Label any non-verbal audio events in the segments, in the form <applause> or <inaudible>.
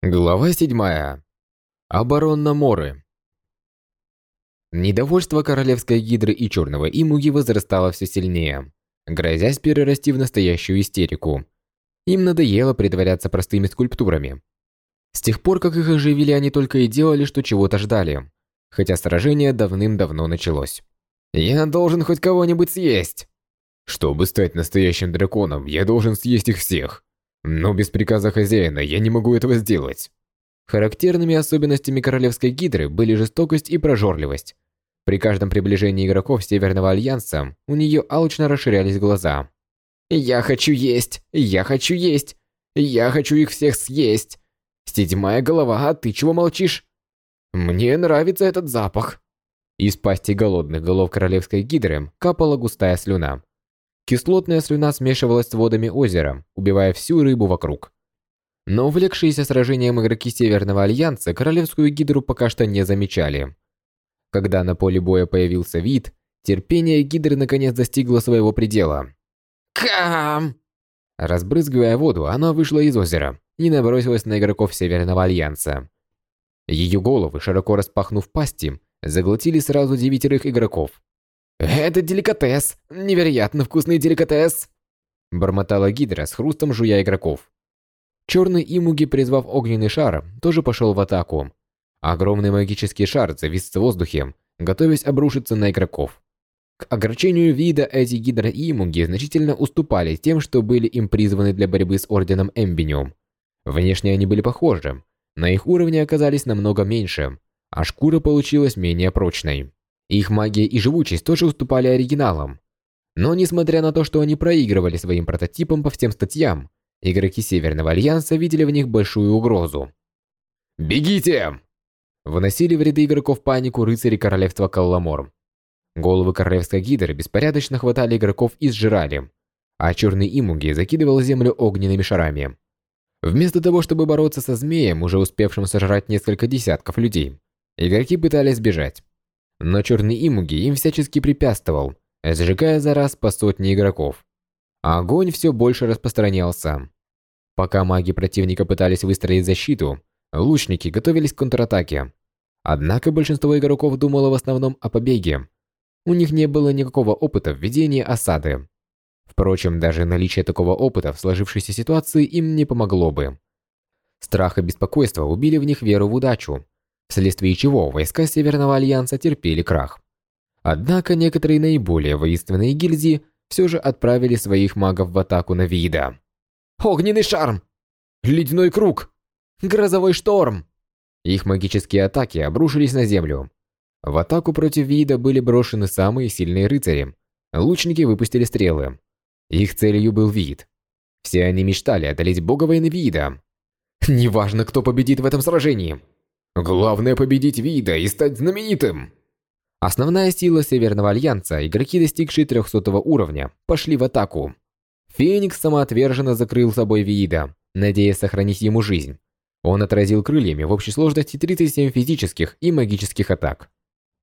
Глава 7. Оборона Моры. Недовольство королевской гидры и черного имуги возрастало все сильнее, грозясь перерасти в настоящую истерику. Им надоело притворяться простыми скульптурами. С тех пор, как их оживили, они только и делали, что чего-то ждали, хотя сражение давным-давно началось. «Я должен хоть кого-нибудь съесть!» «Чтобы стать настоящим драконом, я должен съесть их всех!» Но без приказа хозяина я не могу этого сделать. Характерными особенностями королевской гидры были жестокость и прожорливость. При каждом приближении игроков Северного Альянса у нее алчно расширялись глаза. «Я хочу есть! Я хочу есть! Я хочу их всех съесть! Седьмая голова, а ты чего молчишь? Мне нравится этот запах!» Из пасти голодных голов королевской гидры капала густая слюна. Кислотная слюна смешивалась с водами озера, убивая всю рыбу вокруг. Но увлекшиеся сражением игроки Северного Альянса королевскую гидру пока что не замечали. Когда на поле боя появился вид, терпение гидры наконец достигло своего предела. Кам! Разбрызгивая воду, она вышла из озера и набросилась на игроков Северного Альянса. Ее головы, широко распахнув пасти, заглотили сразу девятерых игроков. «Это деликатес! Невероятно вкусный деликатес!» Бормотала Гидра с хрустом жуя игроков. Черный Имуги, призвав огненный шар, тоже пошел в атаку. Огромный магический шар завис в воздухе, готовясь обрушиться на игроков. К огорчению вида эти Гидра и Имуги значительно уступали тем, что были им призваны для борьбы с Орденом Эмбиниум. Внешне они были похожи, но их уровни оказались намного меньше, а шкура получилась менее прочной. Их магия и живучесть тоже уступали оригиналам. Но несмотря на то, что они проигрывали своим прототипам по всем статьям, игроки Северного Альянса видели в них большую угрозу. «Бегите!» Выносили в ряды игроков панику рыцари королевства Калламор. Головы королевской гидры беспорядочно хватали игроков и сжирали, а черный имуги закидывал землю огненными шарами. Вместо того, чтобы бороться со змеем, уже успевшим сожрать несколько десятков людей, игроки пытались бежать. Но черный имуги им всячески препятствовал, сжигая за раз по сотне игроков. Огонь все больше распространялся. Пока маги противника пытались выстроить защиту, лучники готовились к контратаке. Однако большинство игроков думало в основном о побеге. У них не было никакого опыта в ведении осады. Впрочем, даже наличие такого опыта в сложившейся ситуации им не помогло бы. Страх и беспокойство убили в них веру в удачу, вследствие чего войска Северного Альянса терпели крах. Однако некоторые наиболее воинственные гильдии все же отправили своих магов в атаку на Вида. Огненный шарм! Ледяной круг! Грозовой шторм! Их магические атаки обрушились на землю. В атаку против Вида были брошены самые сильные рыцари. Лучники выпустили стрелы. Их целью был Вид. Все они мечтали одолеть бога войны Вида. Неважно, кто победит в этом сражении. Главное победить Вида и стать знаменитым. Основная сила Северного Альянса, игроки, достигшие 300 уровня, пошли в атаку. Феникс самоотверженно закрыл собой Вида, надеясь сохранить ему жизнь. Он отразил крыльями в общей сложности 37 физических и магических атак.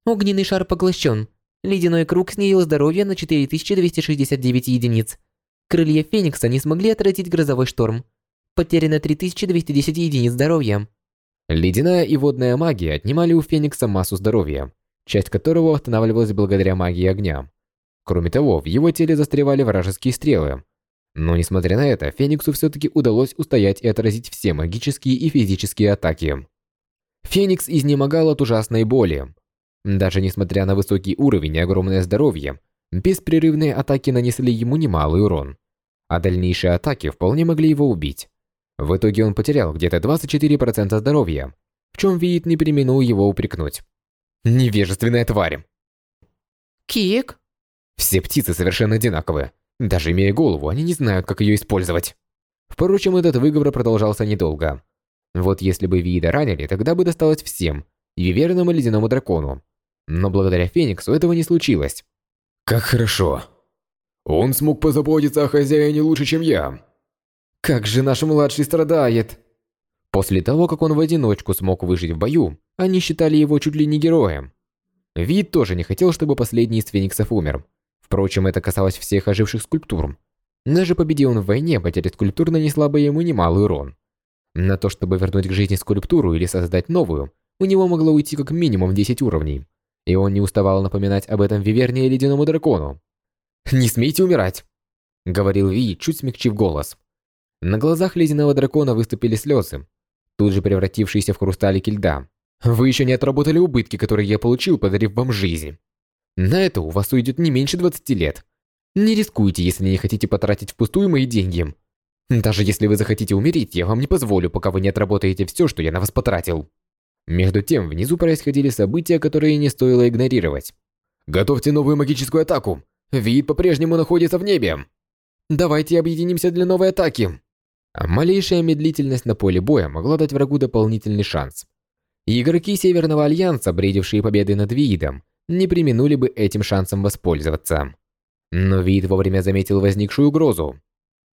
Огненный шар поглощен. Ледяной круг снизил здоровье на 4269 единиц. Крылья Феникса не смогли отразить грозовой шторм. Потеряно 3210 единиц здоровья. Ледяная и водная магия отнимали у Феникса массу здоровья, часть которого восстанавливалась благодаря магии огня. Кроме того, в его теле застревали вражеские стрелы. Но несмотря на это, Фениксу все-таки удалось устоять и отразить все магические и физические атаки. Феникс изнемогал от ужасной боли. Даже несмотря на высокий уровень и огромное здоровье, беспрерывные атаки нанесли ему немалый урон. А дальнейшие атаки вполне могли его убить. В итоге он потерял где-то 24% здоровья, в чем Виит не применил его упрекнуть. Невежественная тварь. Кик? Все птицы совершенно одинаковые. Даже имея голову, они не знают, как ее использовать. Впрочем, этот выговор продолжался недолго. Вот если бы Виида ранили, тогда бы досталось всем, и верному ледяному дракону. Но благодаря Фениксу этого не случилось. Как хорошо. Он смог позаботиться о хозяине лучше, чем я. Как же наш младший страдает!» После того, как он в одиночку смог выжить в бою, они считали его чуть ли не героем. Вид тоже не хотел, чтобы последний из фениксов умер. Впрочем, это касалось всех оживших скульптур. Даже победил он в войне, потеря скульптур нанесла бы ему немалый урон. На то, чтобы вернуть к жизни скульптуру или создать новую, у него могло уйти как минимум 10 уровней, и он не уставал напоминать об этом Виверне и Ледяному Дракону. «Не смейте умирать!» — говорил Ви, чуть смягчив голос. На глазах Ледяного Дракона выступили слезы, тут же превратившиеся в хрусталики льда. «Вы еще не отработали убытки, которые я получил, подарив вам жизнь. На это у вас уйдет не меньше 20 лет. Не рискуйте, если не хотите потратить впустую мои деньги. Даже если вы захотите умереть, я вам не позволю, пока вы не отработаете все, что я на вас потратил». Между тем, внизу происходили события, которые не стоило игнорировать. «Готовьте новую магическую атаку! Вид по-прежнему находится в небе! Давайте объединимся для новой атаки!» Малейшая медлительность на поле боя могла дать врагу дополнительный шанс. Игроки Северного Альянса, бредившие победой над Виидом, не применули бы этим шансом воспользоваться. Но Виид вовремя заметил возникшую угрозу.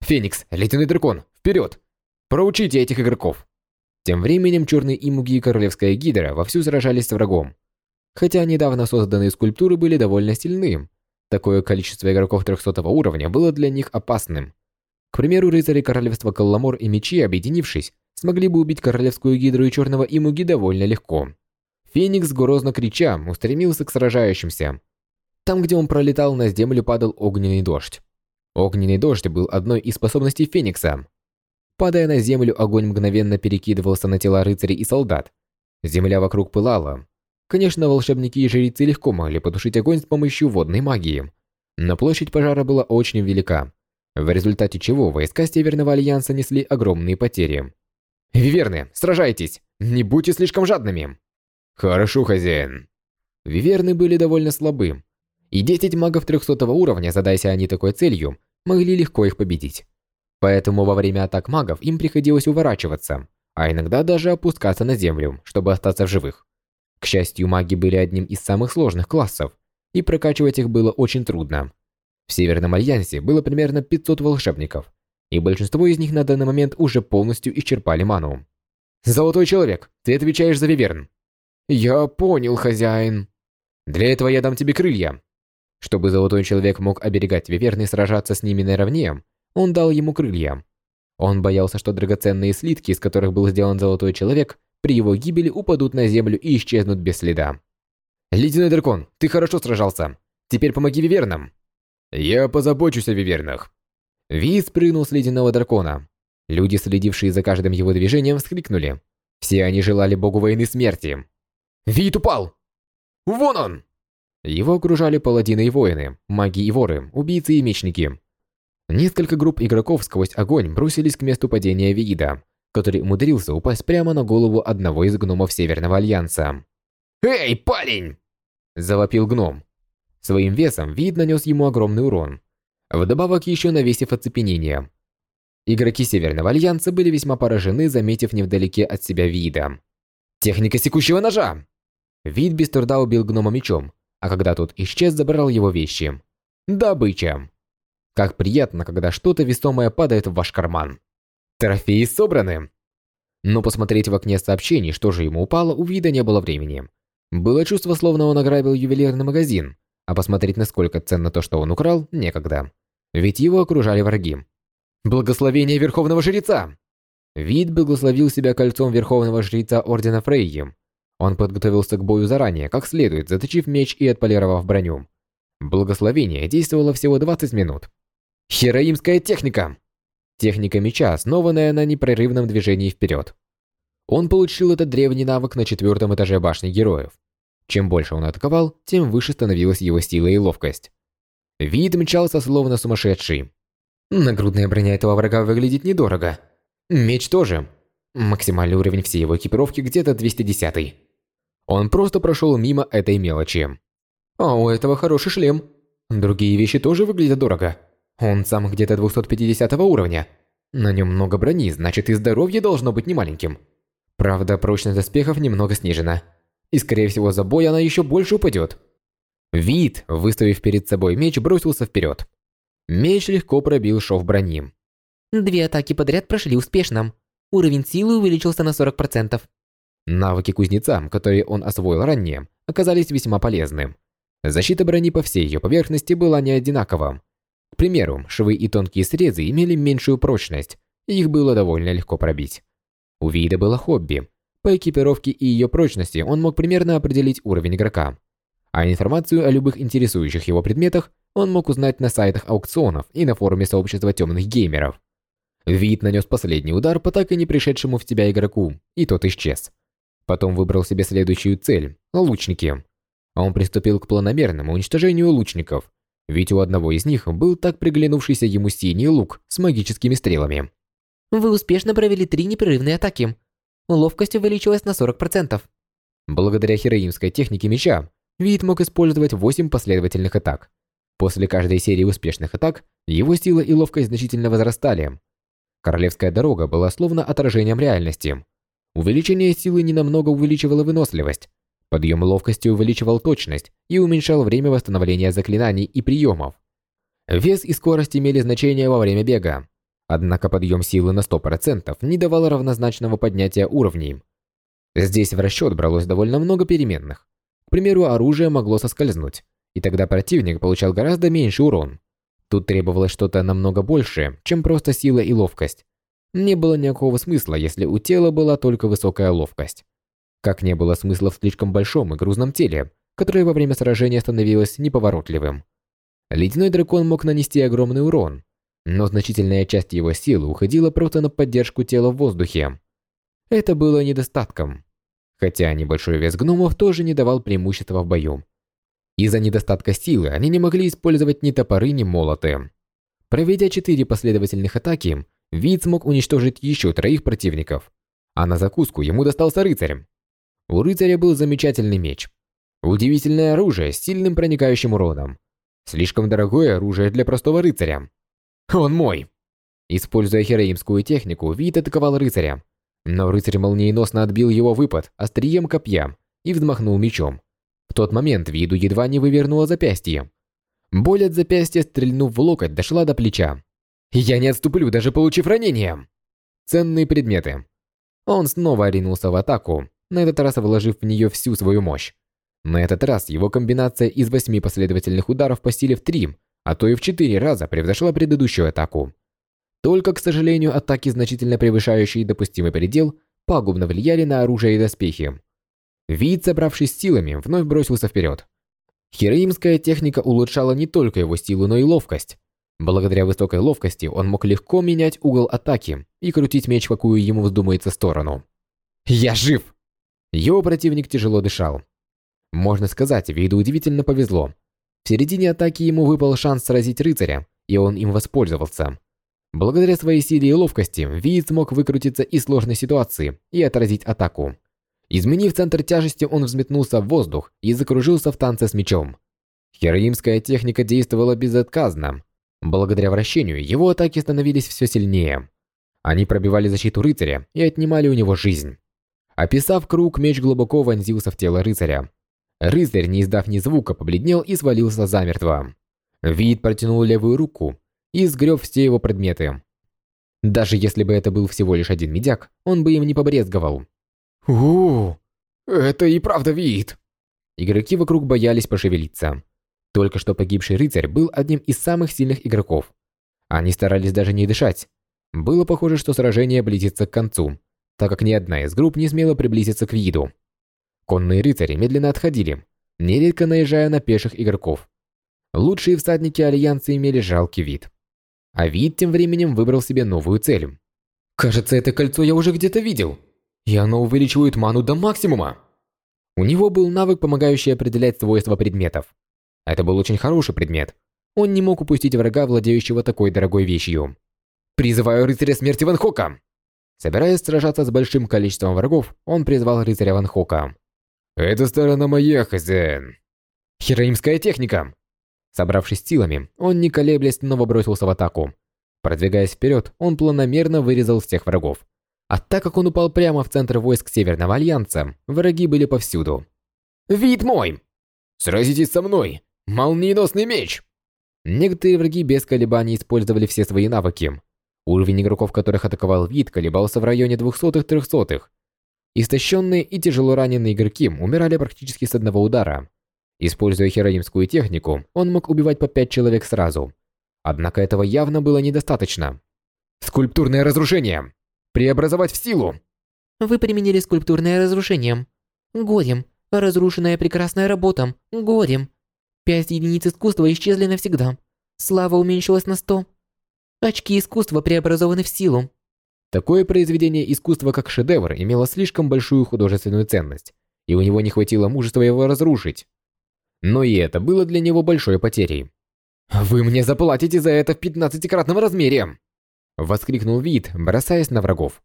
«Феникс, ледяной дракон, вперед! Проучите этих игроков!» Тем временем черные имуги и королевская гидра вовсю сражались с врагом. Хотя недавно созданные скульптуры были довольно сильны, такое количество игроков 300 уровня было для них опасным. К примеру, рыцари королевства Колламор и мечи, объединившись, смогли бы убить королевскую гидру и черного имуги довольно легко. Феникс, грозно крича, устремился к сражающимся. Там, где он пролетал, на землю падал огненный дождь. Огненный дождь был одной из способностей Феникса. Падая на землю, огонь мгновенно перекидывался на тела рыцарей и солдат. Земля вокруг пылала. Конечно, волшебники и жрецы легко могли потушить огонь с помощью водной магии. Но площадь пожара была очень велика, в результате чего войска Северного Альянса несли огромные потери. «Виверны, сражайтесь! Не будьте слишком жадными!» «Хорошо, хозяин!» Виверны были довольно слабы, и 10 магов 300 уровня, задайся они такой целью, могли легко их победить. Поэтому во время атак магов им приходилось уворачиваться, а иногда даже опускаться на землю, чтобы остаться в живых. К счастью, маги были одним из самых сложных классов, и прокачивать их было очень трудно. В Северном Альянсе было примерно 500 волшебников, и большинство из них на данный момент уже полностью исчерпали ману. «Золотой человек, ты отвечаешь за Виверн». «Я понял, хозяин». «Для этого я дам тебе крылья». Чтобы Золотой Человек мог оберегать Виверн и сражаться с ними наравне, он дал ему крылья. Он боялся, что драгоценные слитки, из которых был сделан золотой человек, при его гибели упадут на землю и исчезнут без следа. «Ледяной дракон, ты хорошо сражался. Теперь помоги вивернам». «Я позабочусь о вивернах». Ви спрыгнул с ледяного дракона. Люди, следившие за каждым его движением, вскрикнули. Все они желали богу войны смерти. «Вид упал! Вон он!» Его окружали паладины и воины, маги и воры, убийцы и мечники. Несколько групп игроков сквозь огонь бросились к месту падения Виида, который умудрился упасть прямо на голову одного из гномов Северного Альянса. «Эй, парень!» – завопил гном. Своим весом Виид нанес ему огромный урон, вдобавок еще навесив оцепенение. Игроки Северного Альянса были весьма поражены, заметив невдалеке от себя Виида. «Техника секущего ножа!» Вид без труда убил гнома мечом, а когда тот исчез, забрал его вещи. Добыча. Как приятно, когда что-то весомое падает в ваш карман. Трофеи собраны. Но посмотреть в окне сообщений, что же ему упало, у вида не было времени. Было чувство, словно он ограбил ювелирный магазин, а посмотреть, насколько ценно то, что он украл, некогда. Ведь его окружали враги. Благословение Верховного Жреца! Вид благословил себя кольцом Верховного Жреца Ордена Фрейи. Он подготовился к бою заранее, как следует, заточив меч и отполировав броню. Благословение действовало всего 20 минут. Хероимская техника. Техника меча, основанная на непрерывном движении вперед. Он получил этот древний навык на четвертом этаже башни героев. Чем больше он атаковал, тем выше становилась его сила и ловкость. Вид мчался словно сумасшедший. Нагрудная броня этого врага выглядит недорого. Меч тоже. Максимальный уровень всей его экипировки где-то 210 -й. Он просто прошел мимо этой мелочи. А у этого хороший шлем. Другие вещи тоже выглядят дорого. Он сам где-то 250 уровня. На нем много брони, значит и здоровье должно быть немаленьким. Правда, прочность доспехов немного снижена. И скорее всего за бой она еще больше упадет. Вид, выставив перед собой меч, бросился вперед. Меч легко пробил шов брони. Две атаки подряд прошли успешно. Уровень силы увеличился на 40%. Навыки кузнеца, которые он освоил ранее, оказались весьма полезны. Защита брони по всей ее поверхности была не одинакова. К примеру, швы и тонкие срезы имели меньшую прочность, и их было довольно легко пробить. У Вида было хобби. По экипировке и ее прочности он мог примерно определить уровень игрока. А информацию о любых интересующих его предметах он мог узнать на сайтах аукционов и на форуме сообщества темных геймеров. Вид нанес последний удар по так и не пришедшему в тебя игроку, и тот исчез. Потом выбрал себе следующую цель – лучники. Он приступил к планомерному уничтожению лучников, ведь у одного из них был так приглянувшийся ему синий лук с магическими стрелами. Вы успешно провели три непрерывные атаки. Ловкость увеличилась на 40%. Благодаря хероимской технике меча, Вид мог использовать 8 последовательных атак. После каждой серии успешных атак, его сила и ловкость значительно возрастали. Королевская дорога была словно отражением реальности. Увеличение силы ненамного увеличивало выносливость, подъем ловкости увеличивал точность и уменьшал время восстановления заклинаний и приемов. Вес и скорость имели значение во время бега, однако подъем силы на 100% не давал равнозначного поднятия уровней. Здесь в расчет бралось довольно много переменных. К примеру, оружие могло соскользнуть, и тогда противник получал гораздо меньший урон. Тут требовалось что-то намного большее, чем просто сила и ловкость. Не было никакого смысла, если у тела была только высокая ловкость. Как не было смысла в слишком большом и грузном теле, которое во время сражения становилось неповоротливым. Ледяной дракон мог нанести огромный урон, но значительная часть его силы уходила просто на поддержку тела в воздухе. Это было недостатком. Хотя небольшой вес гномов тоже не давал преимущества в бою. Из-за недостатка силы они не могли использовать ни топоры, ни молоты. Проведя четыре последовательных атаки, Вид смог уничтожить еще троих противников. А на закуску ему достался рыцарь. У рыцаря был замечательный меч. Удивительное оружие с сильным проникающим уроном. Слишком дорогое оружие для простого рыцаря. Он мой. Используя хероимскую технику, Вид атаковал рыцаря. Но рыцарь молниеносно отбил его выпад острием копья и взмахнул мечом. В тот момент виду едва не вывернуло запястье. Боль от запястья, стрельнув в локоть, дошла до плеча. «Я не отступлю, даже получив ранение!» Ценные предметы. Он снова ринулся в атаку, на этот раз вложив в нее всю свою мощь. На этот раз его комбинация из восьми последовательных ударов по силе в три, а то и в четыре раза превзошла предыдущую атаку. Только, к сожалению, атаки, значительно превышающие допустимый предел, пагубно влияли на оружие и доспехи. Вид, собравшись силами, вновь бросился вперед. Хероимская техника улучшала не только его силу, но и ловкость. Благодаря высокой ловкости он мог легко менять угол атаки и крутить меч какую ему вздумается сторону. «Я жив!» Его противник тяжело дышал. Можно сказать, виду удивительно повезло. В середине атаки ему выпал шанс сразить рыцаря, и он им воспользовался. Благодаря своей силе и ловкости, Вид смог выкрутиться из сложной ситуации и отразить атаку. Изменив центр тяжести, он взметнулся в воздух и закружился в танце с мечом. Хероимская техника действовала безотказно. Благодаря вращению, его атаки становились все сильнее. Они пробивали защиту рыцаря и отнимали у него жизнь. Описав круг, меч глубоко вонзился в тело рыцаря. Рыцарь, не издав ни звука, побледнел и свалился замертво. Вид протянул левую руку и сгреб все его предметы. Даже если бы это был всего лишь один медяк, он бы им не побрезговал. у это и правда вид. Игроки вокруг боялись пошевелиться. Только что погибший рыцарь был одним из самых сильных игроков. Они старались даже не дышать. Было похоже, что сражение близится к концу, так как ни одна из групп не смела приблизиться к виду. Конные рыцари медленно отходили, нередко наезжая на пеших игроков. Лучшие всадники Альянса имели жалкий вид. А вид тем временем выбрал себе новую цель. «Кажется, это кольцо я уже где-то видел, и оно увеличивает ману до максимума!» У него был навык, помогающий определять свойства предметов. Это был очень хороший предмет. Он не мог упустить врага, владеющего такой дорогой вещью. «Призываю рыцаря смерти Ван Хока!» Собираясь сражаться с большим количеством врагов, он призвал рыцаря Ван Хока. «Это сторона моя, хозяин!» «Хероимская техника!» Собравшись силами, он не колеблясь снова бросился в атаку. Продвигаясь вперед, он планомерно вырезал всех врагов. А так как он упал прямо в центр войск Северного Альянса, враги были повсюду. «Вид мой! Сразитесь со мной! Молниеносный меч!» Некоторые враги без колебаний использовали все свои навыки. Уровень игроков, которых атаковал вид, колебался в районе 200-300. Истощенные и тяжело раненые игроки умирали практически с одного удара. Используя хероимскую технику, он мог убивать по 5 человек сразу. Однако этого явно было недостаточно. «Скульптурное разрушение! Преобразовать в силу!» Вы применили скульптурное разрушение. Горем. Разрушенная прекрасная работа. Горем. Пять единиц искусства исчезли навсегда. Слава уменьшилась на сто. Очки искусства преобразованы в силу. Такое произведение искусства, как шедевр, имело слишком большую художественную ценность, и у него не хватило мужества его разрушить. Но и это было для него большой потерей. «Вы мне заплатите за это в пятнадцатикратном размере!» Воскликнул Вид, бросаясь на врагов.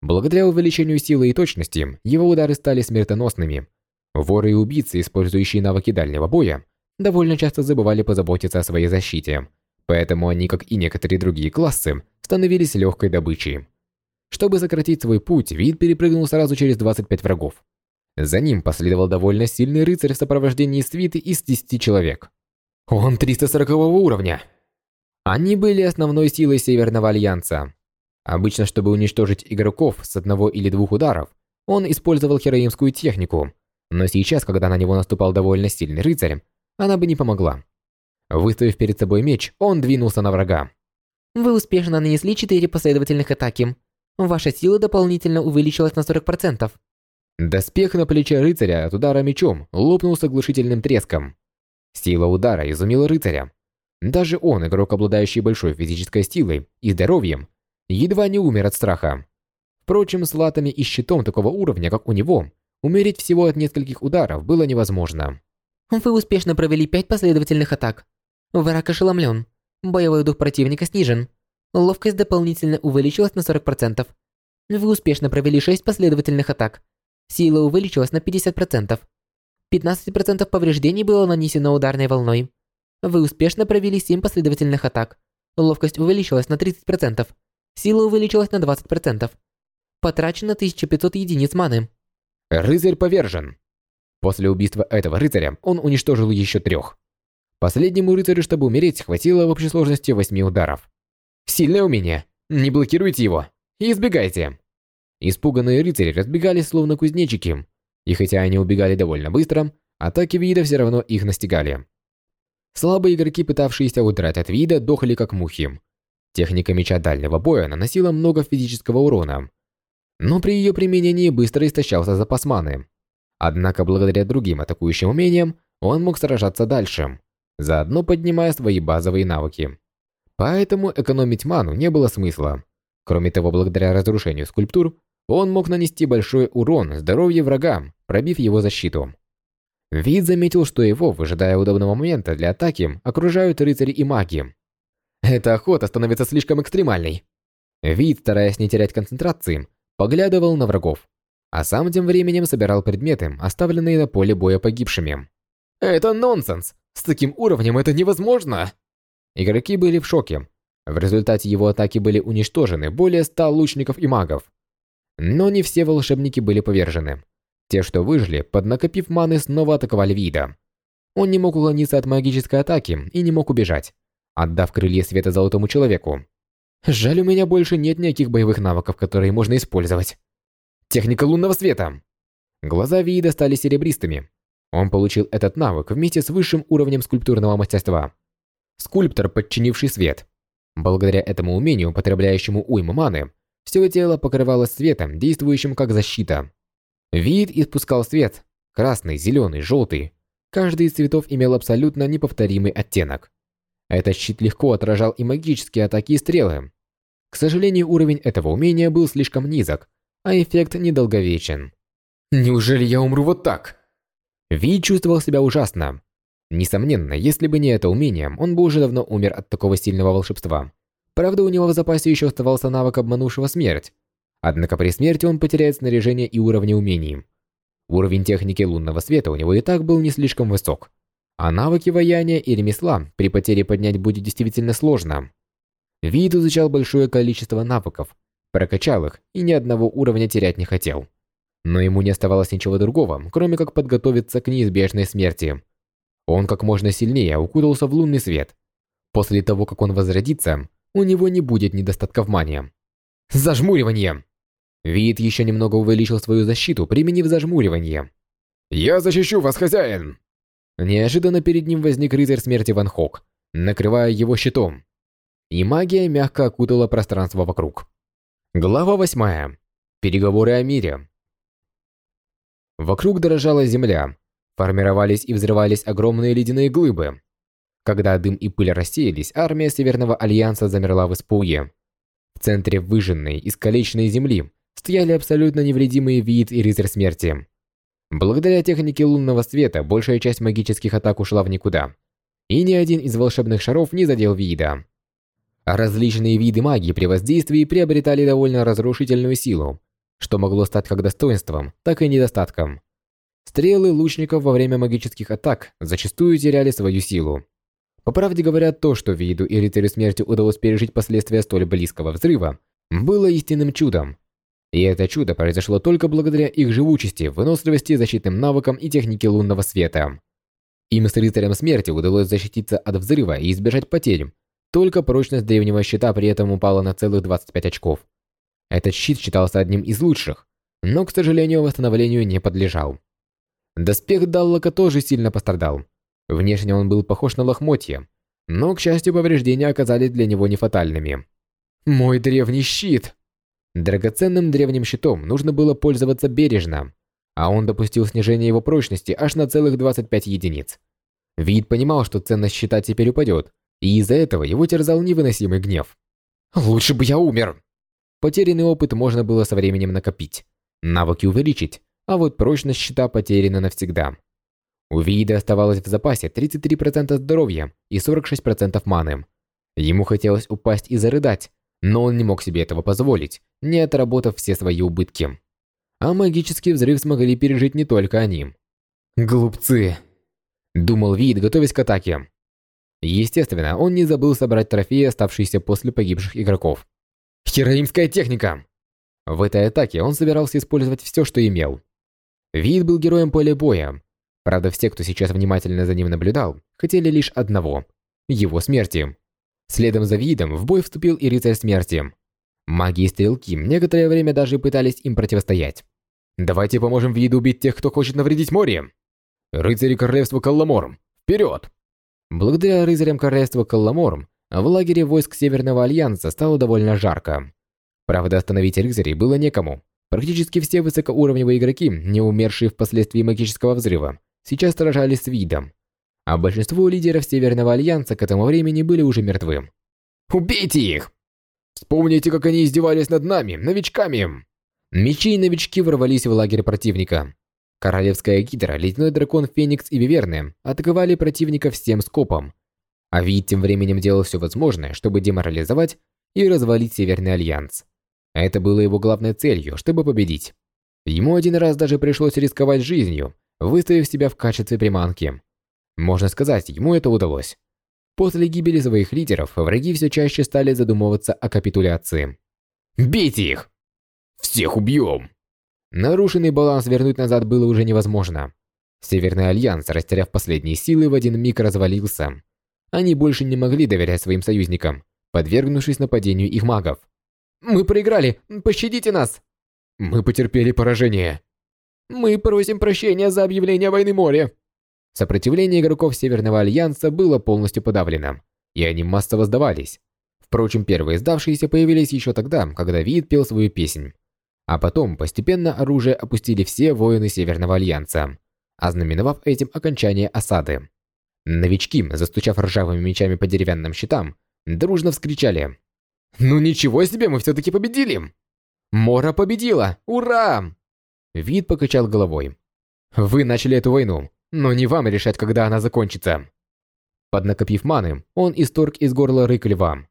Благодаря увеличению силы и точности, его удары стали смертоносными. Воры и убийцы, использующие навыки дальнего боя, довольно часто забывали позаботиться о своей защите, поэтому они, как и некоторые другие классы, становились легкой добычей. Чтобы сократить свой путь, Вид перепрыгнул сразу через 25 врагов. За ним последовал довольно сильный рыцарь в сопровождении свиты из 10 человек. Он 340 уровня. Они были основной силой Северного Альянса. Обычно, чтобы уничтожить игроков с одного или двух ударов, он использовал хероимскую технику, но сейчас, когда на него наступал довольно сильный рыцарь, она бы не помогла. Выставив перед собой меч, он двинулся на врага. Вы успешно нанесли 4 последовательных атаки. Ваша сила дополнительно увеличилась на 40%. Доспех на плече рыцаря от удара мечом лопнул с оглушительным треском. Сила удара изумила рыцаря. Даже он, игрок, обладающий большой физической силой и здоровьем, едва не умер от страха. Впрочем, с латами и щитом такого уровня, как у него, умереть всего от нескольких ударов было невозможно. Вы успешно провели 5 последовательных атак. Враг ошеломлен. Боевой дух противника снижен. Ловкость дополнительно увеличилась на 40%. Вы успешно провели 6 последовательных атак. Сила увеличилась на 50%. 15% повреждений было нанесено ударной волной. Вы успешно провели 7 последовательных атак. Ловкость увеличилась на 30%. Сила увеличилась на 20%. Потрачено 1500 единиц маны. Рыцарь повержен. После убийства этого рыцаря он уничтожил еще трех. Последнему рыцарю, чтобы умереть, хватило в общей сложности восьми ударов. Сильное умение. Не блокируйте его. И избегайте. Испуганные рыцари разбегались словно кузнечики. И хотя они убегали довольно быстро, атаки вида все равно их настигали. Слабые игроки, пытавшиеся удрать от вида, дохли как мухи. Техника меча дальнего боя наносила много физического урона. Но при ее применении быстро истощался запас маны. Однако благодаря другим атакующим умениям, он мог сражаться дальше заодно поднимая свои базовые навыки. Поэтому экономить ману не было смысла. Кроме того, благодаря разрушению скульптур, он мог нанести большой урон здоровью врагам, пробив его защиту. Вид заметил, что его, выжидая удобного момента для атаки, окружают рыцари и маги. Эта охота становится слишком экстремальной. Вид, стараясь не терять концентрации, поглядывал на врагов, а сам тем временем собирал предметы, оставленные на поле боя погибшими. «Это нонсенс! С таким уровнем это невозможно!» Игроки были в шоке. В результате его атаки были уничтожены более ста лучников и магов. Но не все волшебники были повержены. Те, что выжили, поднакопив маны, снова атаковали Вида. Он не мог уклониться от магической атаки и не мог убежать, отдав крылья света золотому человеку. Жаль, у меня больше нет никаких боевых навыков, которые можно использовать. Техника лунного света. Глаза Вида стали серебристыми, он получил этот навык вместе с высшим уровнем скульптурного мастерства. Скульптор, подчинивший свет. Благодаря этому умению, потребляющему уйму маны, все тело покрывалось светом, действующим как защита. Вид испускал свет – красный, зеленый, желтый. Каждый из цветов имел абсолютно неповторимый оттенок. Этот щит легко отражал и магические атаки и стрелы. К сожалению, уровень этого умения был слишком низок, а эффект недолговечен. «Неужели я умру вот так?» Ви чувствовал себя ужасно. Несомненно, если бы не это умение, он бы уже давно умер от такого сильного волшебства. Правда, у него в запасе еще оставался навык обманувшего смерть. Однако при смерти он потеряет снаряжение и уровни умений. Уровень техники лунного света у него и так был не слишком высок. А навыки ваяния и ремесла при потере поднять будет действительно сложно. Вид изучал большое количество навыков, прокачал их и ни одного уровня терять не хотел. Но ему не оставалось ничего другого, кроме как подготовиться к неизбежной смерти. Он как можно сильнее укутался в лунный свет. После того, как он возродится, у него не будет недостатка в мане. Зажмуривание! Вид еще немного увеличил свою защиту, применив зажмуривание. «Я защищу вас, хозяин!» Неожиданно перед ним возник рыцарь смерти Ван Хок, накрывая его щитом. И магия мягко окутала пространство вокруг. Глава восьмая. Переговоры о мире. Вокруг дорожала земля. Формировались и взрывались огромные ледяные глыбы. Когда дым и пыль рассеялись, армия Северного Альянса замерла в испуге. В центре выжженной, искалеченной земли стояли абсолютно невредимые вид и рыцарь смерти. Благодаря технике лунного света большая часть магических атак ушла в никуда, и ни один из волшебных шаров не задел вида. А различные виды магии при воздействии приобретали довольно разрушительную силу, что могло стать как достоинством, так и недостатком. Стрелы лучников во время магических атак зачастую теряли свою силу. По правде говоря, то, что виду и рыцарю смерти удалось пережить последствия столь близкого взрыва, было истинным чудом. И это чудо произошло только благодаря их живучести, выносливости, защитным навыкам и технике лунного света. Им с рыцарем смерти удалось защититься от взрыва и избежать потерь. Только прочность древнего щита при этом упала на целых 25 очков. Этот щит считался одним из лучших, но, к сожалению, восстановлению не подлежал. Доспех Даллока тоже сильно пострадал. Внешне он был похож на лохмотье, но, к счастью, повреждения оказались для него не фатальными. «Мой древний щит!» Драгоценным древним щитом нужно было пользоваться бережно, а он допустил снижение его прочности аж на целых 25 единиц. Вид понимал, что ценность щита теперь упадет, и из-за этого его терзал невыносимый гнев. «Лучше бы я умер!» Потерянный опыт можно было со временем накопить, навыки увеличить, а вот прочность щита потеряна навсегда. У Вида оставалось в запасе 33% здоровья и 46% маны. Ему хотелось упасть и зарыдать, но он не мог себе этого позволить, не отработав все свои убытки. А магический взрыв смогли пережить не только они. «Глупцы!» – думал Вид, готовясь к атаке. Естественно, он не забыл собрать трофеи, оставшиеся после погибших игроков. Хероимская техника! В этой атаке он собирался использовать все, что имел. Вид был героем поля боя, Правда, все, кто сейчас внимательно за ним наблюдал, хотели лишь одного – его смерти. Следом за видом в бой вступил и рыцарь смерти. Маги и стрелки некоторое время даже пытались им противостоять. «Давайте поможем Вииду убить тех, кто хочет навредить Море!» «Рыцари королевства Калламор, вперед!» Благодаря рыцарям королевства Калламор в лагере войск Северного Альянса стало довольно жарко. Правда, остановить рыцарей было некому. Практически все высокоуровневые игроки, не умершие впоследствии магического взрыва, сейчас сражались с Виидом, а большинство лидеров Северного Альянса к этому времени были уже мертвы. «Убейте их! Вспомните, как они издевались над нами, новичками!» Мечи и новички ворвались в лагерь противника. Королевская гидра, ледяной дракон Феникс и Виверны атаковали противника всем скопом. А Виид тем временем делал все возможное, чтобы деморализовать и развалить Северный Альянс. Это было его главной целью, чтобы победить. Ему один раз даже пришлось рисковать жизнью, выставив себя в качестве приманки. Можно сказать, ему это удалось. После гибели своих лидеров, враги все чаще стали задумываться о капитуляции. «Бейте их! Всех убьем!» Нарушенный баланс вернуть назад было уже невозможно. Северный Альянс, растеряв последние силы, в один миг развалился. Они больше не могли доверять своим союзникам, подвергнувшись нападению их магов. «Мы проиграли! Пощадите нас!» «Мы потерпели поражение!» Мы просим прощения за объявление войны море. Сопротивление игроков Северного Альянса было полностью подавлено, и они массово сдавались. Впрочем, первые сдавшиеся появились еще тогда, когда Вид пел свою песнь. А потом постепенно оружие опустили все воины Северного Альянса, ознаменовав этим окончание осады. Новички, застучав ржавыми мечами по деревянным щитам, дружно вскричали. «Ну ничего себе, мы все-таки победили! Мора победила! Ура!» Вид покачал головой. «Вы начали эту войну, но не вам решать, когда она закончится». Поднакопив маны, он исторг из горла рык льва.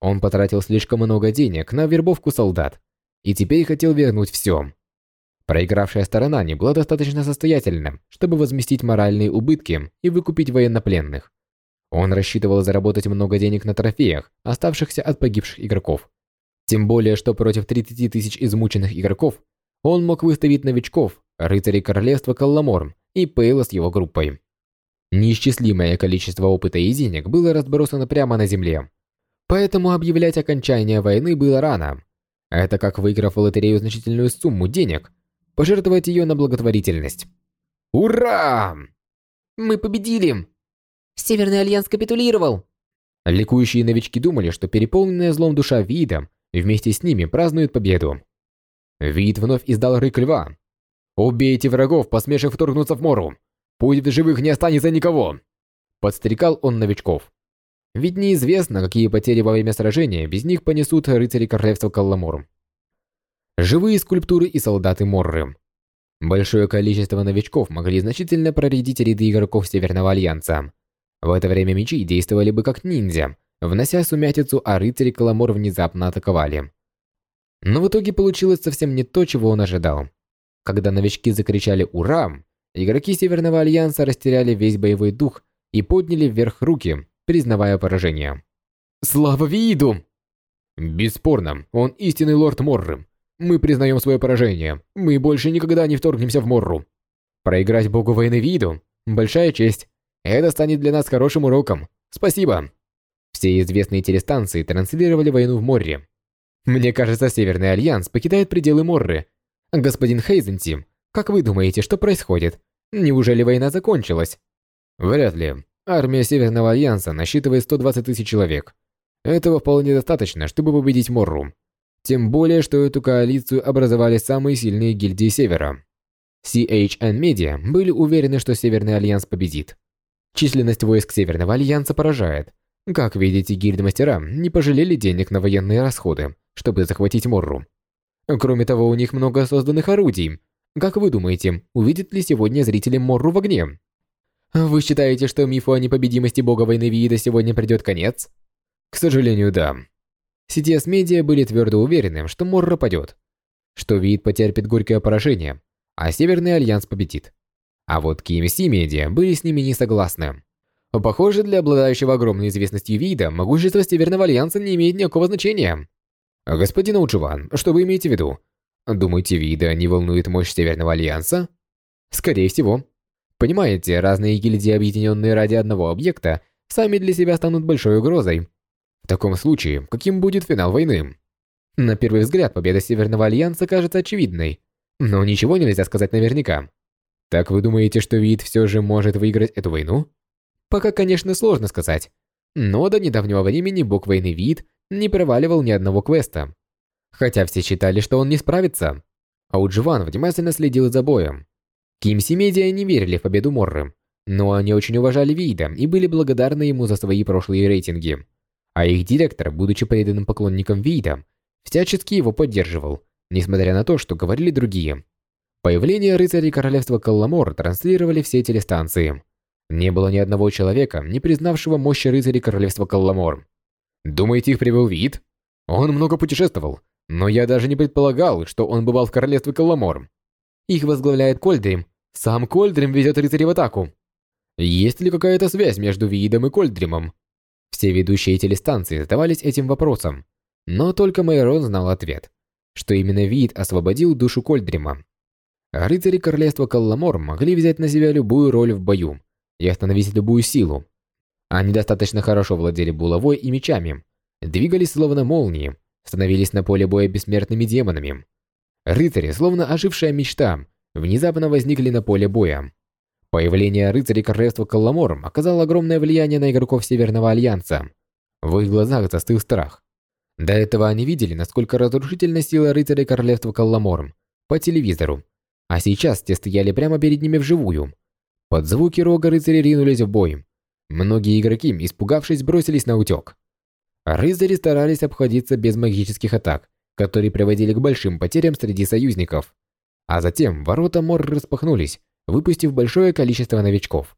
Он потратил слишком много денег на вербовку солдат и теперь хотел вернуть все. Проигравшая сторона не была достаточно состоятельна, чтобы возместить моральные убытки и выкупить военнопленных. Он рассчитывал заработать много денег на трофеях, оставшихся от погибших игроков. Тем более, что против 30 тысяч измученных игроков он мог выставить новичков, рыцарей королевства Калламор и Пейла с его группой. Неисчислимое количество опыта и денег было разбросано прямо на земле. Поэтому объявлять окончание войны было рано. Это как выиграв в лотерею значительную сумму денег, пожертвовать ее на благотворительность. Ура! Мы победили! Северный Альянс капитулировал! Ликующие новички думали, что переполненная злом душа вида вместе с ними празднует победу. Вид вновь издал рык льва. «Убейте врагов, посмевших вторгнуться в Мору! Пусть в живых не останется никого!» Подстрекал он новичков. Ведь неизвестно, какие потери во время сражения без них понесут рыцари королевства Калламор. Живые скульптуры и солдаты Морры. Большое количество новичков могли значительно проредить ряды игроков Северного Альянса. В это время мечи действовали бы как ниндзя, внося сумятицу, а рыцари Каламор внезапно атаковали. Но в итоге получилось совсем не то, чего он ожидал. Когда новички закричали «Ура!», игроки Северного Альянса растеряли весь боевой дух и подняли вверх руки, признавая поражение. «Слава Виду!» «Бесспорно, он истинный лорд Морры. Мы признаем свое поражение. Мы больше никогда не вторгнемся в Морру. Проиграть богу войны Вииду – большая честь. Это станет для нас хорошим уроком. Спасибо!» Все известные телестанции транслировали войну в Море. Мне кажется, Северный Альянс покидает пределы Морры. Господин Хейзенти, как вы думаете, что происходит? Неужели война закончилась? Вряд ли. Армия Северного Альянса насчитывает 120 тысяч человек. Этого вполне достаточно, чтобы победить Морру. Тем более, что эту коалицию образовали самые сильные гильдии Севера. CHN Media были уверены, что Северный Альянс победит. Численность войск Северного Альянса поражает. Как видите, гильдмастера не пожалели денег на военные расходы, чтобы захватить Морру. Кроме того, у них много созданных орудий. Как вы думаете, увидят ли сегодня зрители Морру в огне? Вы считаете, что мифу о непобедимости бога войны Виида сегодня придет конец? К сожалению, да. CTS Media были твердо уверены, что Морра падет, что Виид потерпит горькое поражение, а Северный Альянс победит. А вот KMC Media были с ними не согласны. Похоже, для обладающего огромной известностью Виида, могущество Северного Альянса не имеет никакого значения. Господин Удживан, что вы имеете в виду? Думаете, Виида не волнует мощь Северного Альянса? Скорее всего. Понимаете, разные гильдии, объединенные ради одного объекта, сами для себя станут большой угрозой. В таком случае, каким будет финал войны? На первый взгляд, победа Северного Альянса кажется очевидной, но ничего нельзя сказать наверняка. Так вы думаете, что Вид все же может выиграть эту войну? Пока, конечно, сложно сказать. Но до недавнего времени бог войны Вид не проваливал ни одного квеста. Хотя все считали, что он не справится. А Удживан внимательно следил за боем. Кимси Медиа не верили в победу Морры, но они очень уважали Виида и были благодарны ему за свои прошлые рейтинги. А их директор, будучи преданным поклонником Виида, всячески его поддерживал, несмотря на то, что говорили другие. Появление рыцарей королевства Калламор транслировали все телестанции. Не было ни одного человека, не признавшего мощи рыцарей королевства Калламор. Думаете, их привел Виид? Он много путешествовал, но я даже не предполагал, что он бывал в королевстве Калламор. Их возглавляет Кольдрим. Сам Кольдрим ведет рыцарей в атаку. Есть ли какая-то связь между Видом и Кольдримом? Все ведущие телестанции задавались этим вопросом, но только Майрон знал ответ, что именно Вид освободил душу Кольдрима. Рыцари королевства Калламор могли взять на себя любую роль в бою, и остановить любую силу. Они достаточно хорошо владели булавой и мечами, двигались словно молнии, становились на поле боя бессмертными демонами. Рыцари, словно ожившая мечта, внезапно возникли на поле боя. Появление рыцарей королевства Калламор оказало огромное влияние на игроков Северного Альянса. В их глазах застыл страх. До этого они видели, насколько разрушительна сила рыцарей королевства Калламор по телевизору, а сейчас те стояли прямо перед ними вживую – под звуки рога рыцари ринулись в бой. Многие игроки, испугавшись, бросились на утек. Рыцари старались обходиться без магических атак, которые приводили к большим потерям среди союзников. А затем ворота Мор распахнулись, выпустив большое количество новичков.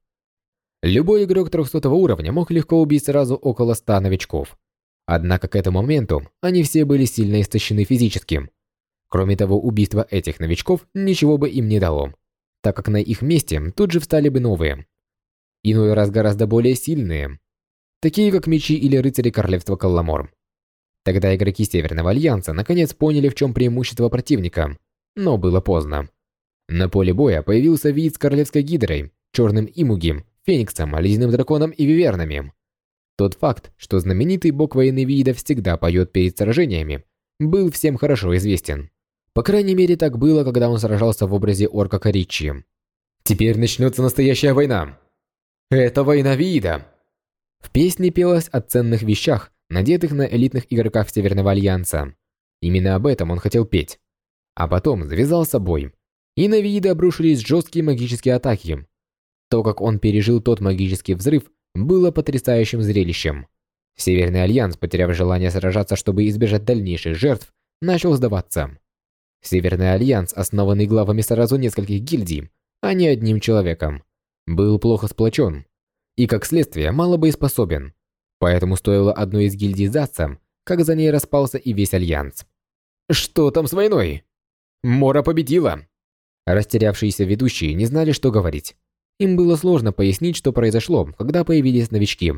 Любой игрок 300 уровня мог легко убить сразу около 100 новичков. Однако к этому моменту они все были сильно истощены физически. Кроме того, убийство этих новичков ничего бы им не дало так как на их месте тут же встали бы новые. Иной раз гораздо более сильные, такие как мечи или рыцари королевства Калламор. Тогда игроки Северного Альянса наконец поняли, в чем преимущество противника, но было поздно. На поле боя появился вид с королевской гидрой, черным имугим, фениксом, ледяным драконом и вивернами. Тот факт, что знаменитый бог войны видов всегда поет перед сражениями, был всем хорошо известен. По крайней мере, так было, когда он сражался в образе орка Коричи. Теперь начнется настоящая война. Это война Виида. В песне пелось о ценных вещах, надетых на элитных игроках Северного Альянса. Именно об этом он хотел петь. А потом завязался бой, и на Виида обрушились жесткие магические атаки. То, как он пережил тот магический взрыв, было потрясающим зрелищем. Северный Альянс, потеряв желание сражаться, чтобы избежать дальнейших жертв, начал сдаваться. Северный Альянс, основанный главами сразу нескольких гильдий, а не одним человеком, был плохо сплочен и, как следствие, мало боеспособен. Поэтому стоило одной из гильдий сдаться, как за ней распался и весь Альянс. «Что там с войной?» «Мора победила!» Растерявшиеся ведущие не знали, что говорить. Им было сложно пояснить, что произошло, когда появились новички.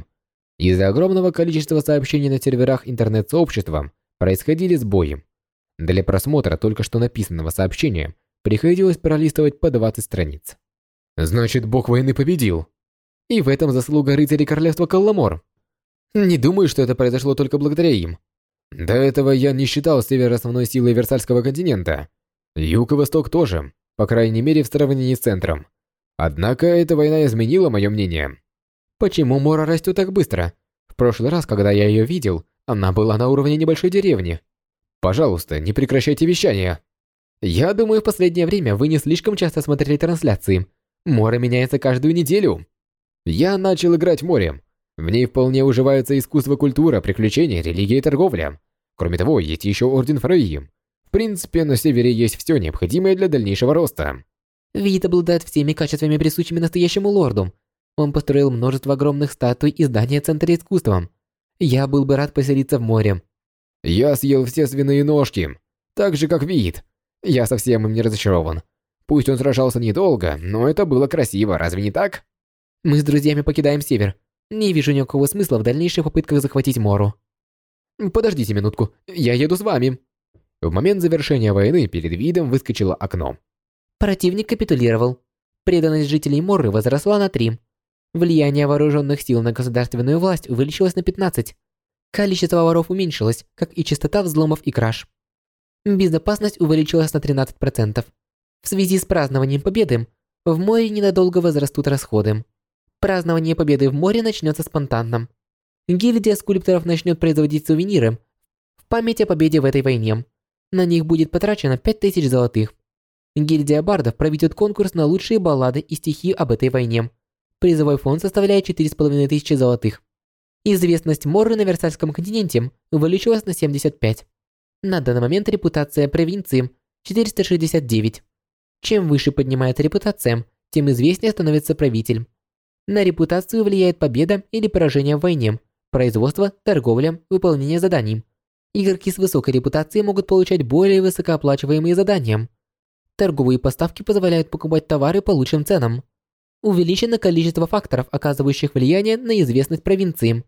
Из-за огромного количества сообщений на серверах интернет-сообщества происходили сбои. Для просмотра только что написанного сообщения приходилось пролистывать по 20 страниц. Значит, бог войны победил. И в этом заслуга рыцарей королевства Колламор. Не думаю, что это произошло только благодаря им. До этого я не считал север основной силой Версальского континента. Юг и Восток тоже, по крайней мере в сравнении с центром. Однако эта война изменила мое мнение. Почему Мора растет так быстро? В прошлый раз, когда я ее видел, она была на уровне небольшой деревни. Пожалуйста, не прекращайте вещания. Я думаю, в последнее время вы не слишком часто смотрели трансляции. Море меняется каждую неделю. Я начал играть морем. В ней вполне уживаются искусство, культура, приключения, религия и торговля. Кроме того, есть еще Орден Фрейи. В принципе, на севере есть все необходимое для дальнейшего роста. Вид обладает всеми качествами, присущими настоящему лорду. Он построил множество огромных статуй и здания Центра искусства. Я был бы рад поселиться в море. Я съел все свиные ножки, так же как Вид. Я совсем им не разочарован. Пусть он сражался недолго, но это было красиво, разве не так? Мы с друзьями покидаем север. Не вижу никакого смысла в дальнейших попытках захватить Мору. Подождите минутку, я еду с вами. В момент завершения войны перед видом выскочило окно. Противник капитулировал. Преданность жителей Моры возросла на 3. Влияние вооруженных сил на государственную власть увеличилось на 15. Количество воров уменьшилось, как и частота взломов и краж. Безопасность увеличилась на 13%. В связи с празднованием победы, в море ненадолго возрастут расходы. Празднование победы в море начнется спонтанно. Гильдия скульпторов начнет производить сувениры в память о победе в этой войне. На них будет потрачено 5000 золотых. Гильдия бардов проведет конкурс на лучшие баллады и стихи об этой войне. Призовой фонд составляет 4500 золотых. Известность Морры на Версальском континенте увеличилась на 75. На данный момент репутация провинции 469. Чем выше поднимается репутация, тем известнее становится правитель. На репутацию влияет победа или поражение в войне, производство, торговля, выполнение заданий. Игроки с высокой репутацией могут получать более высокооплачиваемые задания. Торговые поставки позволяют покупать товары по лучшим ценам. Увеличено количество факторов, оказывающих влияние на известность провинции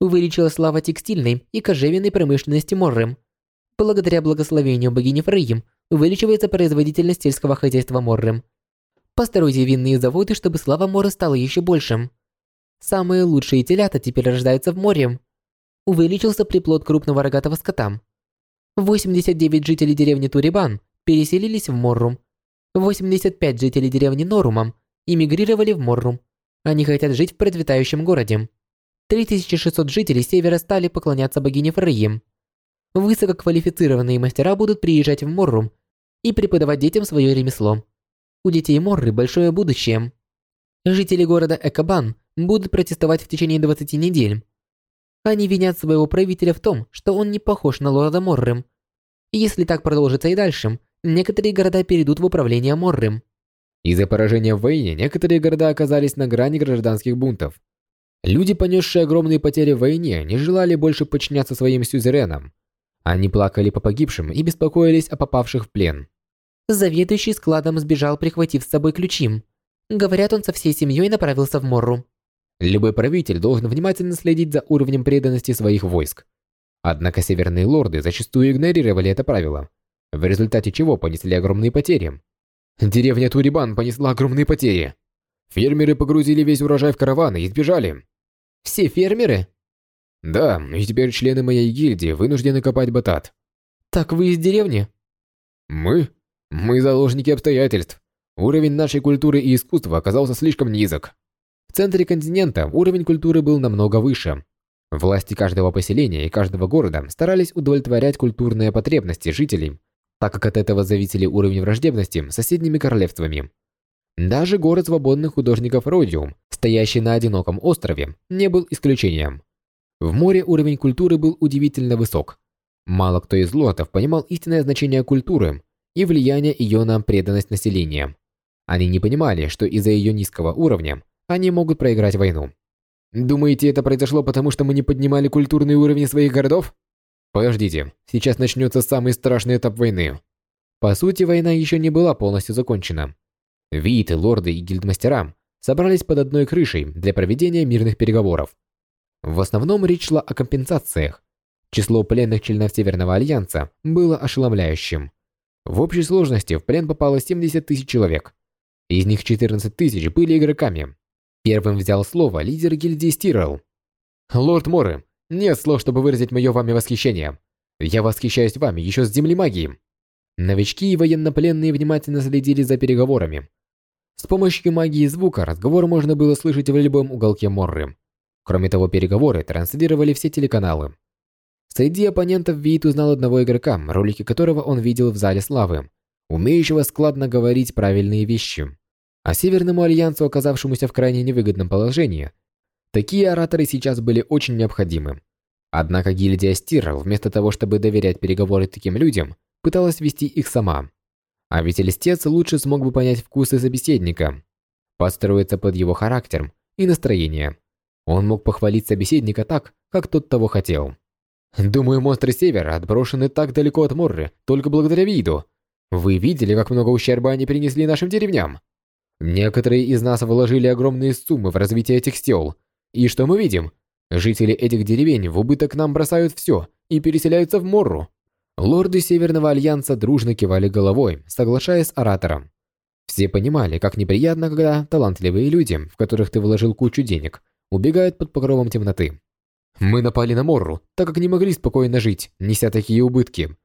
увеличилась слава текстильной и кожевенной промышленности Морры. Благодаря благословению богини Фрейи увеличивается производительность сельского хозяйства Морры. Постройте винные заводы, чтобы слава Морры стала еще больше. Самые лучшие телята теперь рождаются в море. Увеличился приплод крупного рогатого скота. 89 жителей деревни Турибан переселились в Морру. 85 жителей деревни Норумам эмигрировали в Морру. Они хотят жить в процветающем городе. 3600 жителей Севера стали поклоняться богине Фрейи. Высококвалифицированные мастера будут приезжать в Морру и преподавать детям свое ремесло. У детей Морры большое будущее. Жители города Экабан будут протестовать в течение 20 недель. Они винят своего правителя в том, что он не похож на лорда Морры. Если так продолжится и дальше, некоторые города перейдут в управление Морры. Из-за поражения в войне некоторые города оказались на грани гражданских бунтов. Люди, понесшие огромные потери в войне, не желали больше подчиняться своим сюзеренам. Они плакали по погибшим и беспокоились о попавших в плен. Заведующий складом сбежал, прихватив с собой ключи. Говорят, он со всей семьей направился в Морру. Любой правитель должен внимательно следить за уровнем преданности своих войск. Однако северные лорды зачастую игнорировали это правило, в результате чего понесли огромные потери. Деревня Турибан понесла огромные потери. Фермеры погрузили весь урожай в караваны и сбежали. Все фермеры? Да, и теперь члены моей гильдии вынуждены копать батат. Так вы из деревни? Мы? Мы заложники обстоятельств. Уровень нашей культуры и искусства оказался слишком низок. В центре континента уровень культуры был намного выше. Власти каждого поселения и каждого города старались удовлетворять культурные потребности жителей так как от этого зависели уровень враждебности с соседними королевствами. Даже город свободных художников Родиум, стоящий на одиноком острове, не был исключением. В море уровень культуры был удивительно высок. Мало кто из лотов понимал истинное значение культуры и влияние ее на преданность населения. Они не понимали, что из-за ее низкого уровня они могут проиграть войну. Думаете, это произошло потому, что мы не поднимали культурный уровень своих городов? Подождите, сейчас начнется самый страшный этап войны. По сути, война еще не была полностью закончена. Вииты, лорды и гильдмастера собрались под одной крышей для проведения мирных переговоров. В основном речь шла о компенсациях. Число пленных членов Северного Альянса было ошеломляющим. В общей сложности в плен попало 70 тысяч человек. Из них 14 тысяч были игроками. Первым взял слово лидер гильдии Стирл. «Лорд Моры, нет слов, чтобы выразить мое вами восхищение. Я восхищаюсь вами еще с земли магии». Новички и военнопленные внимательно следили за переговорами. С помощью магии звука разговор можно было слышать в любом уголке Морры. Кроме того, переговоры транслировали все телеканалы. Среди оппонентов Виит узнал одного игрока, ролики которого он видел в зале славы, умеющего складно говорить правильные вещи. А Северному Альянсу, оказавшемуся в крайне невыгодном положении, такие ораторы сейчас были очень необходимы. Однако гильдия Стирл, вместо того, чтобы доверять переговоры таким людям, пыталась вести их сама. А ведь листец лучше смог бы понять вкусы собеседника, подстроиться под его характер и настроение. Он мог похвалить собеседника так, как тот того хотел. Думаю, монстры Севера отброшены так далеко от Морры только благодаря виду. Вы видели, как много ущерба они принесли нашим деревням? Некоторые из нас вложили огромные суммы в развитие этих сел. И что мы видим? Жители этих деревень в убыток нам бросают все и переселяются в Морру. Лорды Северного Альянса дружно кивали головой, соглашаясь с оратором. Все понимали, как неприятно, когда талантливые люди, в которых ты вложил кучу денег, убегают под покровом темноты. Мы напали на Морру, так как не могли спокойно жить, неся такие убытки.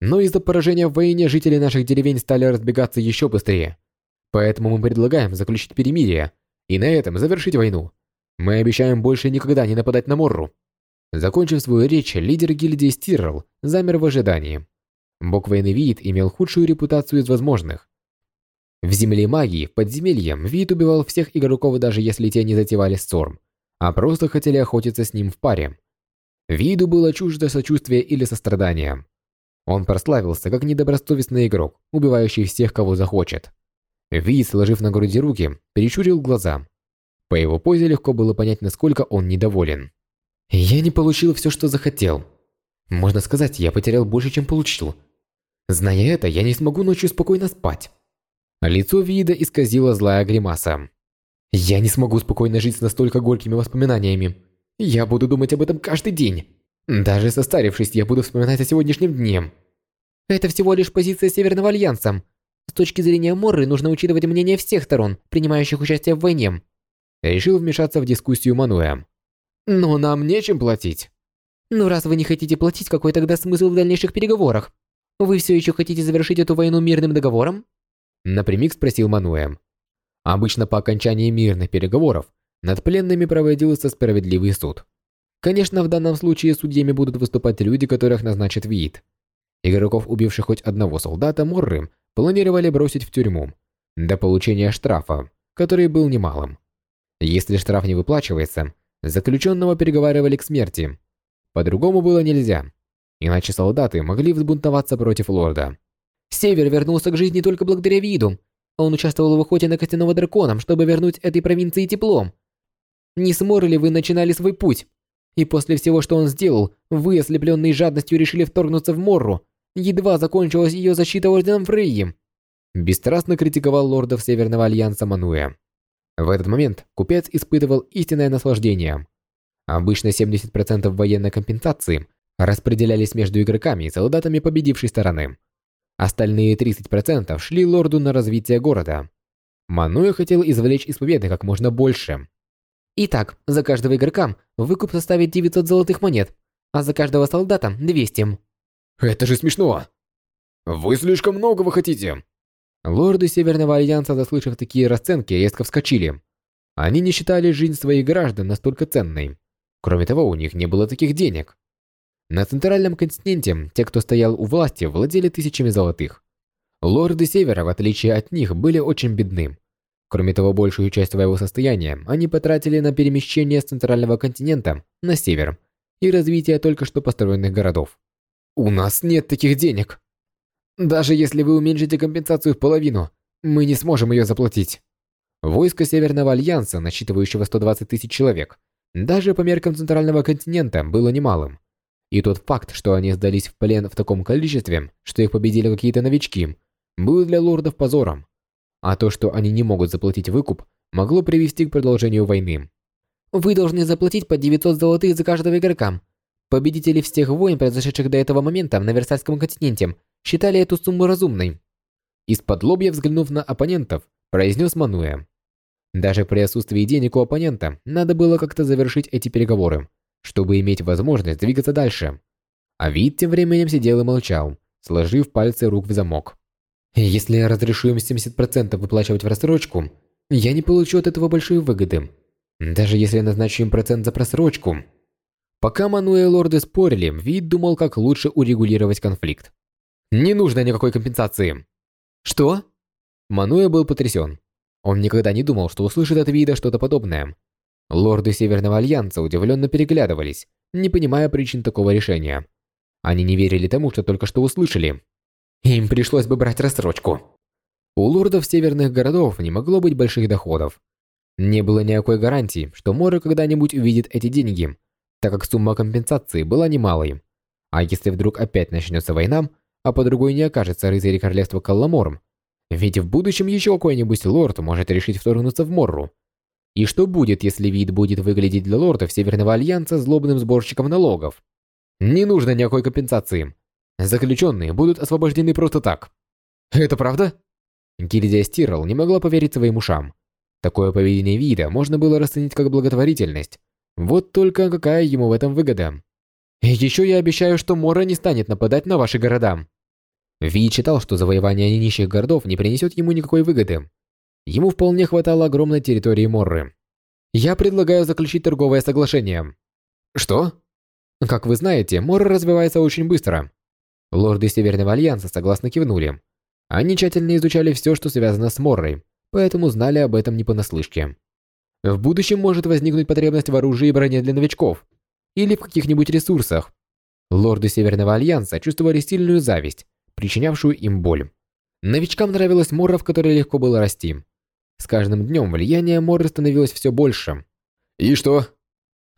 Но из-за поражения в войне жители наших деревень стали разбегаться еще быстрее. Поэтому мы предлагаем заключить перемирие и на этом завершить войну. Мы обещаем больше никогда не нападать на Морру. Закончив свою речь, лидер гильдии Стиррл замер в ожидании. Бог войны Виит имел худшую репутацию из возможных. В земле магии, в подземелье, Виит убивал всех игроков, даже если те не затевали ссор, а просто хотели охотиться с ним в паре. Виду было чуждо сочувствие или сострадание. Он прославился как недобросовестный игрок, убивающий всех, кого захочет. Вид, сложив на груди руки, перечурил глаза. По его позе легко было понять, насколько он недоволен. «Я не получил все, что захотел. Можно сказать, я потерял больше, чем получил. Зная это, я не смогу ночью спокойно спать». Лицо Вида исказило злая гримаса. «Я не смогу спокойно жить с настолько горькими воспоминаниями. Я буду думать об этом каждый день. Даже состарившись, я буду вспоминать о сегодняшнем дне». «Это всего лишь позиция Северного Альянса», с точки зрения Морры нужно учитывать мнение всех сторон, принимающих участие в войне. Решил вмешаться в дискуссию Мануэ. Но нам нечем платить. Ну раз вы не хотите платить, какой тогда смысл в дальнейших переговорах? Вы все еще хотите завершить эту войну мирным договором? Напрямик спросил Мануэ. Обычно по окончании мирных переговоров над пленными проводился справедливый суд. Конечно, в данном случае судьями будут выступать люди, которых назначит ВИИТ. Игроков, убивших хоть одного солдата Морры, планировали бросить в тюрьму до получения штрафа, который был немалым. Если штраф не выплачивается, заключенного переговаривали к смерти. По-другому было нельзя, иначе солдаты могли взбунтоваться против лорда. Север вернулся к жизни только благодаря виду. Он участвовал в охоте на костяного дракона, чтобы вернуть этой провинции тепло. Не с ли вы начинали свой путь? И после всего, что он сделал, вы, ослепленные жадностью, решили вторгнуться в Морру, Едва закончилась ее защита Орденом Фрейи. Бесстрастно критиковал лордов Северного Альянса Мануэ. В этот момент купец испытывал истинное наслаждение. Обычно 70% военной компенсации распределялись между игроками и солдатами победившей стороны. Остальные 30% шли лорду на развитие города. Мануэ хотел извлечь из победы как можно больше. Итак, за каждого игрока выкуп составит 900 золотых монет, а за каждого солдата 200. Это же смешно. Вы слишком многого хотите. Лорды Северного Альянса, заслышав такие расценки, резко вскочили. Они не считали жизнь своих граждан настолько ценной. Кроме того, у них не было таких денег. На центральном континенте те, кто стоял у власти, владели тысячами золотых. Лорды Севера, в отличие от них, были очень бедны. Кроме того, большую часть своего состояния они потратили на перемещение с центрального континента на север и развитие только что построенных городов. «У нас нет таких денег. Даже если вы уменьшите компенсацию в половину, мы не сможем ее заплатить». Войско Северного Альянса, насчитывающего 120 тысяч человек, даже по меркам Центрального континента, было немалым. И тот факт, что они сдались в плен в таком количестве, что их победили какие-то новички, был для лордов позором. А то, что они не могут заплатить выкуп, могло привести к продолжению войны. Вы должны заплатить по 900 золотых за каждого игрока. Победители всех войн, произошедших до этого момента на Версальском континенте, считали эту сумму разумной. Из-под лобья взглянув на оппонентов, произнес Мануэ. Даже при отсутствии денег у оппонента надо было как-то завершить эти переговоры, чтобы иметь возможность двигаться дальше. А вид тем временем сидел и молчал, сложив пальцы рук в замок. Если я разрешу им 70% выплачивать в рассрочку, я не получу от этого большой выгоды. Даже если я назначу им процент за просрочку. Пока Мануэ и лорды спорили, Вид думал, как лучше урегулировать конфликт. «Не нужно никакой компенсации!» «Что?» Мануэ был потрясен. Он никогда не думал, что услышит от Вида что-то подобное. Лорды Северного Альянса удивленно переглядывались, не понимая причин такого решения. Они не верили тому, что только что услышали. Им пришлось бы брать рассрочку. У лордов северных городов не могло быть больших доходов. Не было никакой гарантии, что Мора когда-нибудь увидит эти деньги, так как сумма компенсации была немалой. А если вдруг опять начнется война, а по другой не окажется рыцарь королевства Калламорм, ведь в будущем еще какой-нибудь лорд может решить вторгнуться в Морру. И что будет, если вид будет выглядеть для лордов Северного Альянса злобным сборщиком налогов? Не нужно никакой компенсации. Заключенные будут освобождены просто так. Это правда? Гильдия Стирл не могла поверить своим ушам. Такое поведение вида можно было расценить как благотворительность. Вот только какая ему в этом выгода? И еще я обещаю, что Мора не станет нападать на ваши города. Ви читал, что завоевание нищих городов не принесет ему никакой выгоды. Ему вполне хватало огромной территории Морры. Я предлагаю заключить торговое соглашение. Что? Как вы знаете, Морра развивается очень быстро. Лорды Северного Альянса согласно кивнули. Они тщательно изучали все, что связано с Моррой, поэтому знали об этом не понаслышке. В будущем может возникнуть потребность в оружии и броне для новичков, или в каких-нибудь ресурсах. Лорды Северного Альянса чувствовали сильную зависть причинявшую им боль. Новичкам нравилась Морра, в которой легко было расти. С каждым днем влияние Морры становилось все больше. «И что?»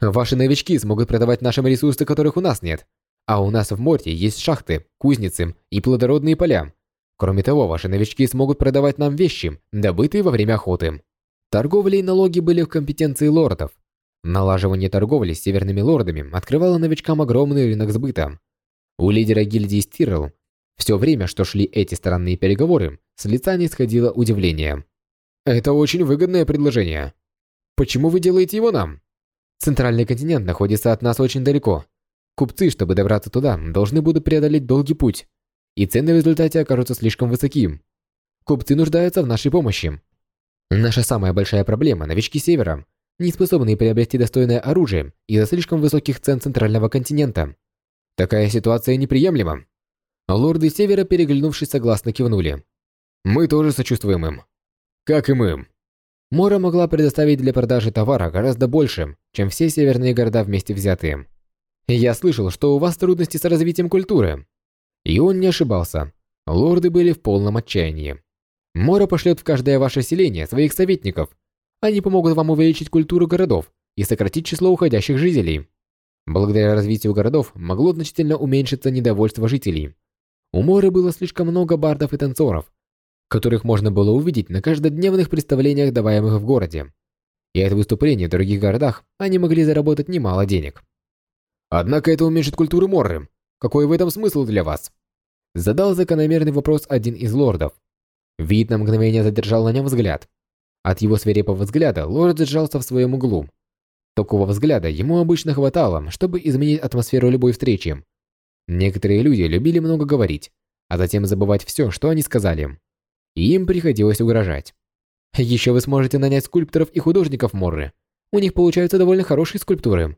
«Ваши новички смогут продавать нашим ресурсы, которых у нас нет. А у нас в Морте есть шахты, кузницы и плодородные поля. Кроме того, ваши новички смогут продавать нам вещи, добытые во время охоты. Торговля и налоги были в компетенции лордов. Налаживание торговли с северными лордами открывало новичкам огромный рынок сбыта. У лидера гильдии Стирл все время, что шли эти странные переговоры, с лица не сходило удивление. «Это очень выгодное предложение. Почему вы делаете его нам?» «Центральный континент находится от нас очень далеко. Купцы, чтобы добраться туда, должны будут преодолеть долгий путь, и цены в результате окажутся слишком высоки. Купцы нуждаются в нашей помощи. Наша самая большая проблема – новички Севера, не способные приобрести достойное оружие из-за слишком высоких цен Центрального континента. Такая ситуация неприемлема. Лорды Севера, переглянувшись, согласно кивнули. «Мы тоже сочувствуем им». «Как и мы». Мора могла предоставить для продажи товара гораздо больше, чем все северные города вместе взятые. «Я слышал, что у вас трудности с развитием культуры». И он не ошибался. Лорды были в полном отчаянии. Мора пошлет в каждое ваше селение своих советников. Они помогут вам увеличить культуру городов и сократить число уходящих жителей. Благодаря развитию городов могло значительно уменьшиться недовольство жителей. У Моры было слишком много бардов и танцоров, которых можно было увидеть на каждодневных представлениях, даваемых в городе. И от выступлений в других городах они могли заработать немало денег. Однако это уменьшит культуру Морры. Какой в этом смысл для вас? Задал закономерный вопрос один из лордов. Вид на мгновение задержал на нем взгляд. От его свирепого взгляда лорд сжался в своем углу. Такого взгляда ему обычно хватало, чтобы изменить атмосферу любой встречи. Некоторые люди любили много говорить, а затем забывать все, что они сказали. И им приходилось угрожать. Еще вы сможете нанять скульпторов и художников Морры. У них получаются довольно хорошие скульптуры.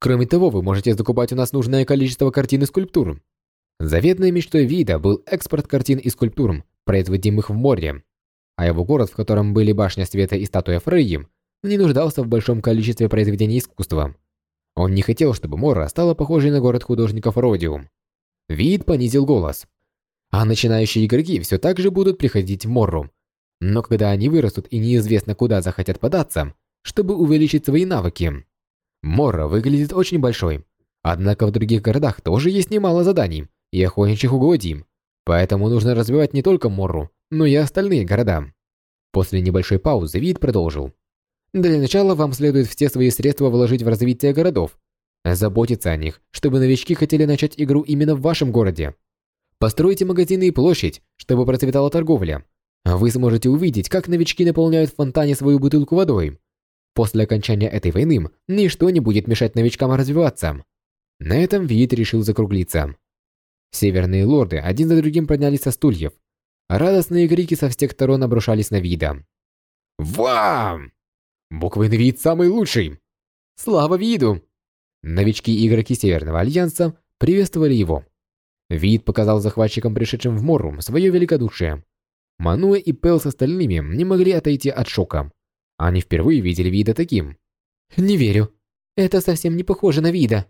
Кроме того, вы можете закупать у нас нужное количество картин и скульптур. Заветной мечтой Вида был экспорт картин и скульптур, производимых в море. А его город, в котором были башня света и статуя Фрейи, не нуждался в большом количестве произведений искусства. Он не хотел, чтобы Мора стала похожей на город художников Родиум. Вид понизил голос. А начинающие игроки все так же будут приходить в Морру. Но когда они вырастут и неизвестно куда захотят податься, чтобы увеличить свои навыки. Морра выглядит очень большой. Однако в других городах тоже есть немало заданий и охотничьих угодий. Поэтому нужно развивать не только Морру, но и остальные города. После небольшой паузы Вид продолжил. Для начала вам следует все свои средства вложить в развитие городов. Заботиться о них, чтобы новички хотели начать игру именно в вашем городе. Постройте магазины и площадь, чтобы процветала торговля. Вы сможете увидеть, как новички наполняют в фонтане свою бутылку водой. После окончания этой войны ничто не будет мешать новичкам развиваться. На этом вид решил закруглиться. Северные лорды один за другим поднялись со стульев. Радостные крики со всех сторон обрушались на вида. «Вам!» Буквенный вид самый лучший! Слава виду! Новички и игроки Северного Альянса приветствовали его. Вид показал захватчикам, пришедшим в Моррум, свое великодушие. Мануэ и Пел с остальными не могли отойти от шока. Они впервые видели Вида таким. «Не верю. Это совсем не похоже на Вида».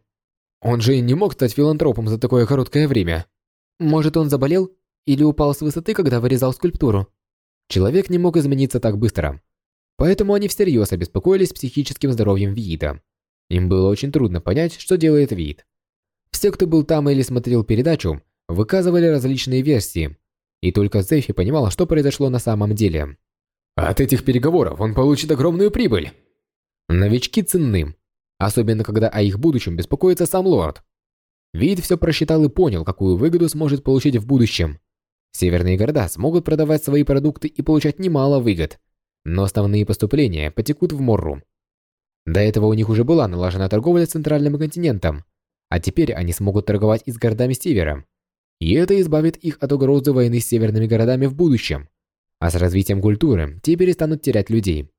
Он же не мог стать филантропом за такое короткое время. Может, он заболел? Или упал с высоты, когда вырезал скульптуру? Человек не мог измениться так быстро. Поэтому они всерьез обеспокоились психическим здоровьем Вида. Им было очень трудно понять, что делает Вид. Все, кто был там или смотрел передачу, выказывали различные версии. И только Зефи понимал, что произошло на самом деле. От этих переговоров он получит огромную прибыль. Новички ценны, особенно когда о их будущем беспокоится сам лорд. Вид все просчитал и понял, какую выгоду сможет получить в будущем. Северные города смогут продавать свои продукты и получать немало выгод, но основные поступления потекут в Морру. До этого у них уже была налажена торговля с центральным континентом, а теперь они смогут торговать и с городами севера. И это избавит их от угрозы войны с северными городами в будущем. А с развитием культуры те перестанут терять людей.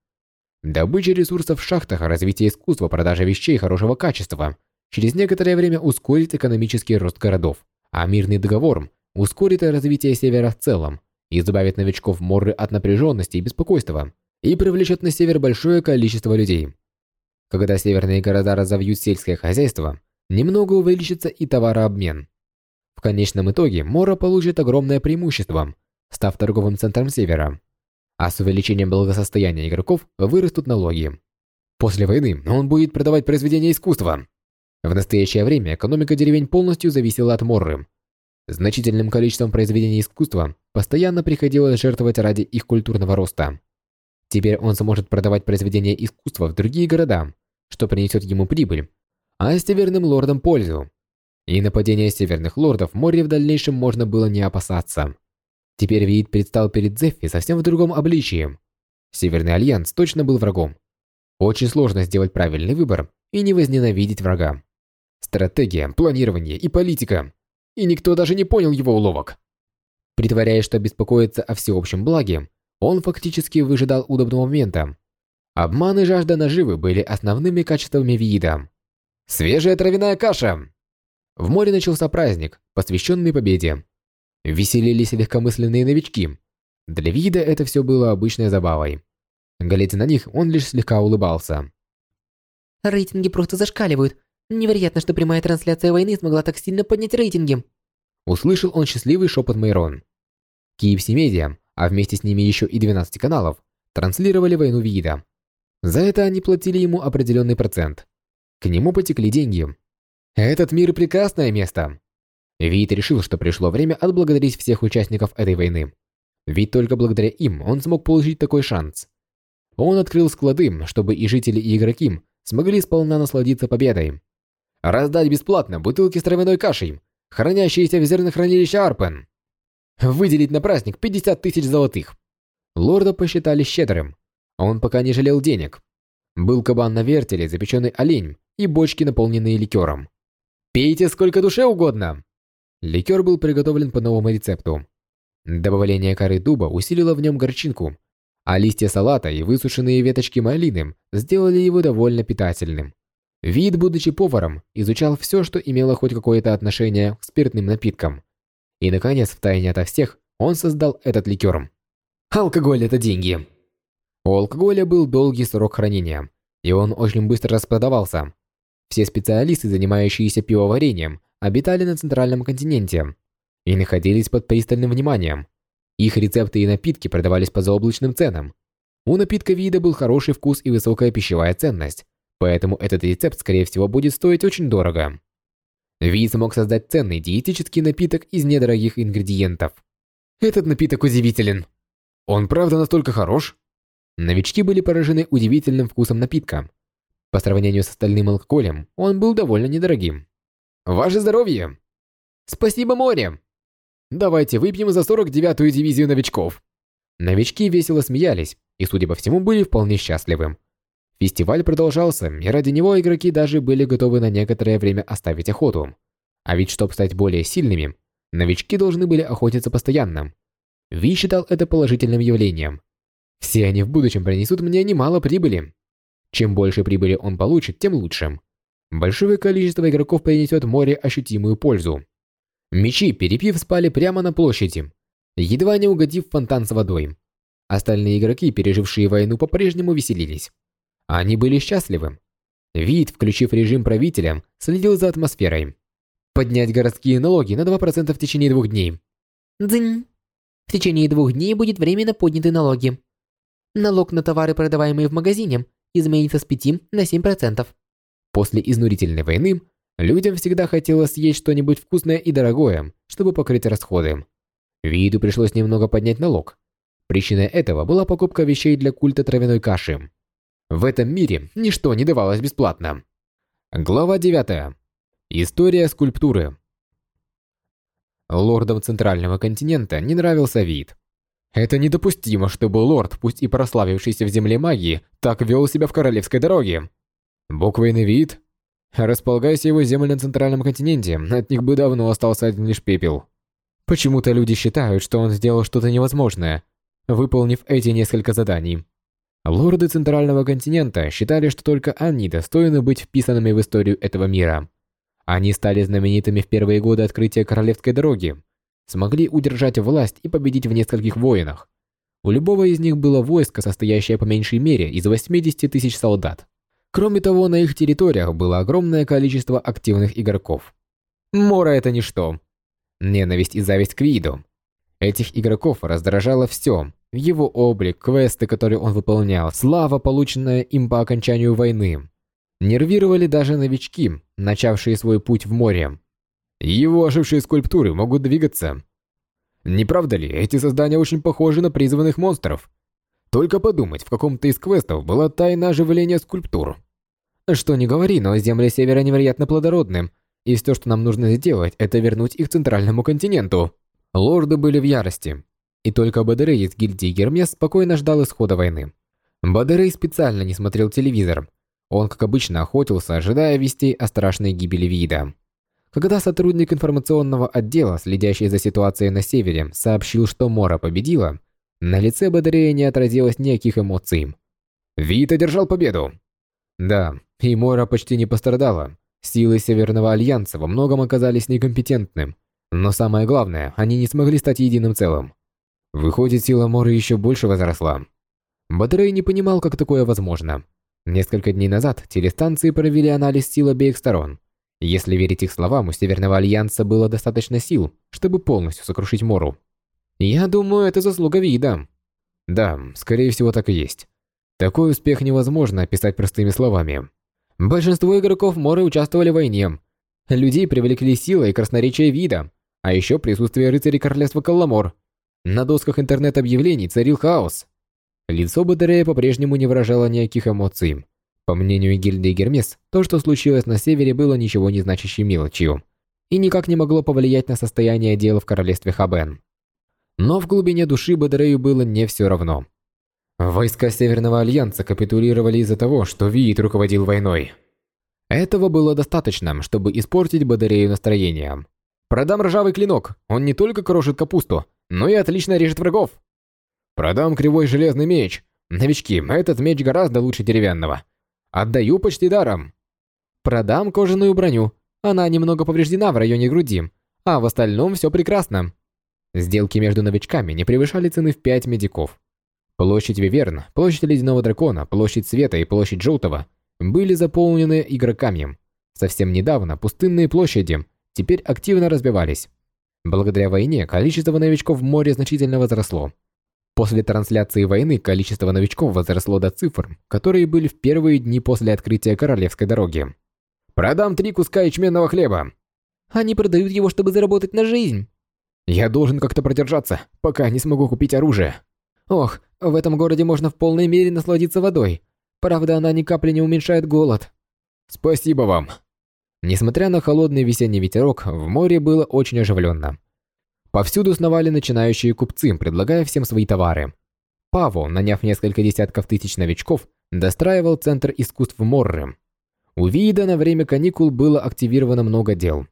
Добыча ресурсов в шахтах, развитие искусства, продажа вещей хорошего качества через некоторое время ускорит экономический рост городов, а мирный договор ускорит развитие севера в целом избавит новичков Морры от напряженности и беспокойства и привлечет на север большое количество людей. Когда северные города разовьют сельское хозяйство, немного увеличится и товарообмен. В конечном итоге Мора получит огромное преимущество, став торговым центром севера. А с увеличением благосостояния игроков вырастут налоги. После войны он будет продавать произведения искусства. В настоящее время экономика деревень полностью зависела от Морры, Значительным количеством произведений искусства постоянно приходилось жертвовать ради их культурного роста. Теперь он сможет продавать произведения искусства в другие города, что принесет ему прибыль, а северным лордам пользу. И нападения северных лордов море в дальнейшем можно было не опасаться. Теперь Виид предстал перед Зеффи совсем в другом обличии. Северный Альянс точно был врагом. Очень сложно сделать правильный выбор и не возненавидеть врага. Стратегия, планирование и политика и никто даже не понял его уловок. Притворяясь, что беспокоится о всеобщем благе, он фактически выжидал удобного момента. Обман и жажда наживы были основными качествами вида. Свежая травяная каша! В море начался праздник, посвященный победе. Веселились легкомысленные новички. Для вида это все было обычной забавой. Глядя на них, он лишь слегка улыбался. Рейтинги просто зашкаливают. Невероятно, что прямая трансляция войны смогла так сильно поднять рейтинги. Услышал он счастливый шепот Мейрон. KFC Media, а вместе с ними еще и 12 каналов, транслировали войну Вида. За это они платили ему определенный процент. К нему потекли деньги. Этот мир прекрасное место. Вид решил, что пришло время отблагодарить всех участников этой войны. Ведь только благодаря им он смог получить такой шанс. Он открыл склады, чтобы и жители, и игроки смогли сполна насладиться победой. Раздать бесплатно бутылки с травяной кашей, хранящиеся в зернохранилище Арпен. Выделить на праздник 50 тысяч золотых. Лорда посчитали щедрым. Он пока не жалел денег. Был кабан на вертеле, запеченный олень и бочки, наполненные ликером. Пейте сколько душе угодно. Ликер был приготовлен по новому рецепту. Добавление коры дуба усилило в нем горчинку, а листья салата и высушенные веточки малины сделали его довольно питательным. Вид, будучи поваром, изучал все, что имело хоть какое-то отношение к спиртным напиткам. И, наконец, втайне ото всех, он создал этот ликер. Алкоголь – это деньги. У алкоголя был долгий срок хранения, и он очень быстро распродавался. Все специалисты, занимающиеся пивоварением, обитали на центральном континенте и находились под пристальным вниманием. Их рецепты и напитки продавались по заоблачным ценам. У напитка вида был хороший вкус и высокая пищевая ценность, поэтому этот рецепт, скорее всего, будет стоить очень дорого. Вид смог создать ценный диетический напиток из недорогих ингредиентов. Этот напиток удивителен. Он правда настолько хорош? Новички были поражены удивительным вкусом напитка. По сравнению с остальным алкоголем, он был довольно недорогим. Ваше здоровье! Спасибо, море! Давайте выпьем за 49-ю дивизию новичков. Новички весело смеялись и, судя по всему, были вполне счастливы. Фестиваль продолжался, и ради него игроки даже были готовы на некоторое время оставить охоту. А ведь чтобы стать более сильными, новички должны были охотиться постоянно. Ви считал это положительным явлением. Все они в будущем принесут мне немало прибыли. Чем больше прибыли он получит, тем лучше. Большое количество игроков принесет море ощутимую пользу. Мечи, перепив, спали прямо на площади, едва не угодив в фонтан с водой. Остальные игроки, пережившие войну, по-прежнему веселились. Они были счастливы. Вид, включив режим правителя, следил за атмосферой. Поднять городские налоги на 2% в течение двух дней. Дзынь. В течение двух дней будет временно подняты налоги. Налог на товары, продаваемые в магазине, изменится с 5 на 7%. После изнурительной войны людям всегда хотелось съесть что-нибудь вкусное и дорогое, чтобы покрыть расходы. Виду пришлось немного поднять налог. Причиной этого была покупка вещей для культа травяной каши. В этом мире ничто не давалось бесплатно. Глава 9. История скульптуры. Лордам Центрального континента не нравился вид. Это недопустимо, чтобы лорд, пусть и прославившийся в земле магии, так вел себя в королевской дороге. Буквенный вид. Располагайся его земли на Центральном континенте, от них бы давно остался один лишь пепел. Почему-то люди считают, что он сделал что-то невозможное, выполнив эти несколько заданий. Лорды Центрального континента считали, что только они достойны быть вписанными в историю этого мира. Они стали знаменитыми в первые годы открытия Королевской дороги, смогли удержать власть и победить в нескольких войнах. У любого из них было войско, состоящее по меньшей мере из 80 тысяч солдат. Кроме того, на их территориях было огромное количество активных игроков. Мора это ничто. Ненависть и зависть к виду. Этих игроков раздражало все, его облик, квесты, которые он выполнял, слава, полученная им по окончанию войны. Нервировали даже новички, начавшие свой путь в море. Его ожившие скульптуры могут двигаться. Не правда ли, эти создания очень похожи на призванных монстров? Только подумать, в каком-то из квестов была тайна оживления скульптур. Что не говори, но земли Севера невероятно плодородны, и все, что нам нужно сделать, это вернуть их центральному континенту. Лорды были в ярости. И только Бадерей из гильдии Гермес спокойно ждал исхода войны. Бадерей специально не смотрел телевизор. Он, как обычно, охотился, ожидая вестей о страшной гибели вида. Когда сотрудник информационного отдела, следящий за ситуацией на севере, сообщил, что Мора победила, на лице Бадерея не отразилось никаких эмоций. Вид одержал победу. Да, и Мора почти не пострадала. Силы Северного Альянса во многом оказались некомпетентны. Но самое главное, они не смогли стать единым целым. Выходит, сила Моры еще больше возросла. Батрей не понимал, как такое возможно. Несколько дней назад телестанции провели анализ сил обеих сторон. Если верить их словам, у Северного Альянса было достаточно сил, чтобы полностью сокрушить Мору. Я думаю, это заслуга вида. Да, скорее всего так и есть. Такой успех невозможно описать простыми словами. Большинство игроков Моры участвовали в войне. Людей привлекли сила и красноречие вида, а еще присутствие рыцарей Королевства Колламор – на досках интернет-объявлений царил хаос. Лицо Батарея по-прежнему не выражало никаких эмоций. По мнению гильдии Гермес, то, что случилось на севере, было ничего не значащей мелочью и никак не могло повлиять на состояние дела в королевстве Хабен. Но в глубине души Бадрею было не все равно. Войска Северного Альянса капитулировали из-за того, что Виит руководил войной. Этого было достаточно, чтобы испортить Бадрею настроение. «Продам ржавый клинок, он не только крошит капусту, но и отлично режет врагов. Продам кривой железный меч. Новички, этот меч гораздо лучше деревянного. Отдаю почти даром. Продам кожаную броню. Она немного повреждена в районе груди, а в остальном все прекрасно. Сделки между новичками не превышали цены в 5 медиков. Площадь Виверн, площадь Ледяного Дракона, площадь Света и площадь Желтого были заполнены игроками. Совсем недавно пустынные площади теперь активно разбивались. Благодаря войне количество новичков в море значительно возросло. После трансляции войны количество новичков возросло до цифр, которые были в первые дни после открытия Королевской дороги. «Продам три куска ячменного хлеба!» Они продают его, чтобы заработать на жизнь. «Я должен как-то продержаться, пока не смогу купить оружие». Ох, в этом городе можно в полной мере насладиться водой. Правда, она ни капли не уменьшает голод. Спасибо вам. Несмотря на холодный весенний ветерок, в море было очень оживленно. Повсюду сновали начинающие купцы, предлагая всем свои товары. Паво, наняв несколько десятков тысяч новичков, достраивал Центр искусств Морры. У Вида на время каникул было активировано много дел.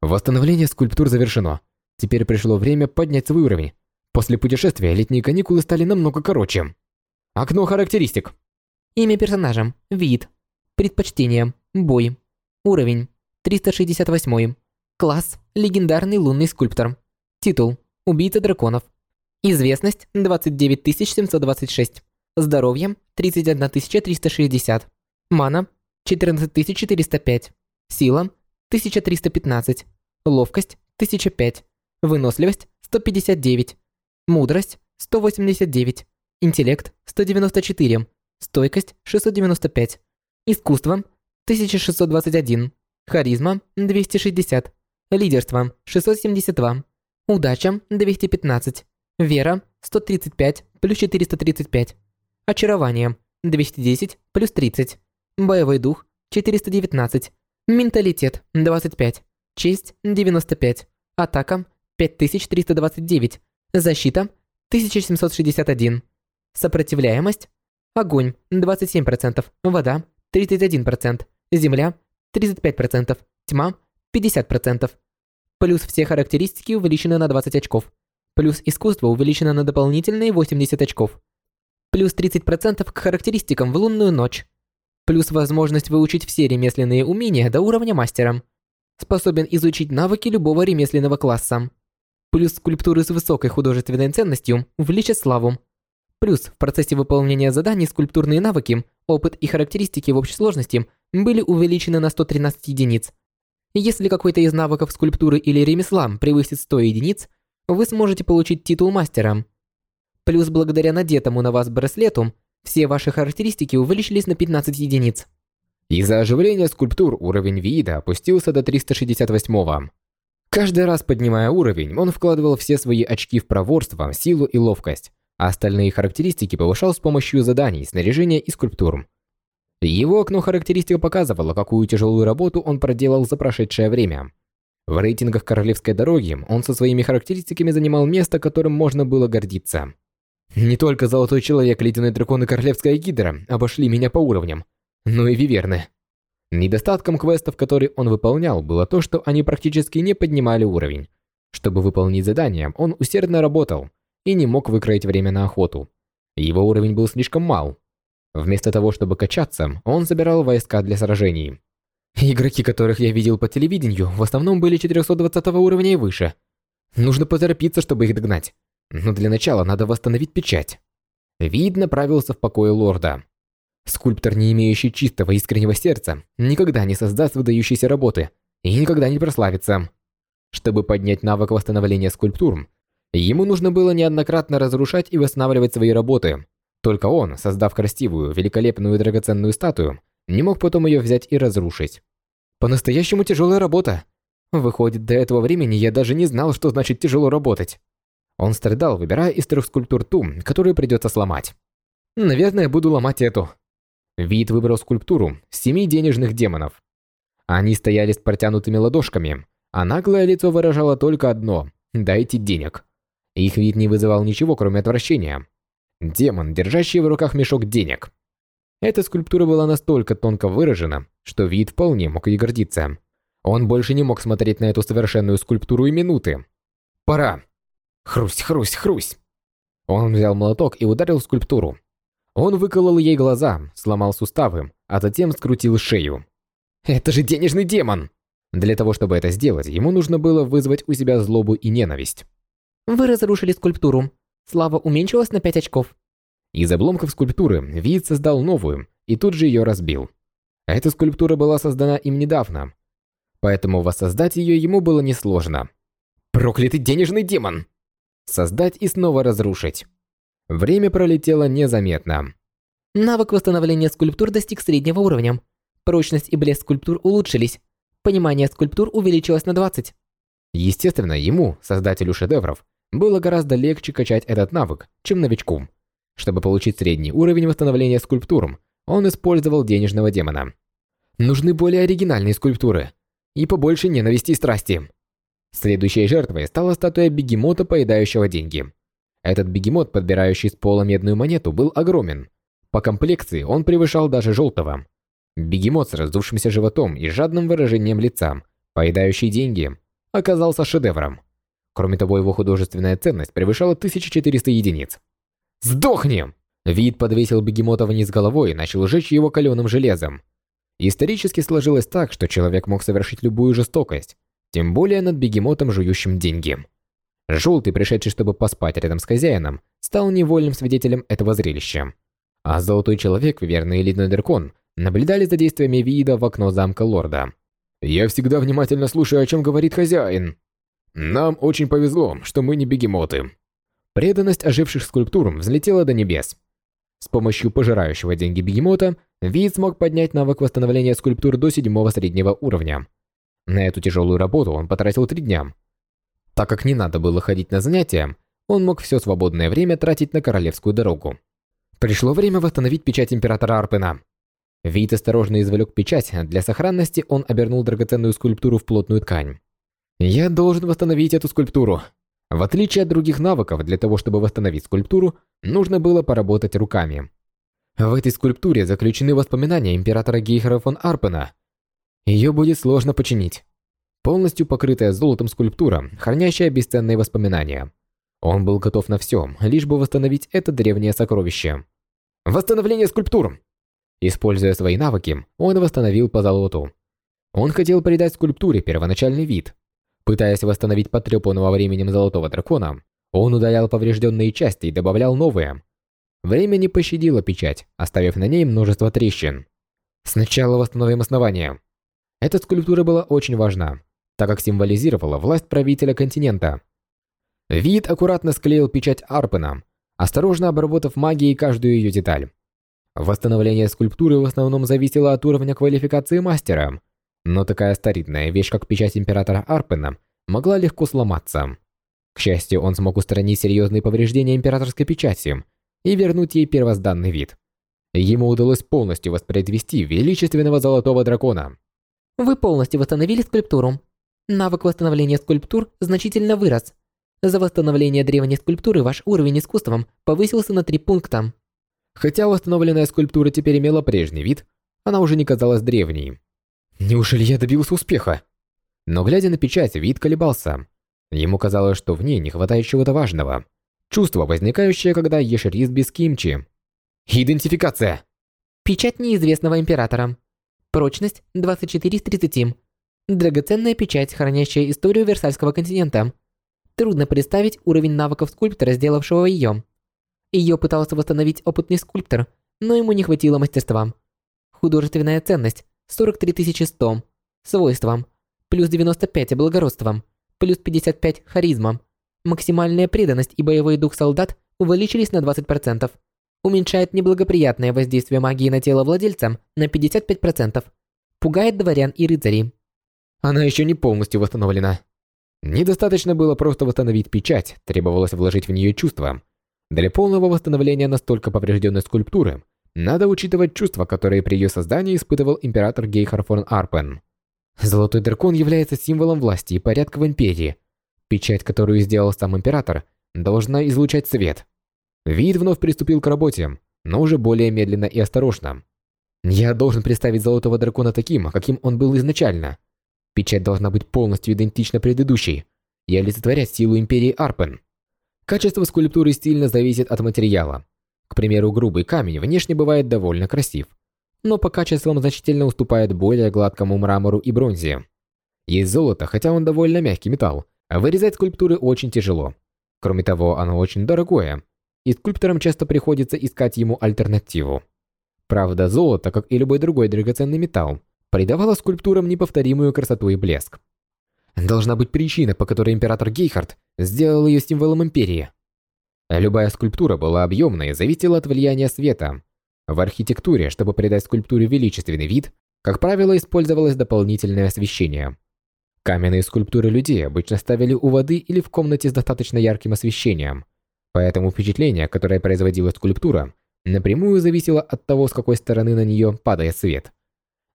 Восстановление скульптур завершено. Теперь пришло время поднять свой уровень. После путешествия летние каникулы стали намного короче. Окно характеристик. Имя персонажа. Вид. Предпочтение. Бой. Уровень 368. Класс Легендарный лунный скульптор. Титул Убийца драконов. Известность 29726. Здоровье 31360. Мана 14405. Сила 1315. Ловкость 1005. Выносливость 159. Мудрость 189. Интеллект 194. Стойкость 695. Искусство 1621. Харизма 260. Лидерство 672. Удача 215. Вера 135 плюс 435. Очарование 210 плюс 30. Боевой дух 419. Менталитет 25. Честь 95. Атака 5329. Защита 1761. Сопротивляемость. Огонь 27%. Вода 31%. Земля 35%. Тьма 50%. Плюс все характеристики увеличены на 20 очков. Плюс искусство увеличено на дополнительные 80 очков. Плюс 30% к характеристикам в лунную ночь. Плюс возможность выучить все ремесленные умения до уровня мастера. Способен изучить навыки любого ремесленного класса. Плюс скульптуры с высокой художественной ценностью увеличат славу. Плюс в процессе выполнения заданий скульптурные навыки, опыт и характеристики в общей сложности были увеличены на 113 единиц. Если какой-то из навыков скульптуры или ремесла превысит 100 единиц, вы сможете получить титул мастера. Плюс благодаря надетому на вас браслету, все ваши характеристики увеличились на 15 единиц. Из-за оживления скульптур уровень Вида опустился до 368 Каждый раз поднимая уровень, он вкладывал все свои очки в проворство, силу и ловкость а остальные характеристики повышал с помощью заданий, снаряжения и скульптур. Его окно характеристик показывало, какую тяжелую работу он проделал за прошедшее время. В рейтингах Королевской дороги он со своими характеристиками занимал место, которым можно было гордиться. Не только Золотой Человек, Ледяной Дракон и Королевская Гидра обошли меня по уровням, но и Виверны. Недостатком квестов, которые он выполнял, было то, что они практически не поднимали уровень. Чтобы выполнить задание, он усердно работал, и не мог выкроить время на охоту. Его уровень был слишком мал. Вместо того, чтобы качаться, он собирал войска для сражений. Игроки, которых я видел по телевидению, в основном были 420 уровня и выше. Нужно поторопиться, чтобы их догнать. Но для начала надо восстановить печать. Вид направился в покое лорда. Скульптор, не имеющий чистого искреннего сердца, никогда не создаст выдающейся работы и никогда не прославится. Чтобы поднять навык восстановления скульптур, Ему нужно было неоднократно разрушать и восстанавливать свои работы. Только он, создав красивую, великолепную и драгоценную статую, не мог потом ее взять и разрушить. По-настоящему тяжелая работа. Выходит, до этого времени я даже не знал, что значит тяжело работать. Он страдал, выбирая из трех скульптур ту, которую придется сломать. Наверное, буду ломать эту. Вид выбрал скульптуру семи денежных демонов. Они стояли с протянутыми ладошками, а наглое лицо выражало только одно – «дайте денег». Их вид не вызывал ничего, кроме отвращения. Демон, держащий в руках мешок денег. Эта скульптура была настолько тонко выражена, что вид вполне мог ей гордиться. Он больше не мог смотреть на эту совершенную скульптуру и минуты. «Пора!» «Хрусь, хрусь, хрусь!» Он взял молоток и ударил скульптуру. Он выколол ей глаза, сломал суставы, а затем скрутил шею. Это же денежный демон! Для того, чтобы это сделать, ему нужно было вызвать у себя злобу и ненависть. Вы разрушили скульптуру. Слава уменьшилась на 5 очков. Из обломков скульптуры Вид создал новую и тут же ее разбил. Эта скульптура была создана им недавно, поэтому воссоздать ее ему было несложно. Проклятый денежный демон! Создать и снова разрушить. Время пролетело незаметно. Навык восстановления скульптур достиг среднего уровня. Прочность и блеск скульптур улучшились. Понимание скульптур увеличилось на 20. Естественно, ему, создателю шедевров, было гораздо легче качать этот навык, чем новичку. Чтобы получить средний уровень восстановления скульптур, он использовал денежного демона. Нужны более оригинальные скульптуры и побольше ненависти и страсти. Следующей жертвой стала статуя бегемота, поедающего деньги. Этот бегемот, подбирающий с пола медную монету, был огромен. По комплекции он превышал даже желтого. Бегемот с раздувшимся животом и жадным выражением лица, поедающий деньги, оказался шедевром. Кроме того, его художественная ценность превышала 1400 единиц. «Сдохни!» Вид подвесил бегемота вниз головой и начал жечь его каленым железом. Исторически сложилось так, что человек мог совершить любую жестокость, тем более над бегемотом, жующим деньги. Желтый, пришедший, чтобы поспать рядом с хозяином, стал невольным свидетелем этого зрелища. А золотой человек, верный элитный дракон, наблюдали за действиями вида в окно замка лорда. «Я всегда внимательно слушаю, о чем говорит хозяин. Нам очень повезло, что мы не бегемоты». Преданность оживших скульптур взлетела до небес. С помощью пожирающего деньги бегемота Вид смог поднять навык восстановления скульптур до седьмого среднего уровня. На эту тяжелую работу он потратил три дня. Так как не надо было ходить на занятия, он мог все свободное время тратить на королевскую дорогу. Пришло время восстановить печать императора Арпена. Вид осторожно извлек печать, для сохранности он обернул драгоценную скульптуру в плотную ткань. «Я должен восстановить эту скульптуру». В отличие от других навыков, для того, чтобы восстановить скульптуру, нужно было поработать руками. В этой скульптуре заключены воспоминания императора Гейхера фон Арпена. Ее будет сложно починить. Полностью покрытая золотом скульптура, хранящая бесценные воспоминания. Он был готов на все, лишь бы восстановить это древнее сокровище. Восстановление скульптур! Используя свои навыки, он восстановил по золоту. Он хотел придать скульптуре первоначальный вид. Пытаясь восстановить потрепанного временем золотого дракона, он удалял поврежденные части и добавлял новые. Время не пощадило печать, оставив на ней множество трещин. Сначала восстановим основание. Эта скульптура была очень важна, так как символизировала власть правителя континента. Вид аккуратно склеил печать Арпена, осторожно обработав магией каждую ее деталь. Восстановление скульптуры в основном зависело от уровня квалификации мастера, но такая старинная вещь, как печать императора Арпена, могла легко сломаться. К счастью, он смог устранить серьезные повреждения императорской печати и вернуть ей первозданный вид. Ему удалось полностью воспроизвести величественного золотого дракона. Вы полностью восстановили скульптуру. Навык восстановления скульптур значительно вырос. За восстановление древней скульптуры ваш уровень искусством повысился на 3 пункта. Хотя восстановленная скульптура теперь имела прежний вид, она уже не казалась древней. Неужели я добился успеха? Но глядя на печать, вид колебался. Ему казалось, что в ней не хватает чего-то важного. Чувство, возникающее, когда ешь рис без кимчи. Идентификация. Печать неизвестного императора. Прочность 24 из 30. Драгоценная печать, хранящая историю Версальского континента. Трудно представить уровень навыков скульптора, сделавшего ее. Ее пытался восстановить опытный скульптор, но ему не хватило мастерства. Художественная ценность 43100. Свойства. Плюс 95 благородством. Плюс 55 харизма. Максимальная преданность и боевой дух солдат увеличились на 20%. Уменьшает неблагоприятное воздействие магии на тело владельца на 55%. Пугает дворян и рыцарей. Она еще не полностью восстановлена. Недостаточно было просто восстановить печать, требовалось вложить в нее чувства. Для полного восстановления настолько поврежденной скульптуры надо учитывать чувства, которые при ее создании испытывал император Гейхар фон Арпен. Золотой дракон является символом власти и порядка в империи. Печать, которую сделал сам император, должна излучать свет. Вид вновь приступил к работе, но уже более медленно и осторожно. Я должен представить золотого дракона таким, каким он был изначально. Печать должна быть полностью идентична предыдущей и олицетворять силу империи Арпен. Качество скульптуры сильно зависит от материала. К примеру, грубый камень внешне бывает довольно красив, но по качествам значительно уступает более гладкому мрамору и бронзе. Есть золото, хотя он довольно мягкий металл, а вырезать скульптуры очень тяжело. Кроме того, оно очень дорогое, и скульпторам часто приходится искать ему альтернативу. Правда, золото, как и любой другой драгоценный металл, придавало скульптурам неповторимую красоту и блеск. Должна быть причина, по которой император Гейхард сделал ее символом империи. Любая скульптура была объемной и зависела от влияния света. В архитектуре, чтобы придать скульптуре величественный вид, как правило, использовалось дополнительное освещение. Каменные скульптуры людей обычно ставили у воды или в комнате с достаточно ярким освещением. Поэтому впечатление, которое производила скульптура, напрямую зависело от того, с какой стороны на нее падает свет.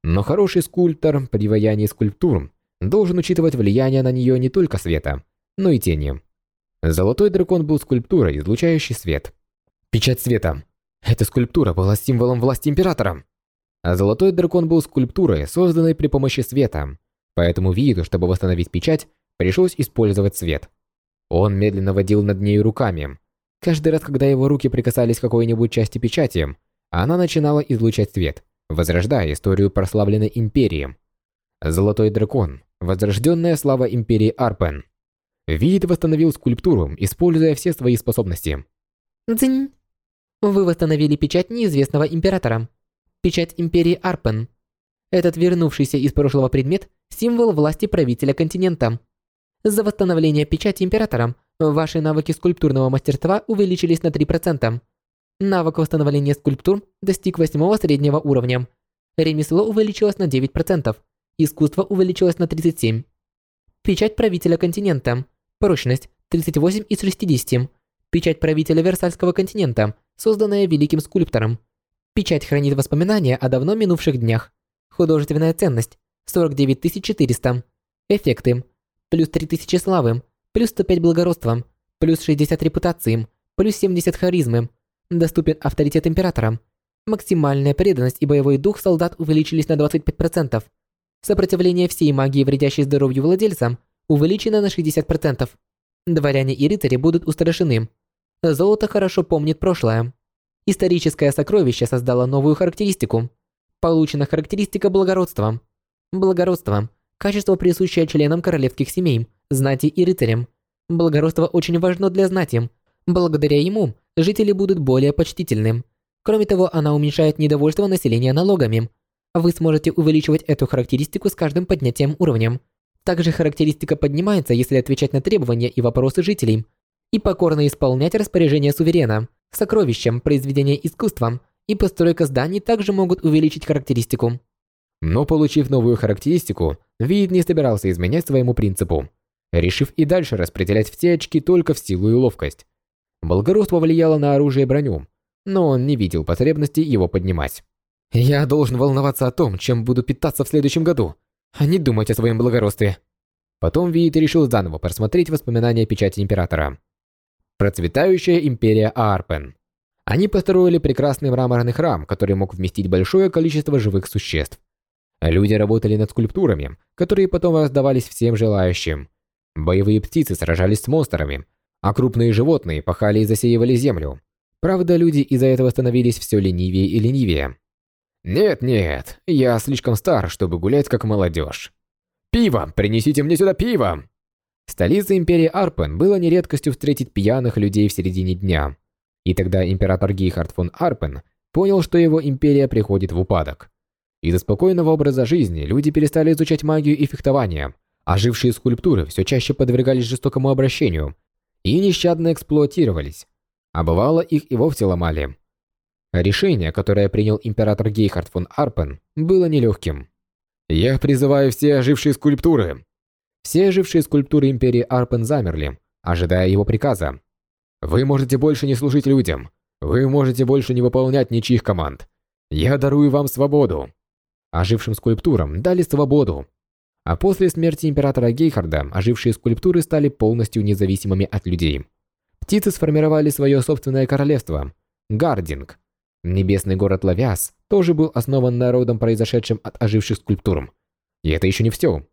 Но хороший скульптор при ваянии скульптур должен учитывать влияние на нее не только света, но и тени. Золотой дракон был скульптурой, излучающей свет. Печать света. Эта скульптура была символом власти императора. А золотой дракон был скульптурой, созданной при помощи света. Поэтому виду, чтобы восстановить печать, пришлось использовать свет. Он медленно водил над ней руками. Каждый раз, когда его руки прикасались к какой-нибудь части печати, она начинала излучать свет, возрождая историю прославленной империи. Золотой дракон. Возрожденная слава империи Арпен. Вид восстановил скульптуру, используя все свои способности. Дзинь. Вы восстановили печать неизвестного императора. Печать империи Арпен. Этот вернувшийся из прошлого предмет – символ власти правителя континента. За восстановление печати императора ваши навыки скульптурного мастерства увеличились на 3%. Навык восстановления скульптур достиг 8 среднего уровня. Ремесло увеличилось на 9%. Искусство увеличилось на 37%. Печать правителя континента. Прочность 38 из 60. Печать правителя Версальского континента, созданная великим скульптором. Печать хранит воспоминания о давно минувших днях. Художественная ценность 49 400. Эффекты. Плюс 3000 славы, плюс 105 благородства, плюс 60 репутации, плюс 70 харизмы. Доступен авторитет императора. Максимальная преданность и боевой дух солдат увеличились на 25%. Сопротивление всей магии, вредящей здоровью владельца, увеличено на 60%. Дворяне и рыцари будут устрашены. Золото хорошо помнит прошлое. Историческое сокровище создало новую характеристику. Получена характеристика благородства. Благородство – качество, присущее членам королевских семей, знати и рыцарям. Благородство очень важно для знати. Благодаря ему жители будут более почтительны. Кроме того, она уменьшает недовольство населения налогами. Вы сможете увеличивать эту характеристику с каждым поднятием уровня. Также характеристика поднимается, если отвечать на требования и вопросы жителей и покорно исполнять распоряжения суверена. Сокровищем, произведения искусства и постройка зданий также могут увеличить характеристику. Но получив новую характеристику, Вид не собирался изменять своему принципу, решив и дальше распределять все очки только в силу и ловкость. Благородство влияло на оружие и броню, но он не видел потребности его поднимать. «Я должен волноваться о том, чем буду питаться в следующем году», а не думать о своем благородстве. Потом Виит решил заново просмотреть воспоминания печати Императора. Процветающая империя Аарпен. Они построили прекрасный мраморный храм, который мог вместить большое количество живых существ. Люди работали над скульптурами, которые потом раздавались всем желающим. Боевые птицы сражались с монстрами, а крупные животные пахали и засеивали землю. Правда, люди из-за этого становились все ленивее и ленивее. «Нет-нет, я слишком стар, чтобы гулять как молодежь. Пиво! Принесите мне сюда пиво!» В столице империи Арпен было не редкостью встретить пьяных людей в середине дня. И тогда император Гейхард фон Арпен понял, что его империя приходит в упадок. Из-за спокойного образа жизни люди перестали изучать магию и фехтование, а жившие скульптуры все чаще подвергались жестокому обращению и нещадно эксплуатировались, а бывало их и вовсе ломали. Решение, которое принял император Гейхард фон Арпен, было нелегким. «Я призываю все ожившие скульптуры!» Все ожившие скульптуры империи Арпен замерли, ожидая его приказа. «Вы можете больше не служить людям. Вы можете больше не выполнять ничьих команд. Я дарую вам свободу!» Ожившим скульптурам дали свободу. А после смерти императора Гейхарда ожившие скульптуры стали полностью независимыми от людей. Птицы сформировали свое собственное королевство – Гардинг, Небесный город Лавиас тоже был основан народом, произошедшим от оживших скульптур. И это еще не все.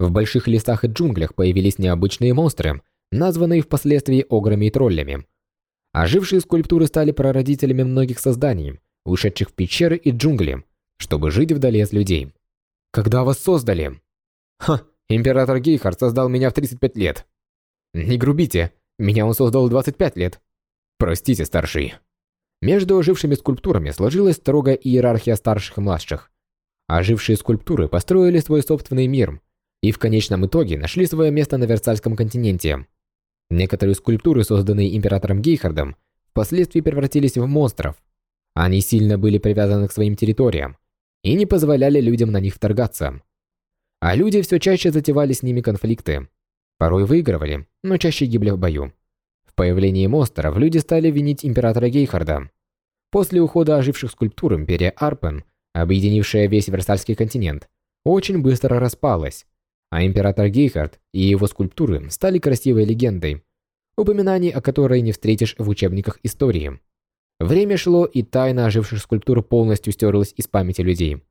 В больших лесах и джунглях появились необычные монстры, названные впоследствии ограми и троллями. Ожившие скульптуры стали прародителями многих созданий, ушедших в пещеры и джунгли. чтобы жить вдали от людей. Когда вас создали? Ха, император Гейхард создал меня в 35 лет. Не грубите, меня он создал в 25 лет. Простите, старший. Между ожившими скульптурами сложилась строгая иерархия старших и младших. Ожившие скульптуры построили свой собственный мир и в конечном итоге нашли свое место на Версальском континенте. Некоторые скульптуры, созданные императором Гейхардом, впоследствии превратились в монстров. Они сильно были привязаны к своим территориям и не позволяли людям на них вторгаться. А люди все чаще затевали с ними конфликты. Порой выигрывали, но чаще гибли в бою. В появлении монстров люди стали винить императора Гейхарда. После ухода оживших скульптур империя Арпен, объединившая весь Версальский континент, очень быстро распалась, а император Гейхард и его скульптуры стали красивой легендой, упоминаний о которой не встретишь в учебниках истории. Время шло, и тайна оживших скульптур полностью стерлась из памяти людей.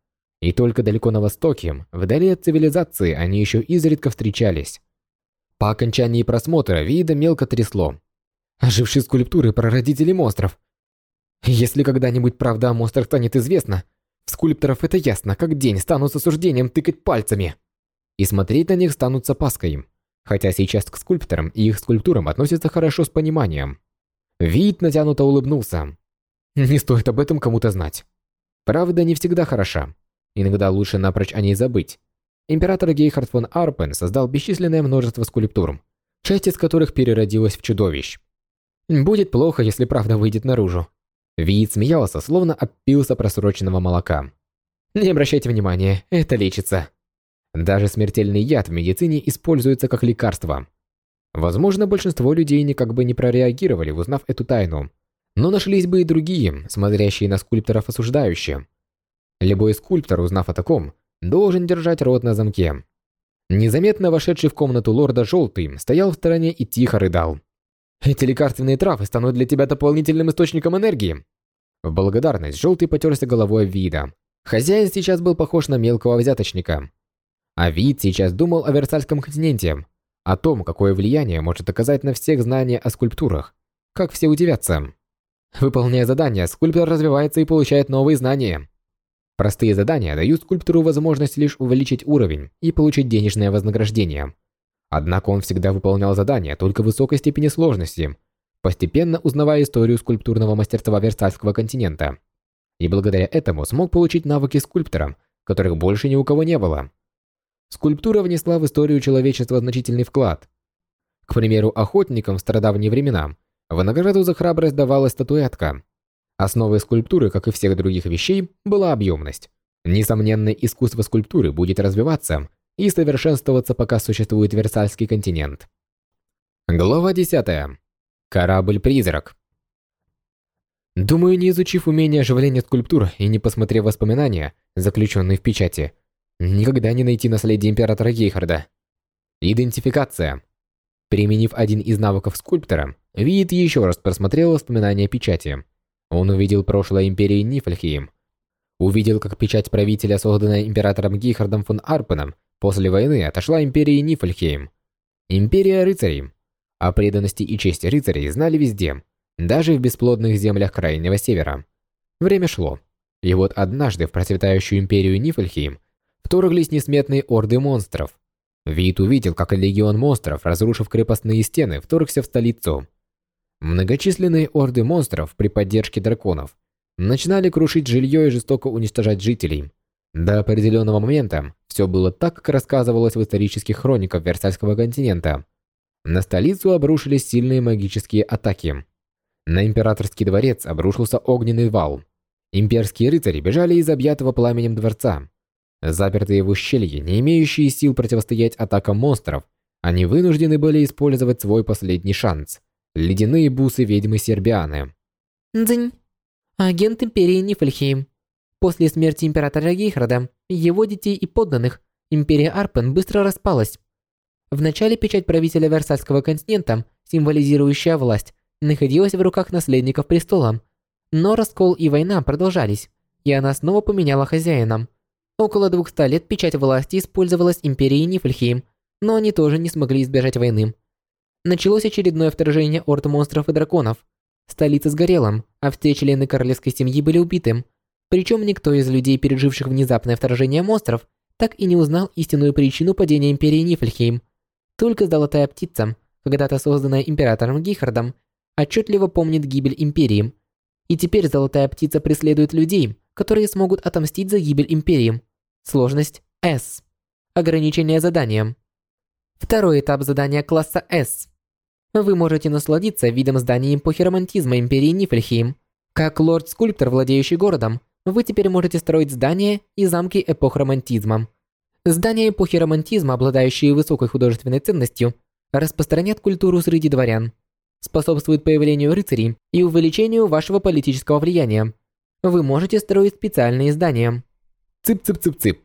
И только далеко на востоке, вдали от цивилизации, они еще изредка встречались. По окончании просмотра вида мелко трясло. Ожившие скульптуры прародители монстров. Если когда-нибудь правда о монстрах станет известна, скульпторов это ясно, как день станут с осуждением тыкать пальцами и смотреть на них станут с опаской, хотя сейчас к скульпторам и их скульптурам относятся хорошо с пониманием. Вид натянуто улыбнулся. Не стоит об этом кому-то знать. Правда не всегда хороша. Иногда лучше напрочь о ней забыть. Император Гейхард фон Арпен создал бесчисленное множество скульптур, часть из которых переродилась в чудовищ. Будет плохо, если правда выйдет наружу. Вид смеялся, словно опился просроченного молока. Не обращайте внимания, это лечится. Даже смертельный яд в медицине используется как лекарство. Возможно, большинство людей никак бы не прореагировали, узнав эту тайну. Но нашлись бы и другие, смотрящие на скульпторов осуждающие. Любой скульптор, узнав о таком, должен держать рот на замке. Незаметно вошедший в комнату лорда Желтый стоял в стороне и тихо рыдал. «Эти лекарственные травы станут для тебя дополнительным источником энергии!» В благодарность Желтый потерся головой вида. Хозяин сейчас был похож на мелкого взяточника. А вид сейчас думал о Версальском континенте, о том, какое влияние может оказать на всех знания о скульптурах. Как все удивятся. Выполняя задания, скульптор развивается и получает новые знания. Простые задания дают скульптору возможность лишь увеличить уровень и получить денежное вознаграждение. Однако он всегда выполнял задания только высокой степени сложности, постепенно узнавая историю скульптурного мастерства Версальского континента. И благодаря этому смог получить навыки скульптора, которых больше ни у кого не было. Скульптура внесла в историю человечества значительный вклад. К примеру, охотникам в стародавние времена в награду за храбрость давалась статуэтка. Основой скульптуры, как и всех других вещей, была объемность. Несомненно, искусство скульптуры будет развиваться и совершенствоваться, пока существует Версальский континент. Глава 10. Корабль-призрак. Думаю, не изучив умение оживления скульптур и не посмотрев воспоминания, заключенные в печати, Никогда не найти наследие императора Гейхарда. Идентификация. Применив один из навыков скульптора, Вид еще раз просмотрел воспоминания печати. Он увидел прошлое империи Нифльхейм. Увидел, как печать правителя, созданная императором Гейхардом фон Арпеном, после войны отошла империи Нифльхейм. Империя рыцарей. О преданности и чести рыцарей знали везде, даже в бесплодных землях Крайнего Севера. Время шло. И вот однажды в процветающую империю Нифльхейм вторглись несметные орды монстров. Вид увидел, как легион монстров, разрушив крепостные стены, вторгся в столицу. Многочисленные орды монстров при поддержке драконов начинали крушить жилье и жестоко уничтожать жителей. До определенного момента все было так, как рассказывалось в исторических хрониках Версальского континента. На столицу обрушились сильные магические атаки. На императорский дворец обрушился огненный вал. Имперские рыцари бежали из объятого пламенем дворца. Запертые в ущелье, не имеющие сил противостоять атакам монстров, они вынуждены были использовать свой последний шанс – ледяные бусы ведьмы Сербианы. Дзынь. Агент Империи Нифльхейм. После смерти Императора Гейхрада, его детей и подданных, Империя Арпен быстро распалась. Вначале печать правителя Версальского континента, символизирующая власть, находилась в руках наследников престола. Но раскол и война продолжались, и она снова поменяла хозяина – Около 200 лет печать власти использовалась империей Нифльхейм, но они тоже не смогли избежать войны. Началось очередное вторжение орд монстров и драконов. Столица сгорела, а все члены королевской семьи были убиты. Причем никто из людей, переживших внезапное вторжение монстров, так и не узнал истинную причину падения Империи Нифльхейм. Только Золотая Птица, когда-то созданная Императором Гихардом, отчетливо помнит гибель Империи. И теперь Золотая Птица преследует людей, которые смогут отомстить за гибель Империи. Сложность S. Ограничение задания. Второй этап задания класса S. Вы можете насладиться видом здания эпохи романтизма Империи Нифльхейм. Как лорд-скульптор, владеющий городом, вы теперь можете строить здания и замки эпох романтизма. Здания эпохи романтизма, обладающие высокой художественной ценностью, распространят культуру среди дворян, способствуют появлению рыцарей и увеличению вашего политического влияния. Вы можете строить специальные здания. Цып-цып-цып-цып.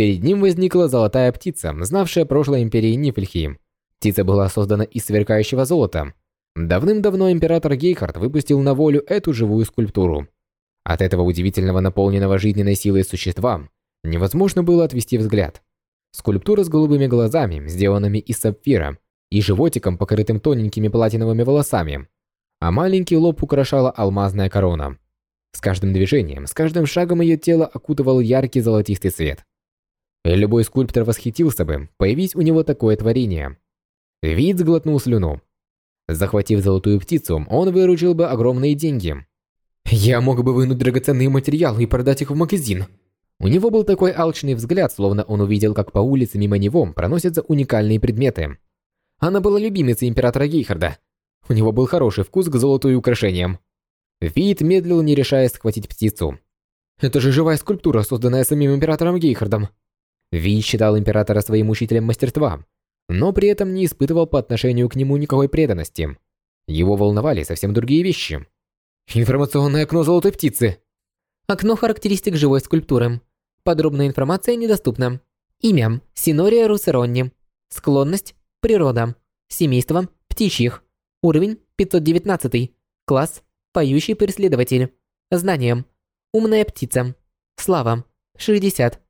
Перед ним возникла золотая птица, знавшая прошлое империи Нифльхейм. Птица была создана из сверкающего золота. Давным-давно император Гейхард выпустил на волю эту живую скульптуру. От этого удивительного наполненного жизненной силой существа невозможно было отвести взгляд. Скульптура с голубыми глазами, сделанными из сапфира, и животиком, покрытым тоненькими платиновыми волосами, а маленький лоб украшала алмазная корона. С каждым движением, с каждым шагом ее тело окутывал яркий золотистый свет. Любой скульптор восхитился бы, появись у него такое творение. Вид сглотнул слюну. Захватив золотую птицу, он выручил бы огромные деньги – я мог бы вынуть драгоценные материалы и продать их в магазин. У него был такой алчный взгляд, словно он увидел, как по улице мимо него проносятся уникальные предметы. Она была любимицей императора Гейхарда. У него был хороший вкус к золоту и украшениям. Вид медлил, не решаясь схватить птицу. Это же живая скульптура, созданная самим императором Гейхардом. Вид считал императора своим учителем мастерства, но при этом не испытывал по отношению к нему никакой преданности. Его волновали совсем другие вещи. Информационное окно золотой птицы. Окно характеристик живой скульптуры. Подробная информация недоступна. Имя – Синория Русеронни. Склонность – природа. Семейство – птичьих. Уровень – 519. Класс – поющий преследователь. Знание – умная птица. Слава – 60.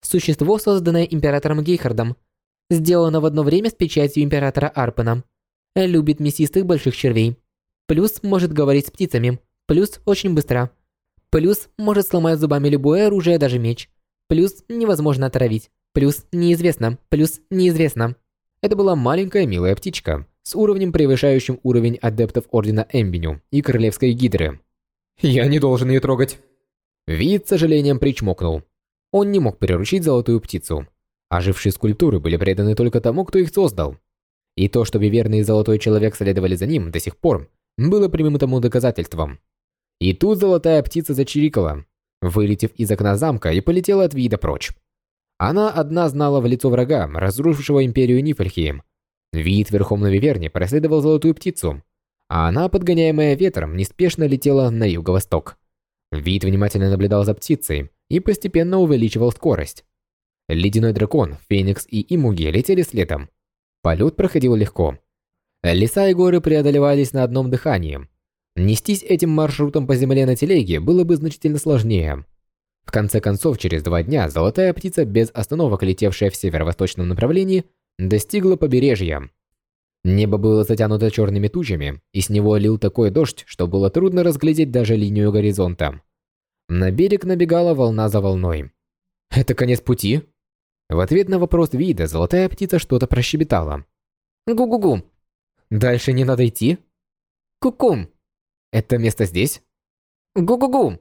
Существо, созданное императором Гейхардом. Сделано в одно время с печатью императора Арпена. Любит мясистых больших червей. Плюс может говорить с птицами. Плюс очень быстро. Плюс может сломать зубами любое оружие, даже меч. Плюс невозможно отравить. Плюс неизвестно. Плюс неизвестно. Это была маленькая милая птичка с уровнем, превышающим уровень адептов Ордена Эмбиню и Королевской Гидры. Я не должен ее трогать. Вид с сожалением причмокнул. Он не мог приручить золотую птицу. Ожившие скульптуры были преданы только тому, кто их создал. И то, что верный золотой человек следовали за ним до сих пор, было прямым тому доказательством. И тут золотая птица зачирикала, вылетев из окна замка и полетела от вида прочь. Она одна знала в лицо врага, разрушившего империю Нифльхейм. Вид верхом на Виверне преследовал золотую птицу, а она, подгоняемая ветром, неспешно летела на юго-восток. Вид внимательно наблюдал за птицей и постепенно увеличивал скорость. Ледяной дракон, Феникс и Имуги летели следом. Полет проходил легко. Леса и горы преодолевались на одном дыхании, Нестись этим маршрутом по земле на телеге было бы значительно сложнее. В конце концов, через два дня золотая птица, без остановок летевшая в северо-восточном направлении, достигла побережья. Небо было затянуто черными тучами, и с него лил такой дождь, что было трудно разглядеть даже линию горизонта. На берег набегала волна за волной. «Это конец пути?» В ответ на вопрос вида золотая птица что-то прощебетала. «Гу-гу-гу». «Дальше не надо идти?» «Ку-кум». Это место здесь? Гу-гу-гу.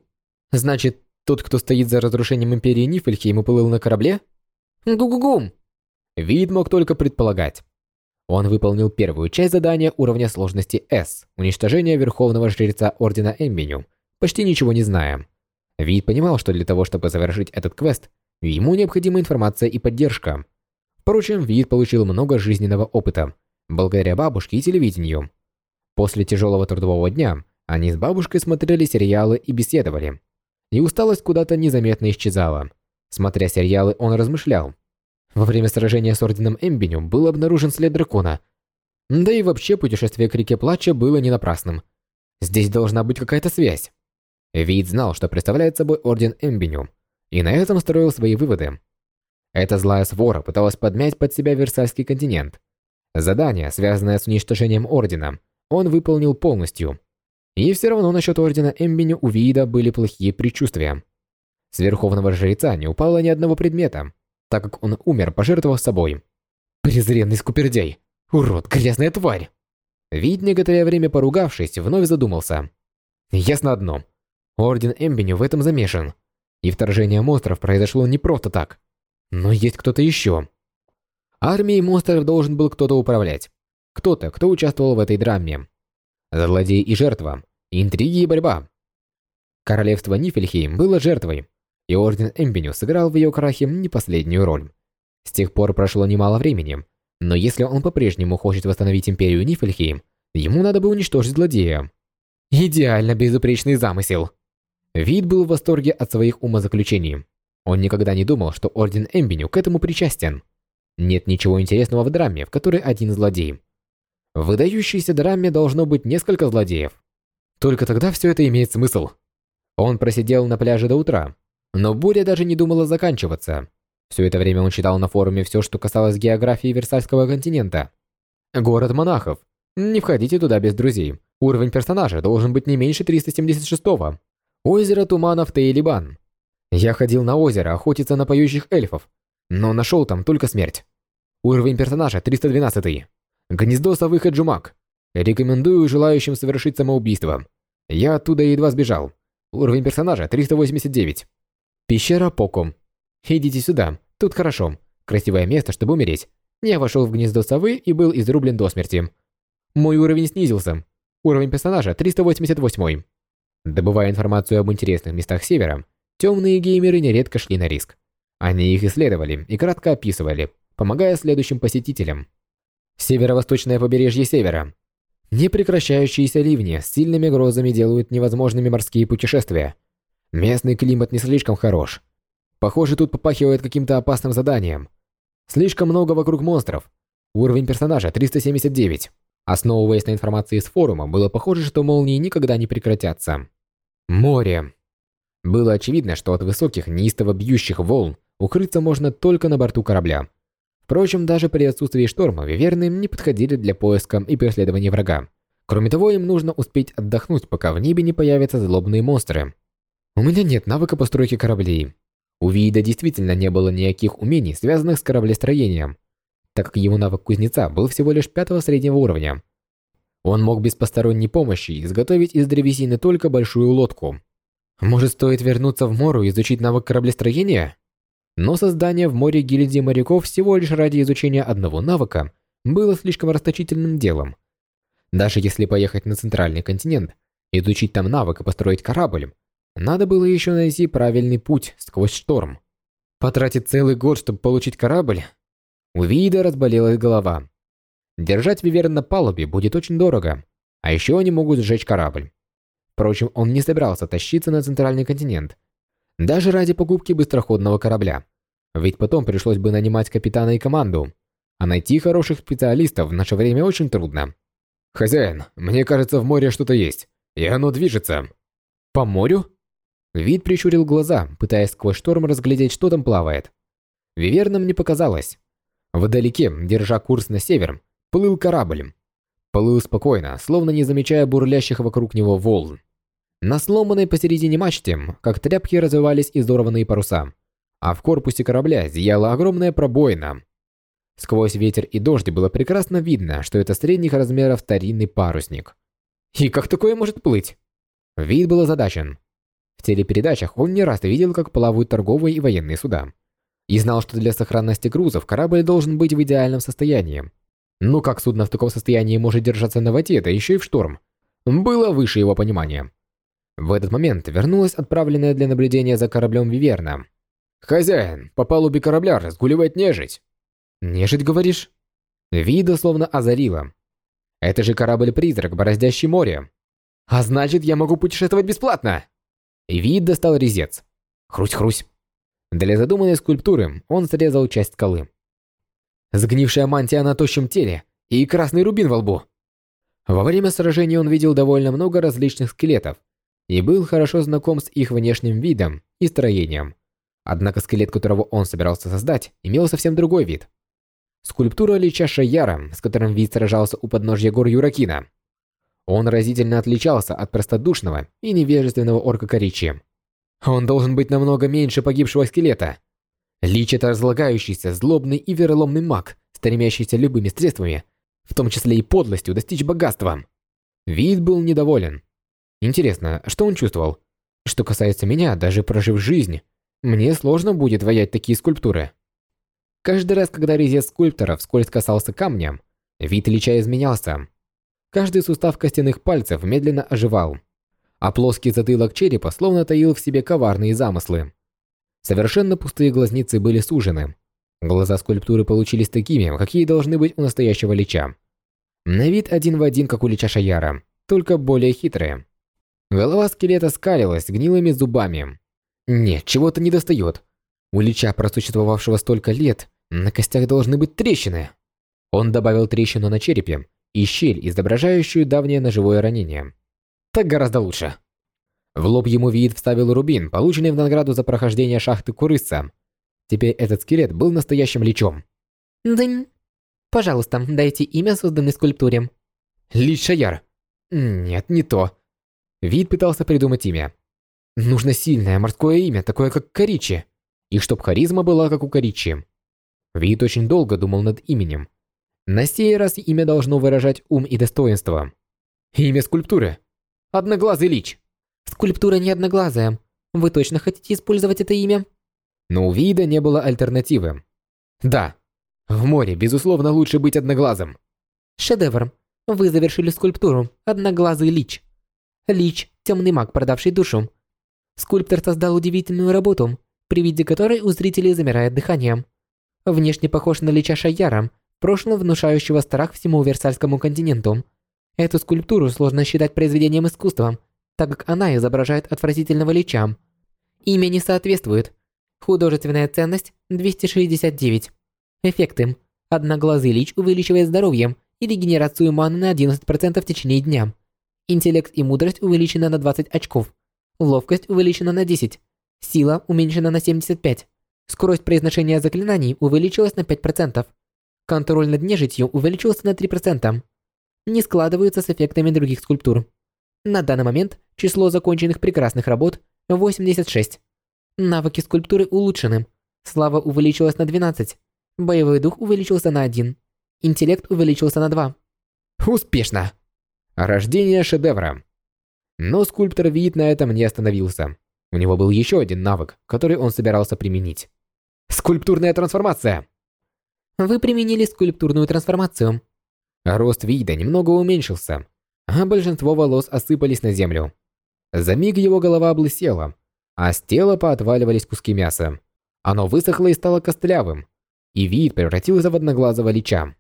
Значит, тот, кто стоит за разрушением Империи Нифельхейм, уплыл на корабле? Гу-гу-гу. Вид мог только предполагать. Он выполнил первую часть задания уровня сложности S, уничтожение Верховного Жреца Ордена Эмбиню, почти ничего не зная. Вид понимал, что для того, чтобы завершить этот квест, ему необходима информация и поддержка. Впрочем, Вид получил много жизненного опыта, благодаря бабушке и телевидению. После тяжелого трудового дня они с бабушкой смотрели сериалы и беседовали. И усталость куда-то незаметно исчезала. Смотря сериалы, он размышлял. Во время сражения с Орденом Эмбиню был обнаружен след дракона. Да и вообще путешествие к реке Плача было не напрасным. Здесь должна быть какая-то связь. Вид знал, что представляет собой Орден Эмбиню, и на этом строил свои выводы. Эта злая свора пыталась подмять под себя Версальский континент. Задание, связанное с уничтожением Ордена, он выполнил полностью. И все равно насчет Ордена Эмбини у Вида были плохие предчувствия. С верховного жреца не упало ни одного предмета, так как он умер, пожертвовав собой. Презренный скупердяй! Урод, грязная тварь! Вид, некоторое время поругавшись, вновь задумался. Ясно одно. Орден Эмбеню в этом замешан. И вторжение монстров произошло не просто так. Но есть кто-то еще. Армией монстров должен был кто-то управлять. Кто-то, кто участвовал в этой драме. Злодей и жертва. Интриги и борьба. Королевство Нифельхейм было жертвой, и Орден Эмбеню сыграл в ее крахе не последнюю роль. С тех пор прошло немало времени, но если он по-прежнему хочет восстановить империю Нифельхейм, ему надо бы уничтожить злодея. Идеально безупречный замысел. Вид был в восторге от своих умозаключений. Он никогда не думал, что Орден Эмбеню к этому причастен. Нет ничего интересного в драме, в которой один злодей. В выдающейся драме должно быть несколько злодеев. Только тогда все это имеет смысл. Он просидел на пляже до утра, но буря даже не думала заканчиваться. Все это время он читал на форуме все, что касалось географии Версальского континента. Город монахов. Не входите туда без друзей. Уровень персонажа должен быть не меньше 376-го. Озеро туманов Тейлибан. Я ходил на озеро охотиться на поющих эльфов, но нашел там только смерть. Уровень персонажа 312. -й. Гнездо совы Хаджумак. Рекомендую желающим совершить самоубийство. Я оттуда едва сбежал. Уровень персонажа 389. Пещера Покум. Идите сюда, тут хорошо. Красивое место, чтобы умереть. Я вошел в гнездо совы и был изрублен до смерти. Мой уровень снизился. Уровень персонажа 388. Добывая информацию об интересных местах Севера, темные геймеры нередко шли на риск. Они их исследовали и кратко описывали, помогая следующим посетителям. Северо-восточное побережье Севера. Непрекращающиеся ливни с сильными грозами делают невозможными морские путешествия. Местный климат не слишком хорош. Похоже, тут попахивает каким-то опасным заданием. Слишком много вокруг монстров. Уровень персонажа 379. Основываясь на информации с форума, было похоже, что молнии никогда не прекратятся. Море. Было очевидно, что от высоких, неистово бьющих волн укрыться можно только на борту корабля. Впрочем, даже при отсутствии шторма виверны не подходили для поиска и преследования врага. Кроме того, им нужно успеть отдохнуть, пока в небе не появятся злобные монстры. У меня нет навыка постройки кораблей. У Виида действительно не было никаких умений, связанных с кораблестроением, так как его навык кузнеца был всего лишь пятого среднего уровня. Он мог без посторонней помощи изготовить из древесины только большую лодку. Может, стоит вернуться в Мору и изучить навык кораблестроения? Но создание в море гильдии моряков всего лишь ради изучения одного навыка было слишком расточительным делом. Даже если поехать на центральный континент, изучить там навык и построить корабль, надо было еще найти правильный путь сквозь шторм. Потратить целый год, чтобы получить корабль? У Вида разболелась голова. Держать Виверн на палубе будет очень дорого, а еще они могут сжечь корабль. Впрочем, он не собирался тащиться на центральный континент, даже ради покупки быстроходного корабля. Ведь потом пришлось бы нанимать капитана и команду. А найти хороших специалистов в наше время очень трудно. «Хозяин, мне кажется, в море что-то есть. И оно движется». «По морю?» Вид прищурил глаза, пытаясь сквозь шторм разглядеть, что там плавает. Виверном не показалось. Вдалеке, держа курс на север, плыл корабль. Плыл спокойно, словно не замечая бурлящих вокруг него волн. На сломанной посередине мачте, как тряпки, развивались изорванные паруса, а в корпусе корабля зияла огромная пробоина. Сквозь ветер и дождь было прекрасно видно, что это средних размеров старинный парусник. И как такое может плыть? Вид был озадачен. В телепередачах он не раз видел, как плавают торговые и военные суда. И знал, что для сохранности грузов корабль должен быть в идеальном состоянии. Но как судно в таком состоянии может держаться на воде, да еще и в шторм? Было выше его понимания. В этот момент вернулась отправленная для наблюдения за кораблем Виверна. «Хозяин, по палубе корабля разгуливает нежить!» «Нежить, говоришь?» Вида словно озарила. «Это же корабль-призрак, бороздящий море!» «А значит, я могу путешествовать бесплатно!» Вид достал резец. Хрусь-хрусь. Для задуманной скульптуры он срезал часть скалы. Сгнившая мантия на тощем теле и красный рубин во лбу. Во время сражения он видел довольно много различных скелетов, и был хорошо знаком с их внешним видом и строением. Однако скелет, которого он собирался создать, имел совсем другой вид. Скульптура Лича Шаяра, с которым вид сражался у подножья гор Юракина. Он разительно отличался от простодушного и невежественного орка Коричи. Он должен быть намного меньше погибшего скелета. Лич – это разлагающийся, злобный и вероломный маг, стремящийся любыми средствами, в том числе и подлостью, достичь богатства. Вид был недоволен. Интересно, что он чувствовал? Что касается меня, даже прожив жизнь, мне сложно будет воять такие скульптуры. Каждый раз, когда резец скульптора вскользь касался камня, вид Лича изменялся. Каждый сустав костяных пальцев медленно оживал, а плоский затылок черепа словно таил в себе коварные замыслы. Совершенно пустые глазницы были сужены. Глаза скульптуры получились такими, какие должны быть у настоящего Лича. На вид один в один, как у Лича Шаяра, только более хитрые. Голова скелета скалилась гнилыми зубами. Нет, чего-то не достает. У Лича, просуществовавшего столько лет, на костях должны быть трещины. Он добавил трещину на черепе и щель, изображающую давнее ножевое ранение. Так гораздо лучше. В лоб ему вид вставил рубин, полученный в награду за прохождение шахты Курыса. Теперь этот скелет был настоящим личом. Дынь. Пожалуйста, дайте имя созданной скульптуре. Лич Шаяр. Нет, не то. Вид пытался придумать имя. Нужно сильное морское имя, такое как Коричи. И чтоб харизма была как у Коричи. Вид очень долго думал над именем. На сей раз имя должно выражать ум и достоинство. Имя скульптуры. Одноглазый лич. Скульптура не одноглазая. Вы точно хотите использовать это имя? Но у вида не было альтернативы. Да. В море, безусловно, лучше быть одноглазым. Шедевр. Вы завершили скульптуру «Одноглазый лич». Лич – темный маг, продавший душу. Скульптор создал удивительную работу, при виде которой у зрителей замирает дыхание. Внешне похож на Лича Шаяра, в прошлом внушающего страх всему Версальскому континенту. Эту скульптуру сложно считать произведением искусства, так как она изображает отвратительного Лича. Имя не соответствует. Художественная ценность – 269. Эффекты. Одноглазый Лич увеличивает здоровье и регенерацию маны на 11% в течение дня. Интеллект и мудрость увеличены на 20 очков. Ловкость увеличена на 10. Сила уменьшена на 75. Скорость произношения заклинаний увеличилась на 5%. Контроль над нежитью увеличился на 3%. Не складываются с эффектами других скульптур. На данный момент число законченных прекрасных работ 86. Навыки скульптуры улучшены. Слава увеличилась на 12. Боевой дух увеличился на 1. Интеллект увеличился на 2. Успешно! Рождение шедевра. Но скульптор Вид на этом не остановился. У него был еще один навык, который он собирался применить. Скульптурная трансформация. Вы применили скульптурную трансформацию. Рост вида немного уменьшился, а большинство волос осыпались на землю. За миг его голова облысела, а с тела поотваливались куски мяса. Оно высохло и стало костлявым, и вид превратился в одноглазого лича.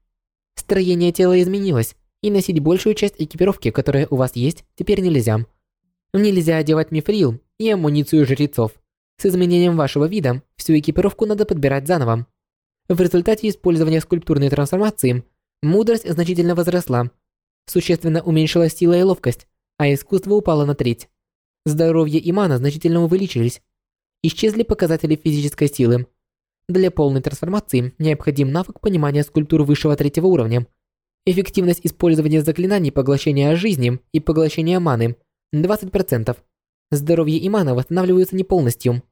Строение тела изменилось, и носить большую часть экипировки, которая у вас есть, теперь нельзя. Нельзя одевать мифрил и амуницию жрецов. С изменением вашего вида, всю экипировку надо подбирать заново. В результате использования скульптурной трансформации, мудрость значительно возросла. Существенно уменьшилась сила и ловкость, а искусство упало на треть. Здоровье и мана значительно увеличились. Исчезли показатели физической силы. Для полной трансформации необходим навык понимания скульптур высшего третьего уровня – Эффективность использования заклинаний поглощения жизни и поглощения маны – 20%. Здоровье и мана восстанавливаются не полностью.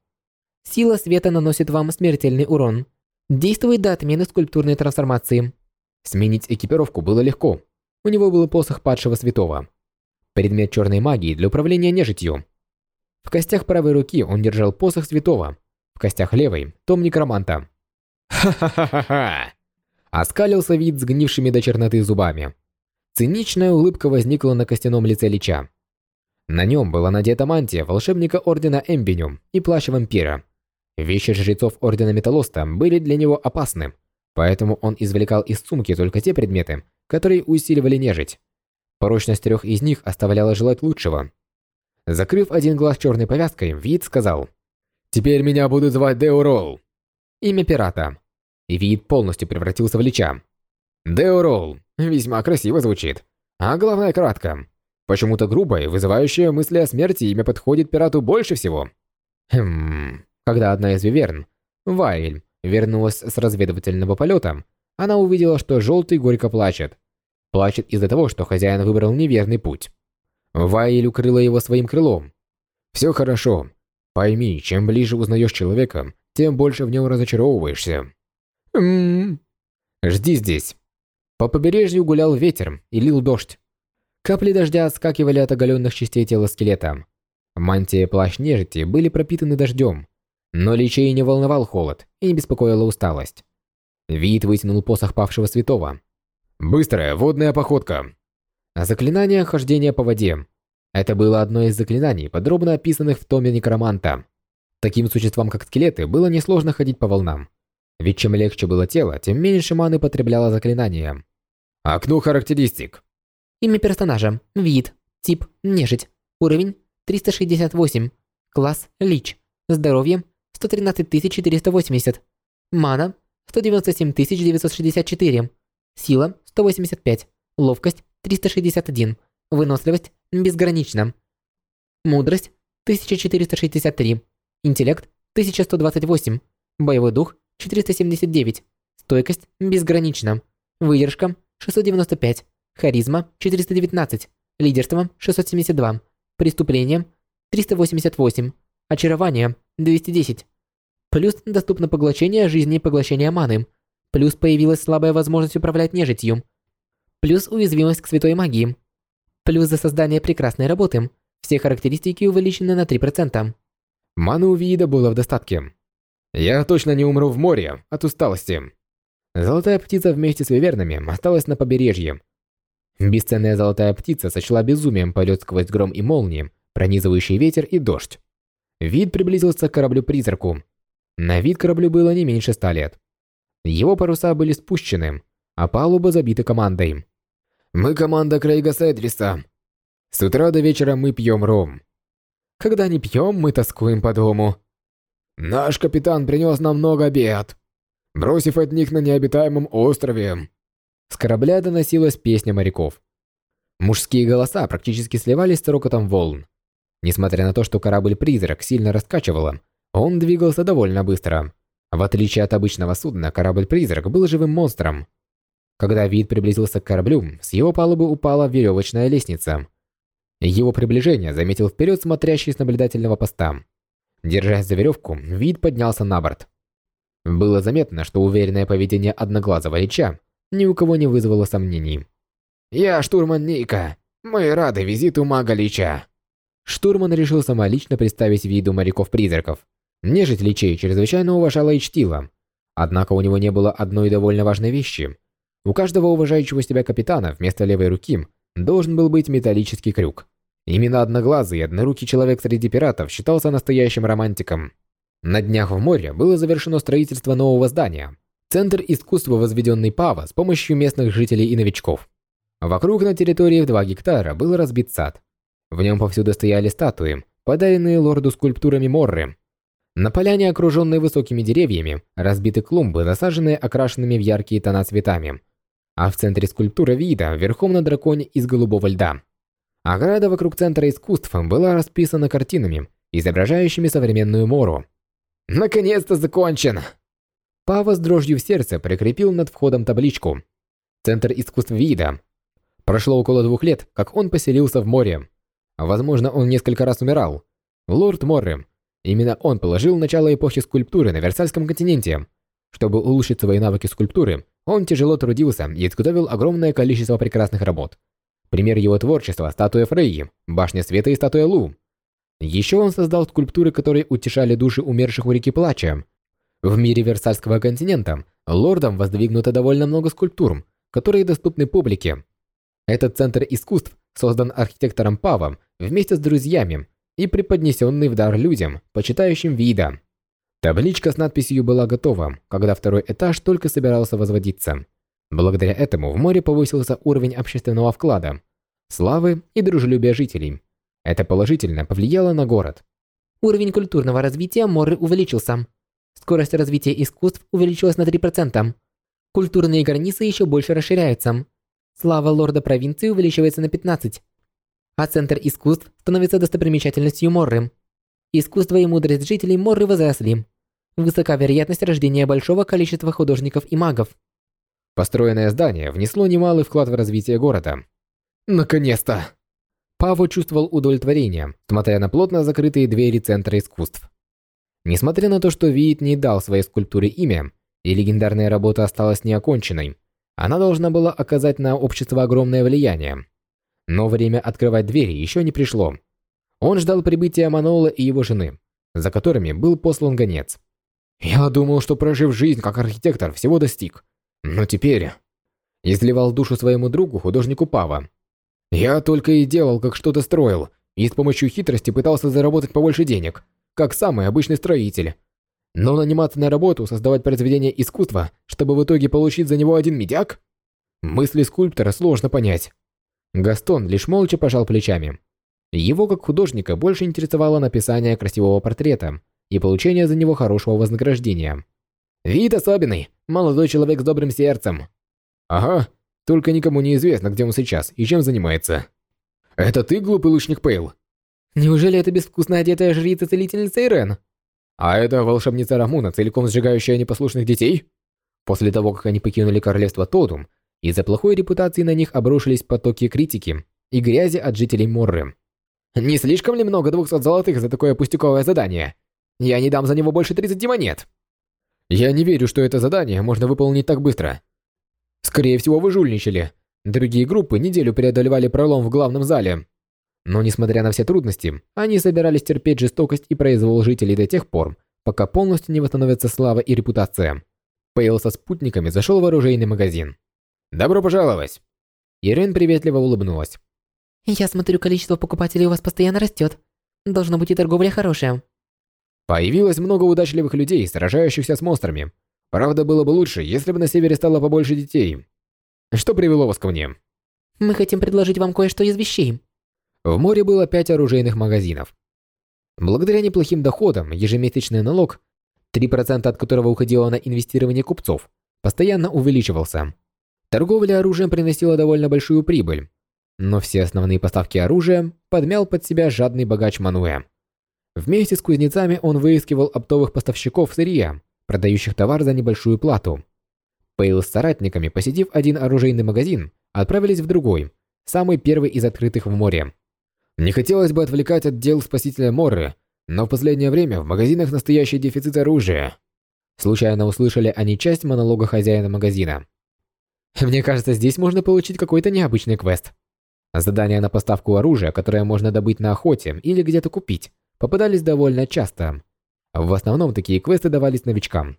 Сила света наносит вам смертельный урон. Действует до отмены скульптурной трансформации. Сменить экипировку было легко. У него был посох падшего святого. Предмет черной магии для управления нежитью. В костях правой руки он держал посох святого, в костях левой – том некроманта. Ха-ха-ха-ха! Оскалился вид сгнившими до черноты зубами. Циничная улыбка возникла на костяном лице Лича. На нем была надета мантия волшебника Ордена Эмбинюм и плащ вампира. Вещи жрецов Ордена Металлоста были для него опасны, поэтому он извлекал из сумки только те предметы, которые усиливали нежить. Порочность трех из них оставляла желать лучшего. Закрыв один глаз черной повязкой, Вид сказал «Теперь меня будут звать Деурол». Имя пирата вид полностью превратился в лича. Деорол. Весьма красиво звучит. А главное кратко. Почему-то грубое, вызывающее мысли о смерти имя подходит пирату больше всего. Хм... Когда одна из виверн, Вайль, вернулась с разведывательного полета, она увидела, что Желтый горько плачет. Плачет из-за того, что хозяин выбрал неверный путь. Вайль укрыла его своим крылом. «Все хорошо. Пойми, чем ближе узнаешь человека, тем больше в нем разочаровываешься. Ммм. Жди здесь. По побережью гулял ветер и лил дождь. Капли дождя скакивали от оголенных частей тела скелета. Мантия и плащ нежити были пропитаны дождем, но Личей не волновал холод и не беспокоила усталость. Вид вытянул посох павшего святого. «Быстрая водная походка!» Заклинание хождения по воде. Это было одно из заклинаний, подробно описанных в томе Некроманта. Таким существам, как скелеты, было несложно ходить по волнам. Ведь чем легче было тело, тем меньше маны потребляло заклинание. Окно характеристик. Имя персонажа. Вид. Тип. Нежить. Уровень 368. Класс Лич. Здоровье 113480. Мана 197964. Сила 185. Ловкость 361. Выносливость безгранична. Мудрость 1463. Интеллект 1128. Боевой дух 479. Стойкость безгранична. Выдержка 695. Харизма 419. Лидерство 672. Преступление 388. Очарование 210. Плюс доступно поглощение жизни и поглощение маны. Плюс появилась слабая возможность управлять нежитью. Плюс уязвимость к святой магии. Плюс за создание прекрасной работы. Все характеристики увеличены на 3%. Маны у Виида было в достатке. Я точно не умру в море от усталости. Золотая птица вместе с вивернами осталась на побережье. Бесценная золотая птица сочла безумием полет сквозь гром и молнии, пронизывающий ветер и дождь. Вид приблизился к кораблю-призраку. На вид кораблю было не меньше ста лет. Его паруса были спущены, а палуба забита командой. «Мы команда Крейга Седриса. С утра до вечера мы пьем ром. Когда не пьем, мы тоскуем по дому. Наш капитан принес нам много бед, бросив от них на необитаемом острове». С корабля доносилась песня моряков. Мужские голоса практически сливались с рокотом волн. Несмотря на то, что корабль-призрак сильно раскачивало, он двигался довольно быстро. В отличие от обычного судна, корабль-призрак был живым монстром. Когда вид приблизился к кораблю, с его палубы упала веревочная лестница. Его приближение заметил вперед смотрящий с наблюдательного поста. Держась за веревку, вид поднялся на борт. Было заметно, что уверенное поведение одноглазого Лича ни у кого не вызвало сомнений. «Я штурман Ника. Мы рады визиту мага Лича». Штурман решил самолично представить виду моряков-призраков. Нежить Личей чрезвычайно уважала и чтила. Однако у него не было одной довольно важной вещи. У каждого уважающего себя капитана вместо левой руки должен был быть металлический крюк. Именно одноглазый и однорукий человек среди пиратов считался настоящим романтиком. На днях в море было завершено строительство нового здания. Центр искусства, возведенный Пава с помощью местных жителей и новичков. Вокруг на территории в 2 гектара был разбит сад. В нем повсюду стояли статуи, подаренные лорду скульптурами Морры. На поляне, окруженной высокими деревьями, разбиты клумбы, засаженные окрашенными в яркие тона цветами. А в центре скульптура вида, верхом на драконе из голубого льда. Ограда вокруг центра искусств была расписана картинами, изображающими современную Мору. «Наконец-то закончен!» Пава с дрожью в сердце прикрепил над входом табличку «Центр искусств вида». Прошло около двух лет, как он поселился в море. Возможно, он несколько раз умирал. Лорд Морре. Именно он положил начало эпохи скульптуры на Версальском континенте. Чтобы улучшить свои навыки скульптуры, он тяжело трудился и изготовил огромное количество прекрасных работ. Пример его творчества – статуя Фрейи, башня света и статуя Лу. Еще он создал скульптуры, которые утешали души умерших у реки Плача. В мире Версальского континента лордам воздвигнуто довольно много скульптур, которые доступны публике. Этот центр искусств создан архитектором Павом вместе с друзьями и преподнесенный в дар людям, почитающим вида. Табличка с надписью была готова, когда второй этаж только собирался возводиться. Благодаря этому в море повысился уровень общественного вклада, славы и дружелюбия жителей. Это положительно повлияло на город. Уровень культурного развития Моры увеличился. Скорость развития искусств увеличилась на 3%. Культурные границы еще больше расширяются. Слава лорда провинции увеличивается на 15. А центр искусств становится достопримечательностью Морры. Искусство и мудрость жителей Морры возросли. Высока вероятность рождения большого количества художников и магов. Построенное здание внесло немалый вклад в развитие города. Наконец-то! Паво чувствовал удовлетворение, смотря на плотно закрытые двери Центра искусств. Несмотря на то, что Виит не дал своей скульптуре имя, и легендарная работа осталась неоконченной, она должна была оказать на общество огромное влияние. Но время открывать двери еще не пришло. Он ждал прибытия Манола и его жены, за которыми был послан гонец. «Я думал, что прожив жизнь как архитектор, всего достиг. Но теперь...» Изливал душу своему другу, художнику Пава. «Я только и делал, как что-то строил, и с помощью хитрости пытался заработать побольше денег, как самый обычный строитель. Но наниматься на работу, создавать произведение искусства, чтобы в итоге получить за него один медяк? Мысли скульптора сложно понять. Гастон лишь молча пожал плечами. Его как художника больше интересовало написание красивого портрета и получение за него хорошего вознаграждения. Вид особенный, молодой человек с добрым сердцем. Ага, только никому не известно, где он сейчас и чем занимается. Это ты, глупый лучник Пейл? Неужели это безвкусно одетая жрица-целительница Ирен? А это волшебница Рамуна, целиком сжигающая непослушных детей? После того, как они покинули королевство Тодум, из-за плохой репутации на них обрушились потоки критики и грязи от жителей Морры. Не слишком ли много 200 золотых за такое пустяковое задание? Я не дам за него больше 30 монет. Я не верю, что это задание можно выполнить так быстро. Скорее всего, вы жульничали. Другие группы неделю преодолевали пролом в главном зале. Но несмотря на все трудности, они собирались терпеть жестокость и произвол жителей до тех пор, пока полностью не восстановится слава и репутация. Пейл со спутниками зашел в оружейный магазин. «Добро пожаловать!» Ирен приветливо улыбнулась. «Я смотрю, количество покупателей у вас постоянно растет. Должно быть и торговля хорошая». Появилось много удачливых людей, сражающихся с монстрами. Правда, было бы лучше, если бы на севере стало побольше детей. Что привело вас ко мне? Мы хотим предложить вам кое-что из вещей. В море было пять оружейных магазинов. Благодаря неплохим доходам, ежемесячный налог, 3% от которого уходило на инвестирование купцов, постоянно увеличивался. Торговля оружием приносила довольно большую прибыль, но все основные поставки оружия подмял под себя жадный богач Мануэ. Вместе с кузнецами он выискивал оптовых поставщиков сырья, продающих товар за небольшую плату. Пейл с соратниками, посетив один оружейный магазин, отправились в другой, самый первый из открытых в море. Не хотелось бы отвлекать от дел спасителя Морры, но в последнее время в магазинах настоящий дефицит оружия. Случайно услышали они часть монолога хозяина магазина. Мне кажется, здесь можно получить какой-то необычный квест. Задания на поставку оружия, которое можно добыть на охоте или где-то купить, попадались довольно часто. В основном такие квесты давались новичкам.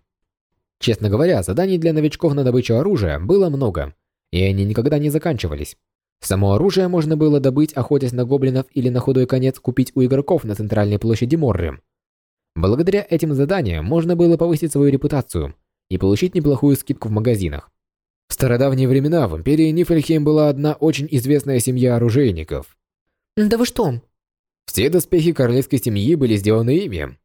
Честно говоря, заданий для новичков на добычу оружия было много, и они никогда не заканчивались. Само оружие можно было добыть, охотясь на гоблинов или на худой конец купить у игроков на центральной площади Морры. Благодаря этим заданиям можно было повысить свою репутацию и получить неплохую скидку в магазинах. В стародавние времена в империи Нифльхейм была одна очень известная семья оружейников. Да вы что? Все доспехи королевской семьи были сделаны ими.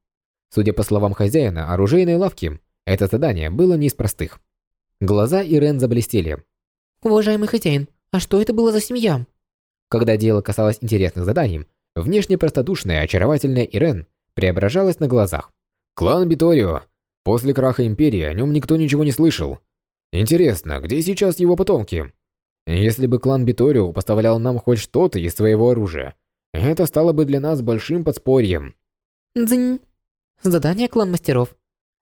Судя по словам хозяина оружейной лавки, это задание было не из простых. Глаза Ирен заблестели. Уважаемый хозяин, а что это было за семья? Когда дело касалось интересных заданий, внешне простодушная, очаровательная Ирен преображалась на глазах. Клан Биторио. После краха Империи о нем никто ничего не слышал. Интересно, где сейчас его потомки? Если бы клан Биторио поставлял нам хоть что-то из своего оружия, это стало бы для нас большим подспорьем. Дзынь. Задание клан мастеров.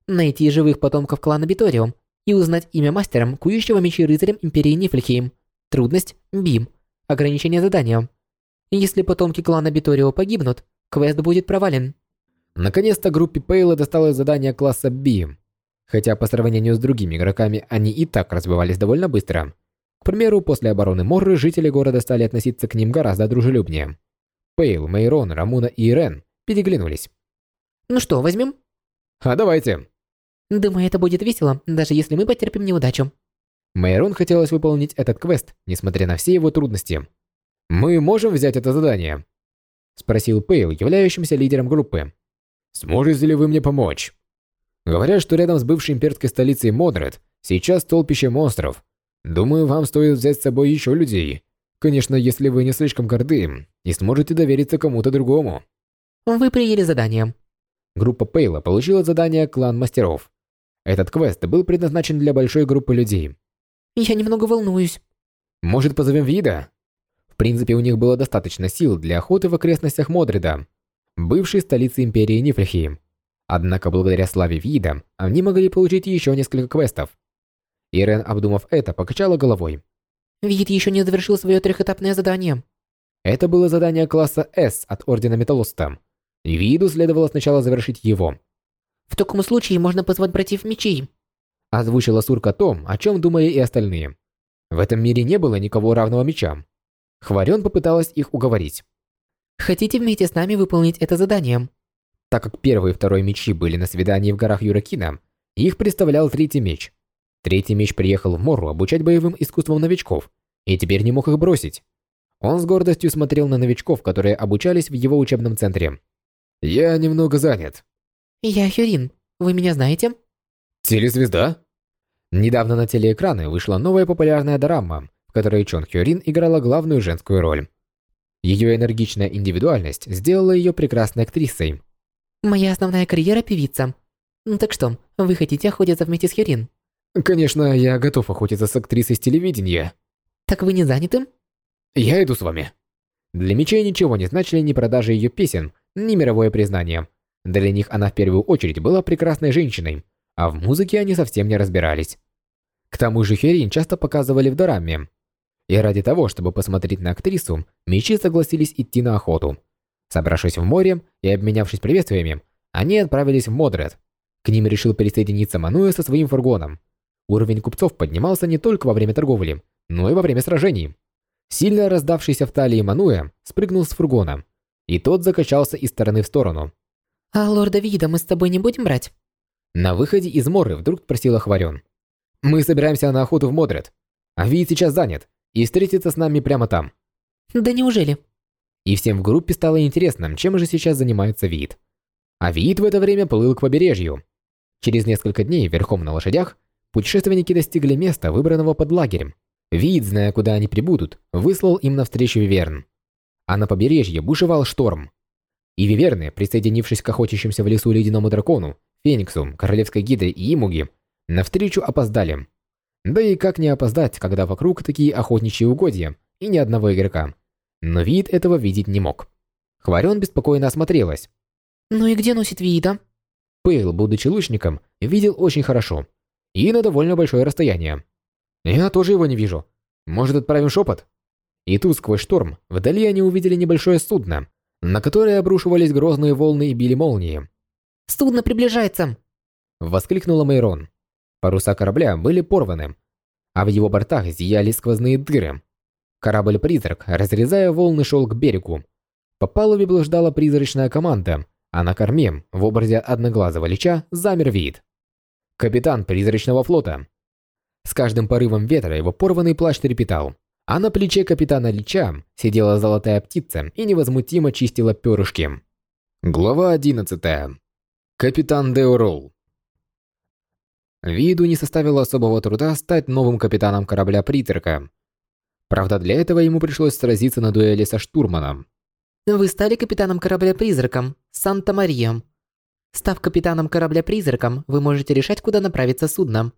Найти живых потомков клана Биторио и узнать имя мастера, кующего мечи рыцарем Империи Нифльхейм. Трудность – БИМ. Ограничение задания. Если потомки клана Биторио погибнут, квест будет провален. Наконец-то группе Пейла досталось задание класса БИМ. Хотя по сравнению с другими игроками они и так развивались довольно быстро. К примеру, после обороны Морры жители города стали относиться к ним гораздо дружелюбнее. Пейл, Мейрон, Рамуна и Ирен переглянулись. Ну что, возьмем? А давайте. Думаю, это будет весело, даже если мы потерпим неудачу. Майрон хотелось выполнить этот квест, несмотря на все его трудности. «Мы можем взять это задание?» Спросил Пейл, являющимся лидером группы. «Сможете ли вы мне помочь?» Говорят, что рядом с бывшей имперской столицей Модред сейчас толпище монстров. Думаю, вам стоит взять с собой еще людей. Конечно, если вы не слишком горды и сможете довериться кому-то другому. Вы приняли задание. Группа Пейла получила задание «Клан мастеров». Этот квест был предназначен для большой группы людей. Я немного волнуюсь. Может, позовем Вида? В принципе, у них было достаточно сил для охоты в окрестностях Модрида, бывшей столицы Империи Нифлихи. Однако, благодаря славе вида, они могли получить еще несколько квестов. Ирен, обдумав это, покачала головой. Вид еще не завершил свое трехэтапное задание. Это было задание класса S от Ордена Металлоста. Виду следовало сначала завершить его. В таком случае можно позвать братьев мечей. Озвучила Сурка то, о чем думали и остальные. В этом мире не было никого равного мечам. Хварен попыталась их уговорить. Хотите вместе с нами выполнить это задание? Так как первый и второй мечи были на свидании в горах Юракина, их представлял третий меч. Третий меч приехал в Мору обучать боевым искусствам новичков, и теперь не мог их бросить. Он с гордостью смотрел на новичков, которые обучались в его учебном центре. «Я немного занят». Я Хюрин. Вы меня знаете? Телезвезда? Недавно на телеэкраны вышла новая популярная драма, в которой Чон Хёрин играла главную женскую роль. Ее энергичная индивидуальность сделала ее прекрасной актрисой. Моя основная карьера – певица. Ну так что, вы хотите охотиться вместе с Хюрин? Конечно, я готов охотиться с актрисой с телевидения. Так вы не заняты? Я иду с вами. Для мечей ничего не значили ни продажи ее песен, ни мировое признание. Для них она в первую очередь была прекрасной женщиной, а в музыке они совсем не разбирались. К тому же Херин часто показывали в дораме. И ради того, чтобы посмотреть на актрису, мечи согласились идти на охоту. Собравшись в море и обменявшись приветствиями, они отправились в Модред. К ним решил присоединиться Мануэ со своим фургоном. Уровень купцов поднимался не только во время торговли, но и во время сражений. Сильно раздавшийся в талии Мануэ спрыгнул с фургона, и тот закачался из стороны в сторону. А лорда Вида мы с тобой не будем брать? На выходе из Моры вдруг просила Хварен. «Мы собираемся на охоту в Модред, а Вид сейчас занят и встретится с нами прямо там». Да неужели? И всем в группе стало интересно, чем же сейчас занимается Вид. А Вид в это время плыл к побережью. Через несколько дней верхом на лошадях путешественники достигли места, выбранного под лагерем. Вид, зная, куда они прибудут, выслал им навстречу Виверн. А на побережье бушевал шторм. И Виверны, присоединившись к охотящимся в лесу ледяному дракону, Фениксу, Королевской Гидре и Имуги, навстречу опоздали. Да и как не опоздать, когда вокруг такие охотничьи угодья и ни одного игрока. Но вид этого видеть не мог. Хварен беспокойно осмотрелась. Ну и где носит Вида? Пейл, будучи лучником, видел очень хорошо. И на довольно большое расстояние. Я тоже его не вижу. Может, отправим шепот? И тут сквозь шторм вдали они увидели небольшое судно, на которое обрушивались грозные волны и били молнии. Судно приближается!» Воскликнула Мейрон. Паруса корабля были порваны, а в его бортах зияли сквозные дыры. Корабль-призрак, разрезая волны, шел к берегу. По палубе блуждала призрачная команда, а на корме, в образе одноглазого лича, замер вид. Капитан призрачного флота. С каждым порывом ветра его порванный плащ трепетал, а на плече капитана Лича сидела золотая птица и невозмутимо чистила перышки. Глава 11. Капитан Деорол. Виду не составило особого труда стать новым капитаном корабля Призрака. Правда, для этого ему пришлось сразиться на дуэли со штурманом. Вы стали капитаном корабля-призраком Санта-Мария. Став капитаном корабля-призраком, вы можете решать, куда направиться судном.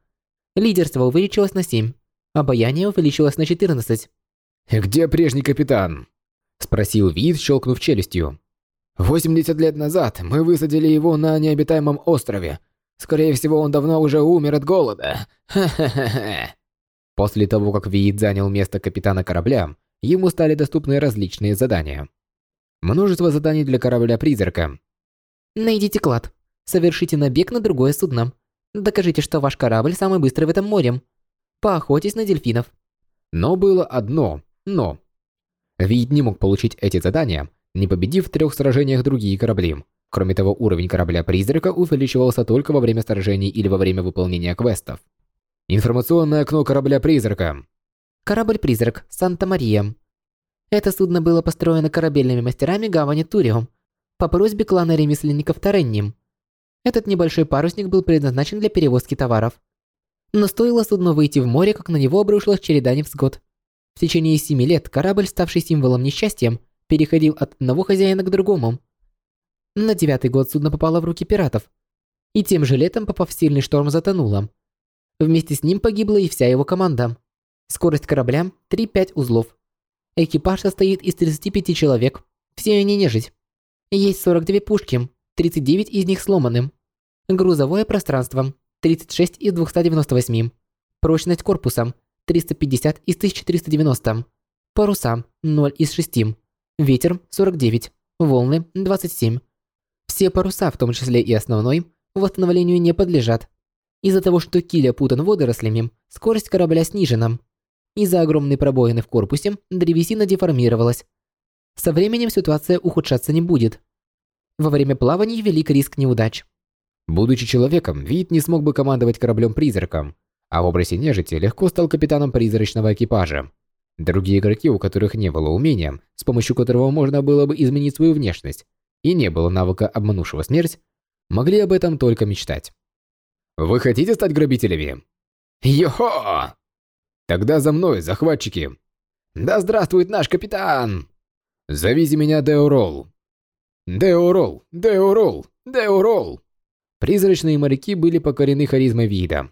Лидерство увеличилось на 7, обаяние увеличилось на 14. «Где прежний капитан?» – спросил Вид, щелкнув челюстью. 80 лет назад мы высадили его на необитаемом острове. Скорее всего, он давно уже умер от голода. Ха-ха-ха. После того, как Виит занял место капитана корабля, ему стали доступны различные задания. Множество заданий для корабля-призрака. Найдите клад. Совершите набег на другое судно. Докажите, что ваш корабль самый быстрый в этом море. Поохотьтесь на дельфинов. Но было одно «но». Виит не мог получить эти задания, не победив в трех сражениях другие корабли. Кроме того, уровень корабля-призрака увеличивался только во время сражений или во время выполнения квестов. Информационное окно корабля-призрака. Корабль-призрак Санта-Мария. Это судно было построено корабельными мастерами гавани Турио по просьбе клана ремесленников Торенни. Этот небольшой парусник был предназначен для перевозки товаров. Но стоило судну выйти в море, как на него обрушилась череда невзгод. В течение семи лет корабль, ставший символом несчастья, переходил от одного хозяина к другому. На девятый год судно попало в руки пиратов, и тем же летом, попав в сильный шторм, затонуло. Вместе с ним погибла и вся его команда. Скорость корабля – 3-5 узлов. Экипаж состоит из 35 человек. Все они нежить. Есть 42 пушки, 39 из них сломаны. Грузовое пространство 36 из 298. Прочность корпуса 350 из 1390. Паруса 0 из 6. Ветер 49. Волны 27. Все паруса, в том числе и основной, восстановлению не подлежат. Из-за того, что киль опутан водорослями, скорость корабля снижена. Из-за огромной пробоины в корпусе древесина деформировалась. Со временем ситуация ухудшаться не будет. Во время плавания велик риск неудач. Будучи человеком, Вид не смог бы командовать кораблем-призраком, а в образе нежити легко стал капитаном призрачного экипажа. Другие игроки, у которых не было умения, с помощью которого можно было бы изменить свою внешность, и не было навыка обманувшего смерть, могли об этом только мечтать. «Вы хотите стать грабителями?» «Йо-хо!» «Тогда за мной, захватчики!» «Да здравствует наш капитан!» «Зовите меня Деорол!» «Деорол! Деорол! Деорол!» Призрачные моряки были покорены харизмой вида.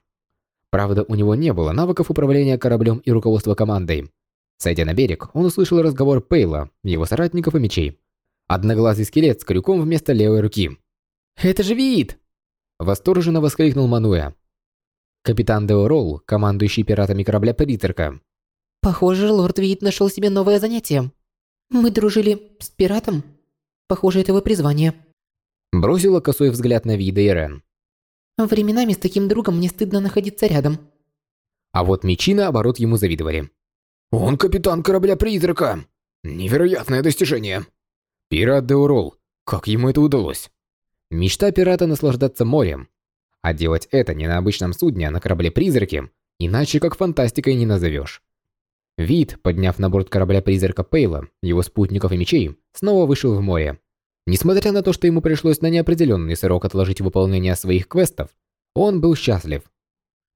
Правда, у него не было навыков управления кораблем и руководства командой. Сойдя на берег, он услышал разговор Пейла, его соратников и мечей. Одноглазый скелет с крюком вместо левой руки. «Это же вид!» Восторженно воскликнул Мануэ. Капитан Деорол, командующий пиратами корабля Призрака. «Похоже, лорд Вид нашел себе новое занятие. Мы дружили с пиратом. Похоже, это его призвание». Бросила косой взгляд на Вида и Рен. Временами с таким другом мне стыдно находиться рядом. А вот мечи, наоборот, ему завидовали. «Он капитан корабля-призрака! Невероятное достижение!» Пират Деурол. Как ему это удалось? Мечта пирата наслаждаться морем. А делать это не на обычном судне, а на корабле-призраке, иначе как фантастикой не назовешь. Вид, подняв на борт корабля-призрака Пейла, его спутников и мечей, снова вышел в море. Несмотря на то, что ему пришлось на неопределенный срок отложить выполнение своих квестов, он был счастлив.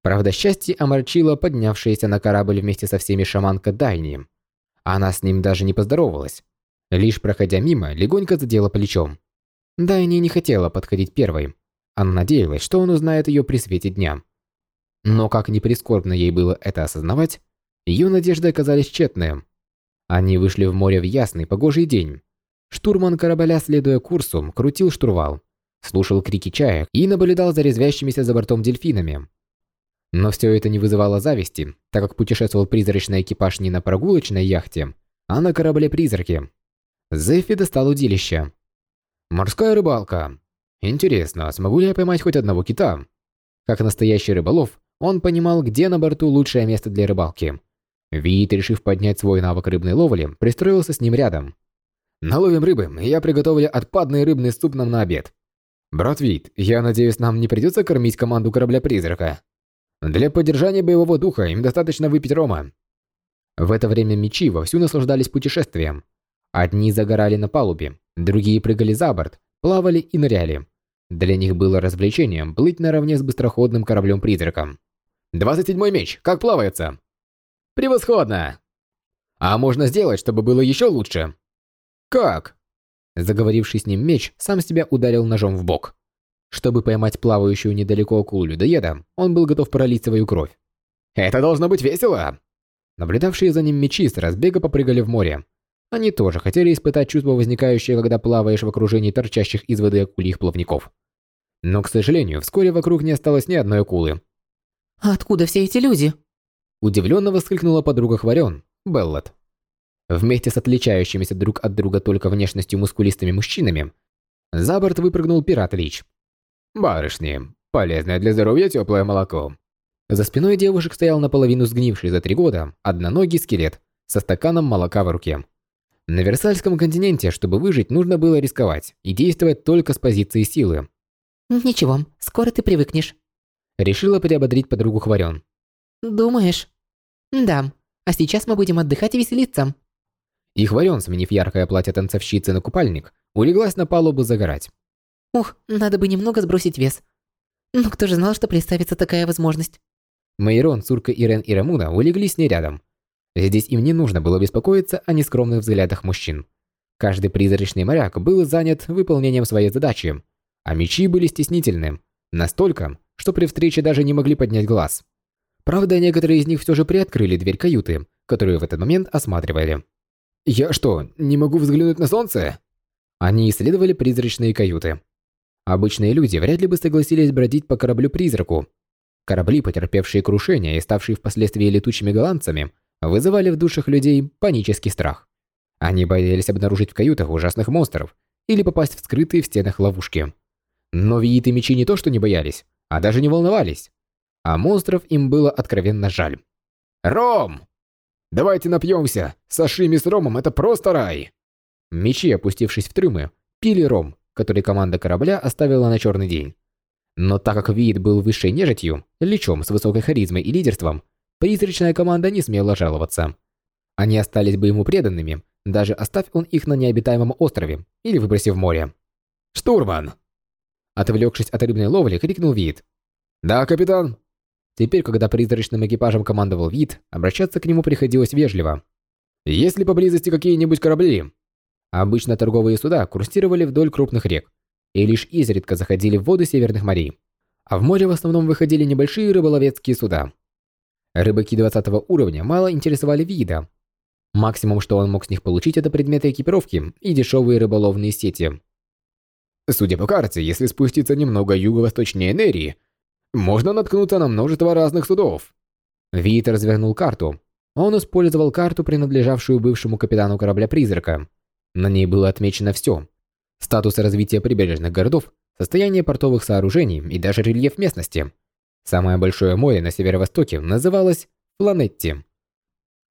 Правда, счастье омрачило поднявшаяся на корабль вместе со всеми шаманка Дайни. Она с ним даже не поздоровалась. Лишь проходя мимо, легонько задела плечом. Дайни не хотела подходить первой. Она надеялась, что он узнает ее при свете дня. Но как ни прискорбно ей было это осознавать, ее надежды оказались тщетны. Они вышли в море в ясный, погожий день. Штурман корабля, следуя курсу, крутил штурвал, слушал крики чаек и наблюдал за резвящимися за бортом дельфинами. Но все это не вызывало зависти, так как путешествовал призрачный экипаж не на прогулочной яхте, а на корабле-призраке. Зефи достал удилище. «Морская рыбалка. Интересно, смогу ли я поймать хоть одного кита?» Как настоящий рыболов, он понимал, где на борту лучшее место для рыбалки. Вит, решив поднять свой навык рыбной ловли, пристроился с ним рядом. Наловим рыбы, и я приготовлю отпадный рыбный суп нам на обед. Брат Вит, я надеюсь, нам не придется кормить команду корабля-призрака. Для поддержания боевого духа им достаточно выпить рома. В это время мечи вовсю наслаждались путешествием. Одни загорали на палубе, другие прыгали за борт, плавали и ныряли. Для них было развлечением плыть наравне с быстроходным кораблем-призраком. «Двадцать седьмой меч, как плавается?» «Превосходно!» «А можно сделать, чтобы было еще лучше?» «Как?» Заговоривший с ним меч сам себя ударил ножом в бок. Чтобы поймать плавающую недалеко акулу-людоеда, он был готов пролить свою кровь. «Это должно быть весело!» Наблюдавшие за ним мечи с разбега попрыгали в море. Они тоже хотели испытать чувство, возникающее, когда плаваешь в окружении торчащих из воды акульих плавников. Но, к сожалению, вскоре вокруг не осталось ни одной акулы. «А откуда все эти люди?» Удивленно воскликнула подруга Хварен, Беллот. Вместе с отличающимися друг от друга только внешностью мускулистыми мужчинами, за борт выпрыгнул пират Лич. «Барышни, полезное для здоровья теплое молоко». За спиной девушек стоял наполовину сгнивший за три года одноногий скелет со стаканом молока в руке. На Версальском континенте, чтобы выжить, нужно было рисковать и действовать только с позиции силы. «Ничего, скоро ты привыкнешь». Решила приободрить подругу Хварен. «Думаешь?» «Да, а сейчас мы будем отдыхать и веселиться». И Хварен, сменив яркое платье танцовщицы на купальник, улеглась на палубу загорать. «Ух, надо бы немного сбросить вес. Но кто же знал, что представится такая возможность?» Майрон, Цурка, Ирен и Рамуна улеглись с ней рядом. Здесь им не нужно было беспокоиться о нескромных взглядах мужчин. Каждый призрачный моряк был занят выполнением своей задачи, а мечи были стеснительны, настолько, что при встрече даже не могли поднять глаз. Правда, некоторые из них все же приоткрыли дверь каюты, которую в этот момент осматривали. Я что, не могу взглянуть на солнце? Они исследовали призрачные каюты. Обычные люди вряд ли бы согласились бродить по кораблю-призраку. Корабли, потерпевшие крушение и ставшие впоследствии летучими голландцами, вызывали в душах людей панический страх. Они боялись обнаружить в каютах ужасных монстров или попасть в скрытые в стенах ловушки. Но Виит и мечи не то что не боялись, а даже не волновались. А монстров им было откровенно жаль. «Ром! Давайте напьемся! Сашими с ромом – это просто рай!» Мечи, опустившись в трюмы, пили ром, который команда корабля оставила на черный день. Но так как Виит был высшей нежитью, личом с высокой харизмой и лидерством, призрачная команда не смела жаловаться. Они остались бы ему преданными, даже оставь он их на необитаемом острове или выбросив в море. «Штурман!» Отвлекшись от рыбной ловли, крикнул Виит. «Да, капитан!» Теперь, когда призрачным экипажем командовал Виит, обращаться к нему приходилось вежливо. «Есть ли поблизости какие-нибудь корабли?» Обычно торговые суда курсировали вдоль крупных рек и лишь изредка заходили в воды северных морей. А в море в основном выходили небольшие рыболовецкие суда. Рыбаки 20 уровня мало интересовали вида. Максимум, что он мог с них получить, это предметы экипировки и дешевые рыболовные сети. Судя по карте, если спуститься немного юго-восточнее Нерии, можно наткнуться на множество разных судов. Вит развернул карту. Он использовал карту, принадлежавшую бывшему капитану корабля-призрака. На ней было отмечено все. Статус развития прибрежных городов, состояние портовых сооружений и даже рельеф местности. Самое большое море на северо-востоке называлось Планетти.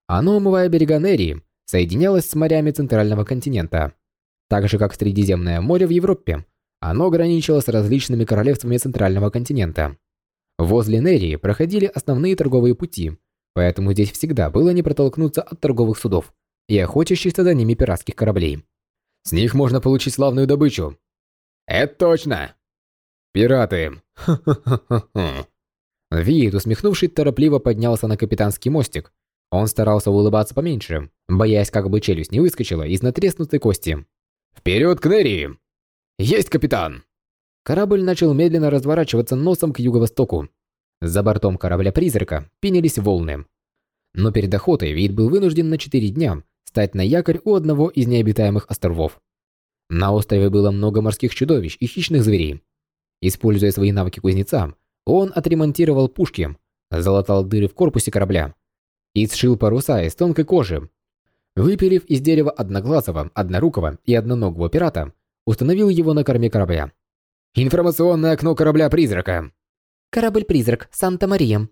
Оно, омывая берега Нерии, соединялось с морями центрального континента. Так же, как Средиземное море в Европе, оно граничило с различными королевствами центрального континента. Возле Нерии проходили основные торговые пути, поэтому здесь всегда было не протолкнуться от торговых судов и охотящихся за ними пиратских кораблей. С них можно получить славную добычу. Это точно. Пираты. Ха-ха-ха-ха. Виит, усмехнувшись, торопливо поднялся на капитанский мостик. Он старался улыбаться поменьше, боясь, как бы челюсть не выскочила из натреснутой кости. «Вперед к Нерии!» «Есть, капитан!» Корабль начал медленно разворачиваться носом к юго-востоку. За бортом корабля-призрака пенились волны. Но перед охотой Вид был вынужден на 4 дня стать на якорь у одного из необитаемых островов. На острове было много морских чудовищ и хищных зверей. Используя свои навыки кузнеца, он отремонтировал пушки, залатал дыры в корпусе корабля и сшил паруса из тонкой кожи. Выпилив из дерева одноглазого, однорукого и одноногого пирата, установил его на корме корабля. Информационное окно корабля-призрака. Корабль-призрак Санта-Мария.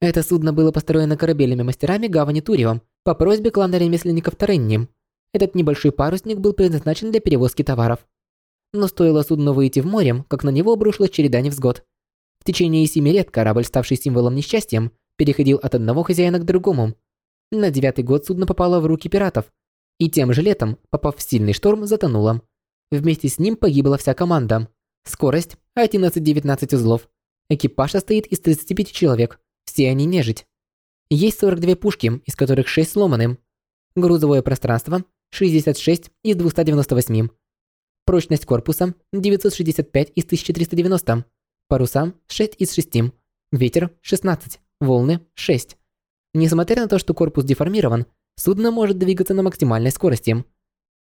Это судно было построено корабельными мастерами Гавани Турио по просьбе клана ремесленников Торенни. Этот небольшой парусник был предназначен для перевозки товаров. Но стоило судну выйти в море, как на него обрушилась череда невзгод. В течение семи лет корабль, ставший символом несчастья, переходил от одного хозяина к другому. На девятый год судно попало в руки пиратов, и тем же летом, попав в сильный шторм, затонуло. Вместе с ним погибла вся команда. Скорость 11-19 узлов. Экипаж состоит из 35 человек, все они нежить. Есть 42 пушки, из которых 6 сломаны. Грузовое пространство 66 из 298. Прочность корпуса 965 из 1390. Паруса 6 из 6. Ветер 16. Волны 6. Несмотря на то, что корпус деформирован, судно может двигаться на максимальной скорости.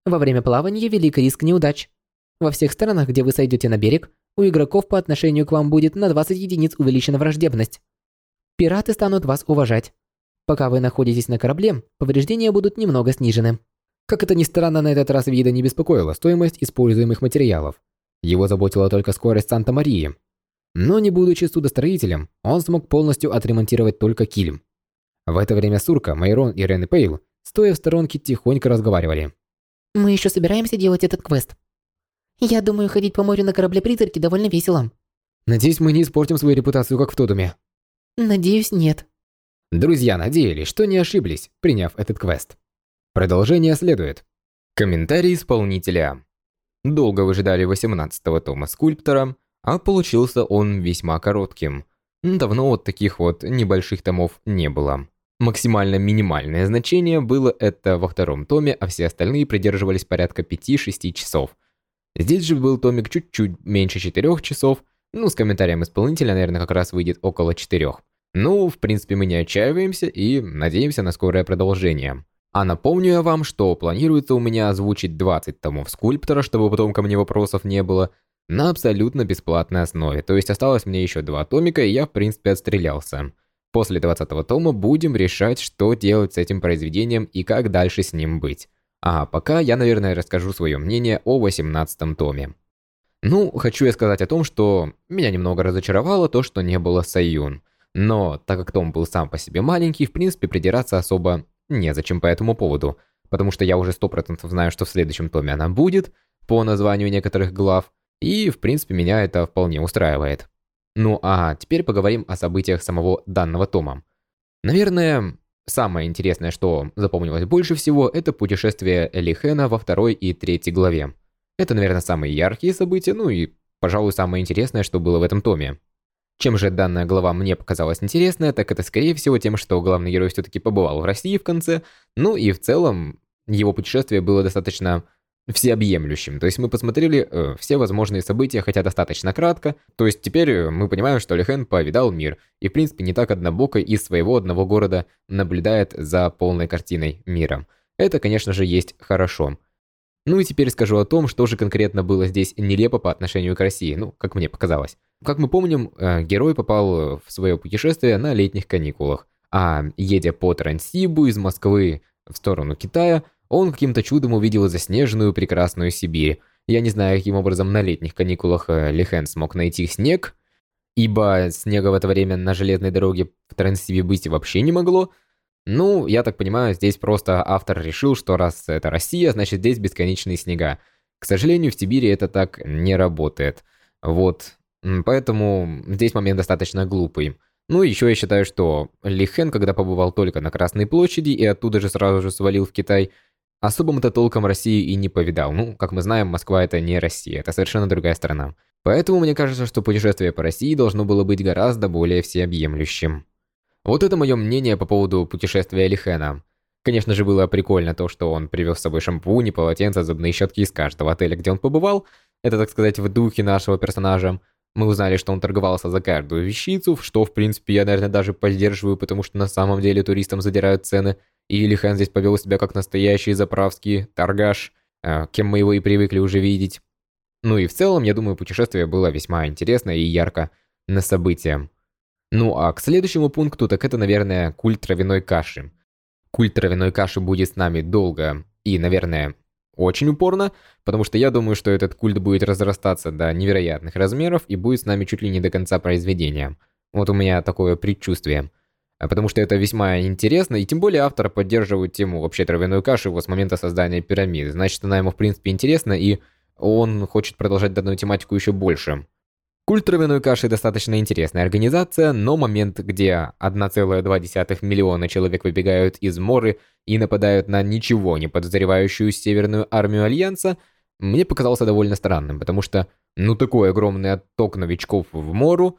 Во время плавания велик риск неудач. Во всех странах, где вы сойдете на берег, у игроков по отношению к вам будет на 20 единиц увеличена враждебность. Пираты станут вас уважать. Пока вы находитесь на корабле, повреждения будут немного снижены. Как это ни странно, на этот раз вида не беспокоила стоимость используемых материалов. Его заботила только скорость Санта-Марии. Но не будучи судостроителем, он смог полностью отремонтировать только киль. В это время Сурка, Майрон и Рен и Пейл, стоя в сторонке, тихонько разговаривали. «Мы еще собираемся делать этот квест. Я думаю, ходить по морю на корабле-призраке довольно весело». «Надеюсь, мы не испортим свою репутацию, как в Тодуме». Надеюсь, нет. Друзья надеялись, что не ошиблись, приняв этот квест. Продолжение следует. Комментарий исполнителя. Долго выжидали 18-го тома скульптора, а получился он весьма коротким. Давно вот таких вот небольших томов не было. Максимально минимальное значение было это во втором томе, а все остальные придерживались порядка 5-6 часов. Здесь же был томик чуть-чуть меньше 4 часов, ну, с комментарием исполнителя, наверное, как раз выйдет около 4. Ну, в принципе, мы не отчаиваемся и надеемся на скорое продолжение. А напомню я вам, что планируется у меня озвучить 20 томов скульптора, чтобы потом ко мне вопросов не было, на абсолютно бесплатной основе. То есть осталось мне еще два томика, и я в принципе отстрелялся. После 20 тома будем решать, что делать с этим произведением и как дальше с ним быть. А пока я, наверное, расскажу свое мнение о 18 томе. Ну, хочу я сказать о том, что меня немного разочаровало то, что не было Саюн. Но, так как том был сам по себе маленький, в принципе, придираться особо незачем по этому поводу. Потому что я уже 100% знаю, что в следующем томе она будет, по названию некоторых глав, и, в принципе, меня это вполне устраивает. Ну а теперь поговорим о событиях самого данного тома. Наверное, самое интересное, что запомнилось больше всего, это путешествие Элихена во второй и третьей главе. Это, наверное, самые яркие события, ну и, пожалуй, самое интересное, что было в этом томе. Чем же данная глава мне показалась интересная, так это скорее всего тем, что главный герой все-таки побывал в России в конце, ну и в целом его путешествие было достаточно всеобъемлющим. То есть мы посмотрели э, все возможные события, хотя достаточно кратко. То есть теперь э, мы понимаем, что Лихен повидал мир и в принципе не так однобоко из своего одного города наблюдает за полной картиной мира. Это, конечно же, есть хорошо. Ну и теперь скажу о том, что же конкретно было здесь нелепо по отношению к России, ну, как мне показалось. Как мы помним, э, герой попал в свое путешествие на летних каникулах, а едя по Транссибу из Москвы в сторону Китая, он каким-то чудом увидел заснеженную прекрасную Сибирь. Я не знаю, каким образом на летних каникулах э, Лихен смог найти снег, ибо снега в это время на железной дороге в Транссибе быть вообще не могло, ну, я так понимаю, здесь просто автор решил, что раз это Россия, значит здесь бесконечные снега. К сожалению, в Сибири это так не работает. Вот. Поэтому здесь момент достаточно глупый. Ну, еще я считаю, что Лихен, когда побывал только на Красной площади и оттуда же сразу же свалил в Китай, особым-то толком России и не повидал. Ну, как мы знаем, Москва это не Россия, это совершенно другая страна. Поэтому мне кажется, что путешествие по России должно было быть гораздо более всеобъемлющим. Вот это мое мнение по поводу путешествия Лихена. Конечно же, было прикольно то, что он привез с собой шампуни, полотенца, зубные щетки из каждого отеля, где он побывал. Это, так сказать, в духе нашего персонажа. Мы узнали, что он торговался за каждую вещицу, что, в принципе, я, наверное, даже поддерживаю, потому что на самом деле туристам задирают цены. И Лихан здесь повел себя как настоящий заправский торгаш, э, кем мы его и привыкли уже видеть. Ну и в целом, я думаю, путешествие было весьма интересно и ярко на события. Ну а к следующему пункту, так это, наверное, культ травяной каши. Культ травяной каши будет с нами долго и, наверное, очень упорно, потому что я думаю, что этот культ будет разрастаться до невероятных размеров и будет с нами чуть ли не до конца произведения. Вот у меня такое предчувствие. А потому что это весьма интересно, и тем более автор поддерживает тему вообще травяной каши вот с момента создания пирамиды. Значит, она ему в принципе интересна, и он хочет продолжать данную тематику еще больше. Культ травяной каши достаточно интересная организация, но момент, где 1,2 миллиона человек выбегают из Моры и нападают на ничего не подозревающую северную армию Альянса, мне показался довольно странным, потому что, ну такой огромный отток новичков в Мору,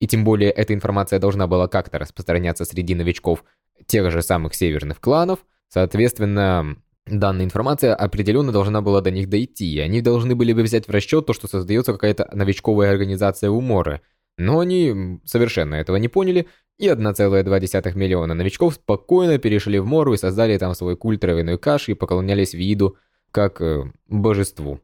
и тем более эта информация должна была как-то распространяться среди новичков тех же самых северных кланов, соответственно, Данная информация определенно должна была до них дойти, и они должны были бы взять в расчет то, что создается какая-то новичковая организация Уморы. Но они совершенно этого не поняли, и 1,2 миллиона новичков спокойно перешли в Мору и создали там свой культ травяной каши и поклонялись виду как э, божеству.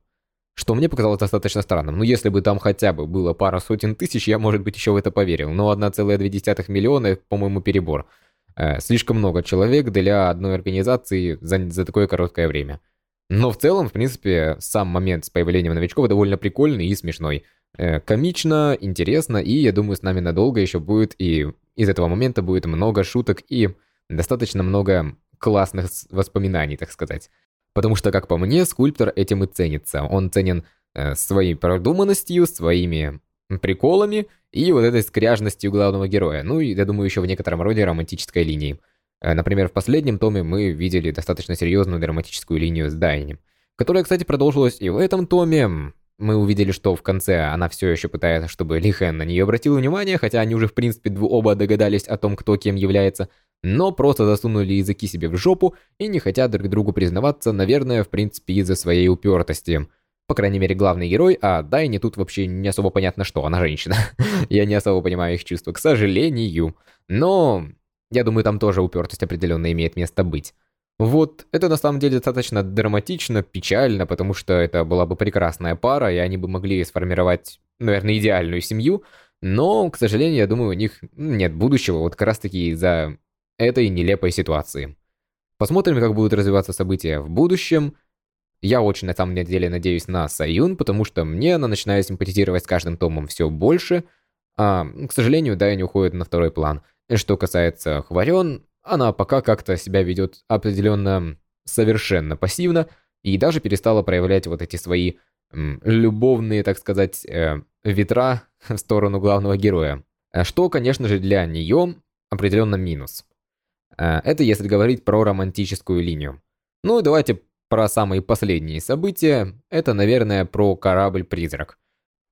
Что мне показалось достаточно странным. Ну, если бы там хотя бы было пара сотен тысяч, я, может быть, еще в это поверил. Но 1,2 миллиона, по-моему, перебор. Э, слишком много человек для одной организации за, за такое короткое время. Но в целом, в принципе, сам момент с появлением новичков довольно прикольный и смешной. Э, комично, интересно, и я думаю, с нами надолго еще будет, и из этого момента будет много шуток и достаточно много классных воспоминаний, так сказать. Потому что, как по мне, скульптор этим и ценится. Он ценен э, своей продуманностью, своими приколами и вот этой скряжностью главного героя. Ну и, я думаю, еще в некотором роде романтической линии. Э, например, в последнем томе мы видели достаточно серьезную драматическую линию с Дайни, которая, кстати, продолжилась и в этом томе. Мы увидели, что в конце она все еще пытается, чтобы Лихэн на нее обратил внимание, хотя они уже, в принципе, оба догадались о том, кто кем является, но просто засунули языки себе в жопу и не хотят друг другу признаваться, наверное, в принципе, из-за своей упертости. По крайней мере, главный герой, а Дайни тут вообще не особо понятно что, она женщина. <laughs> я не особо понимаю их чувства, к сожалению. Но я думаю, там тоже упертость определенно имеет место быть. Вот это на самом деле достаточно драматично, печально, потому что это была бы прекрасная пара, и они бы могли сформировать, наверное, идеальную семью, но, к сожалению, я думаю, у них нет будущего вот как раз таки из-за этой нелепой ситуации. Посмотрим, как будут развиваться события в будущем. Я очень на самом деле надеюсь на Саюн, потому что мне она начинает симпатизировать с каждым томом все больше, а, к сожалению, да, не уходит на второй план. Что касается Хварен, она пока как-то себя ведет определенно совершенно пассивно и даже перестала проявлять вот эти свои м, любовные, так сказать, э, ветра <laughs> в сторону главного героя. Что, конечно же, для нее определенно минус. Э, это если говорить про романтическую линию. Ну и давайте про самые последние события. Это, наверное, про корабль-призрак.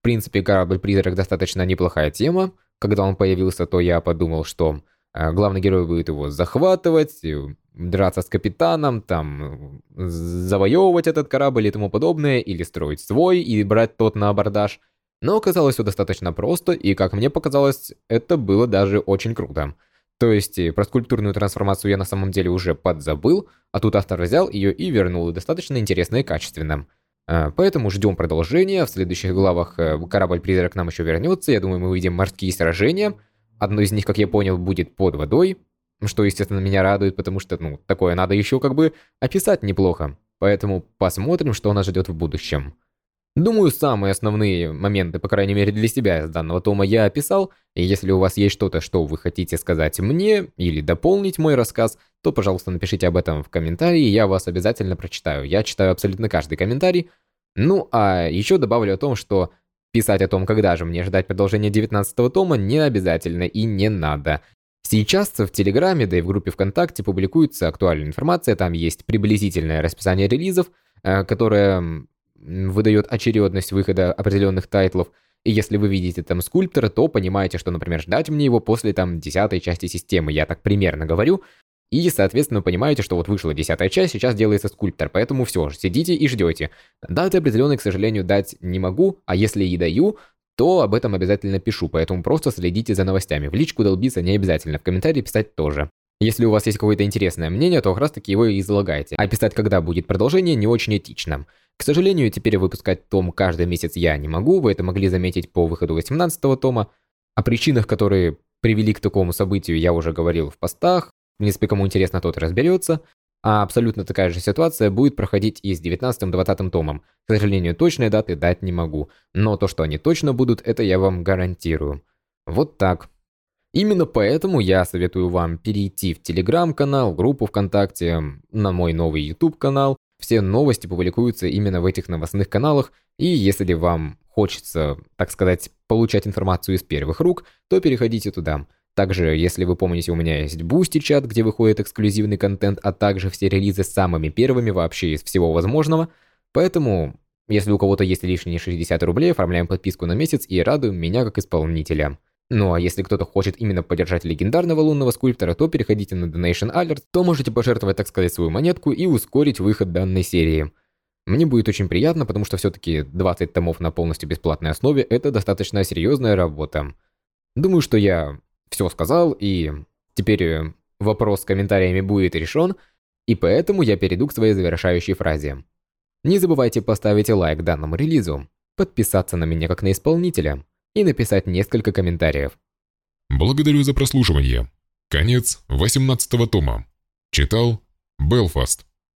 В принципе, корабль-призрак достаточно неплохая тема. Когда он появился, то я подумал, что э, главный герой будет его захватывать, драться с капитаном, там, завоевывать этот корабль и тому подобное, или строить свой и брать тот на абордаж. Но оказалось все достаточно просто, и, как мне показалось, это было даже очень круто. То есть э, про скульптурную трансформацию я на самом деле уже подзабыл, а тут автор взял ее и вернул достаточно интересно и качественно. А, поэтому ждем продолжения, в следующих главах э, корабль-призрак к нам еще вернется, я думаю мы увидим морские сражения. Одно из них, как я понял, будет под водой, что, естественно, меня радует, потому что, ну, такое надо еще как бы описать неплохо. Поэтому посмотрим, что нас ждет в будущем. Думаю, самые основные моменты, по крайней мере для себя из данного тома я описал, и если у вас есть что-то, что вы хотите сказать мне или дополнить мой рассказ, то, пожалуйста, напишите об этом в комментарии, я вас обязательно прочитаю. Я читаю абсолютно каждый комментарий. Ну, а еще добавлю о том, что писать о том, когда же мне ждать продолжения 19 тома, не обязательно и не надо. Сейчас в Телеграме, да и в группе ВКонтакте публикуется актуальная информация, там есть приблизительное расписание релизов, э, которое выдает очередность выхода определенных тайтлов, и если вы видите там скульптора, то понимаете, что, например, ждать мне его после там десятой части системы, я так примерно говорю, и, соответственно, понимаете, что вот вышла десятая часть, сейчас делается скульптор, поэтому все, сидите и ждете. Даты определенной, к сожалению, дать не могу, а если и даю, то об этом обязательно пишу, поэтому просто следите за новостями. В личку долбиться не обязательно, в комментарии писать тоже. Если у вас есть какое-то интересное мнение, то как раз таки его и излагайте. А писать, когда будет продолжение, не очень этично. К сожалению, теперь выпускать том каждый месяц я не могу, вы это могли заметить по выходу 18 тома. О причинах, которые привели к такому событию, я уже говорил в постах. В принципе, кому интересно, тот разберется. А абсолютно такая же ситуация будет проходить и с 19-20 томом. К сожалению, точные даты дать не могу. Но то, что они точно будут, это я вам гарантирую. Вот так. Именно поэтому я советую вам перейти в телеграм-канал, группу ВКонтакте, на мой новый YouTube канал все новости публикуются именно в этих новостных каналах, и если вам хочется, так сказать, получать информацию из первых рук, то переходите туда. Также, если вы помните, у меня есть Boosty чат, где выходит эксклюзивный контент, а также все релизы с самыми первыми вообще из всего возможного. Поэтому, если у кого-то есть лишние 60 рублей, оформляем подписку на месяц и радуем меня как исполнителя. Ну а если кто-то хочет именно поддержать легендарного лунного скульптора, то переходите на Donation Alert, то можете пожертвовать, так сказать, свою монетку и ускорить выход данной серии. Мне будет очень приятно, потому что все-таки 20 томов на полностью бесплатной основе – это достаточно серьезная работа. Думаю, что я все сказал, и теперь вопрос с комментариями будет решен, и поэтому я перейду к своей завершающей фразе. Не забывайте поставить лайк данному релизу, подписаться на меня как на исполнителя – и написать несколько комментариев. Благодарю за прослушивание. Конец 18 тома. Читал Белфаст.